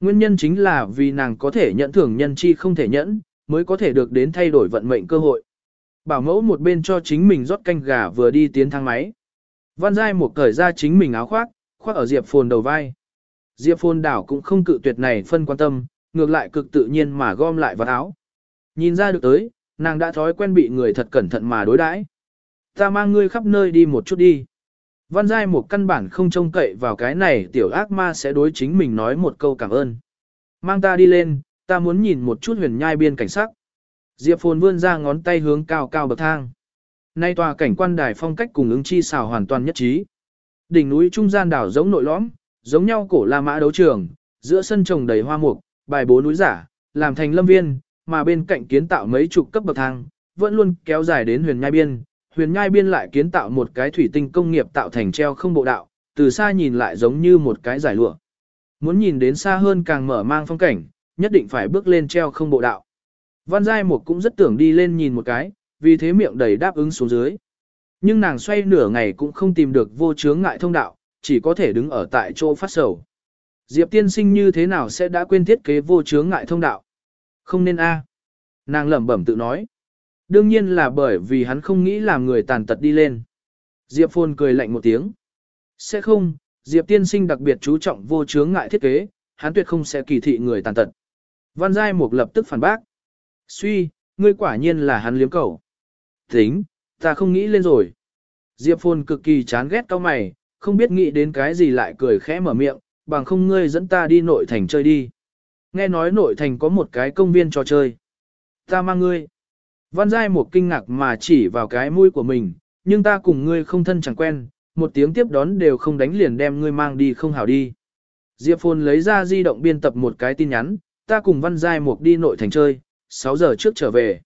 Nguyên nhân chính là vì nàng có thể nhận thưởng nhân chi không thể nhẫn, mới có thể được đến thay đổi vận mệnh cơ hội. Bảo mẫu một bên cho chính mình rót canh gà vừa đi tiến thang máy. Văn Giai một cởi ra chính mình áo khoác, khoác ở Diệp Phồn đầu vai. Diệp Phồn đảo cũng không cự tuyệt này phân quan tâm, ngược lại cực tự nhiên mà gom lại vào áo. Nhìn ra được tới, nàng đã thói quen bị người thật cẩn thận mà đối đãi. Ta mang ngươi khắp nơi đi một chút đi. Văn Giai một căn bản không trông cậy vào cái này tiểu ác ma sẽ đối chính mình nói một câu cảm ơn. Mang ta đi lên, ta muốn nhìn một chút huyền nhai biên cảnh sắc. Diệp Phồn vươn ra ngón tay hướng cao cao bậc thang. Nay tòa cảnh quan đài phong cách cùng ứng chi xào hoàn toàn nhất trí. Đỉnh núi trung gian đảo giống nội lõm, giống nhau cổ La Mã đấu trường, giữa sân trồng đầy hoa mục, bài bố núi giả, làm thành lâm viên, mà bên cạnh kiến tạo mấy chục cấp bậc thang, vẫn luôn kéo dài đến huyền nhai biên. Huyền nhai biên lại kiến tạo một cái thủy tinh công nghiệp tạo thành treo không bộ đạo, từ xa nhìn lại giống như một cái giải lụa. Muốn nhìn đến xa hơn càng mở mang phong cảnh, nhất định phải bước lên treo không bộ đạo. Văn Giai Mục cũng rất tưởng đi lên nhìn một cái, vì thế miệng đầy đáp ứng xuống dưới. Nhưng nàng xoay nửa ngày cũng không tìm được vô chướng ngại thông đạo, chỉ có thể đứng ở tại chỗ phát sầu. Diệp tiên sinh như thế nào sẽ đã quên thiết kế vô chướng ngại thông đạo? Không nên a. Nàng lẩm bẩm tự nói. Đương nhiên là bởi vì hắn không nghĩ làm người tàn tật đi lên. Diệp Phồn cười lạnh một tiếng. Sẽ không, Diệp tiên sinh đặc biệt chú trọng vô chướng ngại thiết kế, hắn tuyệt không sẽ kỳ thị người tàn tật. Văn Giai Mục lập tức phản bác. Suy, ngươi quả nhiên là hắn liếm cầu. Tính, ta không nghĩ lên rồi. Diệp Phồn cực kỳ chán ghét cao mày, không biết nghĩ đến cái gì lại cười khẽ mở miệng, bằng không ngươi dẫn ta đi nội thành chơi đi. Nghe nói nội thành có một cái công viên trò chơi. Ta mang ngươi. Văn Giai một kinh ngạc mà chỉ vào cái mũi của mình, nhưng ta cùng ngươi không thân chẳng quen, một tiếng tiếp đón đều không đánh liền đem ngươi mang đi không hảo đi. Diệp Phồn lấy ra di động biên tập một cái tin nhắn, ta cùng Văn Giai Mục đi nội thành chơi, 6 giờ trước trở về.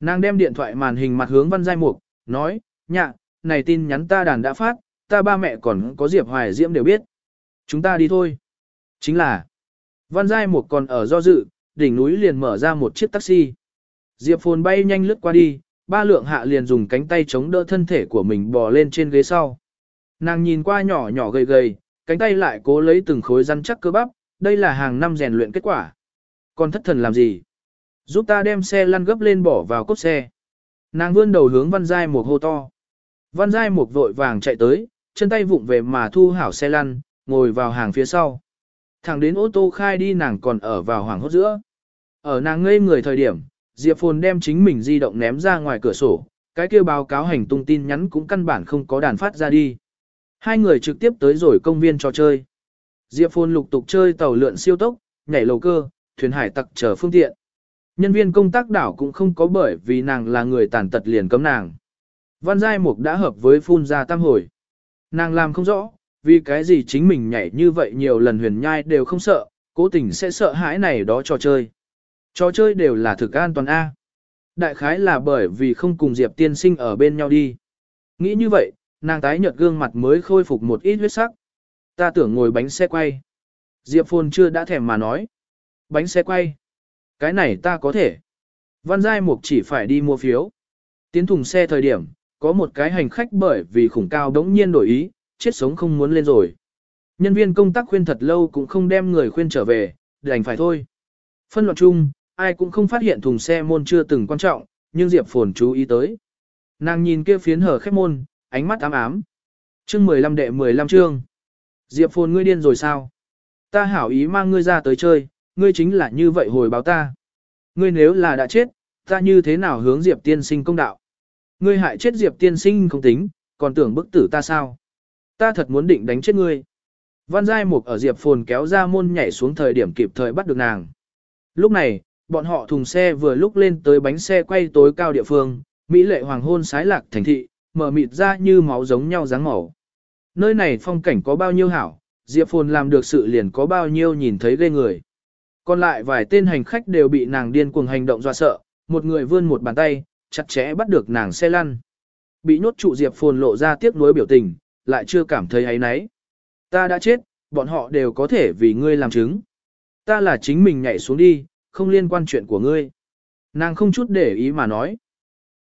Nàng đem điện thoại màn hình mặt hướng Văn Giai Mục, nói, nhạ, này tin nhắn ta đàn đã phát, ta ba mẹ còn có Diệp Hoài Diễm đều biết. Chúng ta đi thôi. Chính là, Văn Giai Mục còn ở do dự, đỉnh núi liền mở ra một chiếc taxi. Diệp Phồn bay nhanh lướt qua đi, ba lượng hạ liền dùng cánh tay chống đỡ thân thể của mình bò lên trên ghế sau. Nàng nhìn qua nhỏ nhỏ gầy gầy, cánh tay lại cố lấy từng khối rắn chắc cơ bắp, đây là hàng năm rèn luyện kết quả. Còn thất thần làm gì? Giúp ta đem xe lăn gấp lên bỏ vào cốt xe. Nàng vươn đầu hướng Văn Giai một hô to. Văn Giai một vội vàng chạy tới, chân tay vụng về mà thu hảo xe lăn, ngồi vào hàng phía sau. Thẳng đến ô tô khai đi nàng còn ở vào hoàng hốt giữa. Ở nàng ngây người thời điểm, Diệp Phồn đem chính mình di động ném ra ngoài cửa sổ, cái kia báo cáo hành tung tin nhắn cũng căn bản không có đàn phát ra đi. Hai người trực tiếp tới rồi công viên trò chơi. Diệp Phồn lục tục chơi tàu lượn siêu tốc, nhảy lầu cơ, thuyền hải tặc chờ phương tiện. Nhân viên công tác đảo cũng không có bởi vì nàng là người tàn tật liền cấm nàng. Văn Giai Mục đã hợp với phun ra tam hồi. Nàng làm không rõ, vì cái gì chính mình nhảy như vậy nhiều lần huyền nhai đều không sợ, cố tình sẽ sợ hãi này đó trò chơi. Trò chơi đều là thực an toàn A. Đại khái là bởi vì không cùng Diệp tiên sinh ở bên nhau đi. Nghĩ như vậy, nàng tái nhợt gương mặt mới khôi phục một ít huyết sắc. Ta tưởng ngồi bánh xe quay. Diệp Phồn chưa đã thèm mà nói. Bánh xe quay. Cái này ta có thể. Văn Giai Mục chỉ phải đi mua phiếu. Tiến thùng xe thời điểm, có một cái hành khách bởi vì khủng cao đống nhiên đổi ý, chết sống không muốn lên rồi. Nhân viên công tác khuyên thật lâu cũng không đem người khuyên trở về, đành phải thôi. Phân loạn chung, ai cũng không phát hiện thùng xe môn chưa từng quan trọng, nhưng Diệp Phồn chú ý tới. Nàng nhìn kia phiến hở khép môn, ánh mắt ám ám. Chương 15 đệ 15 chương. Diệp Phồn ngươi điên rồi sao? Ta hảo ý mang ngươi ra tới chơi, ngươi chính là như vậy hồi báo ta. Ngươi nếu là đã chết, ta như thế nào hướng Diệp tiên sinh công đạo? Ngươi hại chết Diệp tiên sinh không tính, còn tưởng bức tử ta sao? Ta thật muốn định đánh chết ngươi. Văn Giai Mục ở Diệp Phồn kéo ra môn nhảy xuống thời điểm kịp thời bắt được nàng. Lúc này, bọn họ thùng xe vừa lúc lên tới bánh xe quay tối cao địa phương, Mỹ lệ hoàng hôn sái lạc thành thị, mở mịt ra như máu giống nhau dáng màu. Nơi này phong cảnh có bao nhiêu hảo, Diệp Phồn làm được sự liền có bao nhiêu nhìn thấy ghê người. Còn lại vài tên hành khách đều bị nàng điên cuồng hành động dọa sợ, một người vươn một bàn tay, chặt chẽ bắt được nàng xe lăn. Bị nhốt trụ Diệp Phồn lộ ra tiếc nuối biểu tình, lại chưa cảm thấy ấy nấy. Ta đã chết, bọn họ đều có thể vì ngươi làm chứng. Ta là chính mình nhảy xuống đi, không liên quan chuyện của ngươi. Nàng không chút để ý mà nói.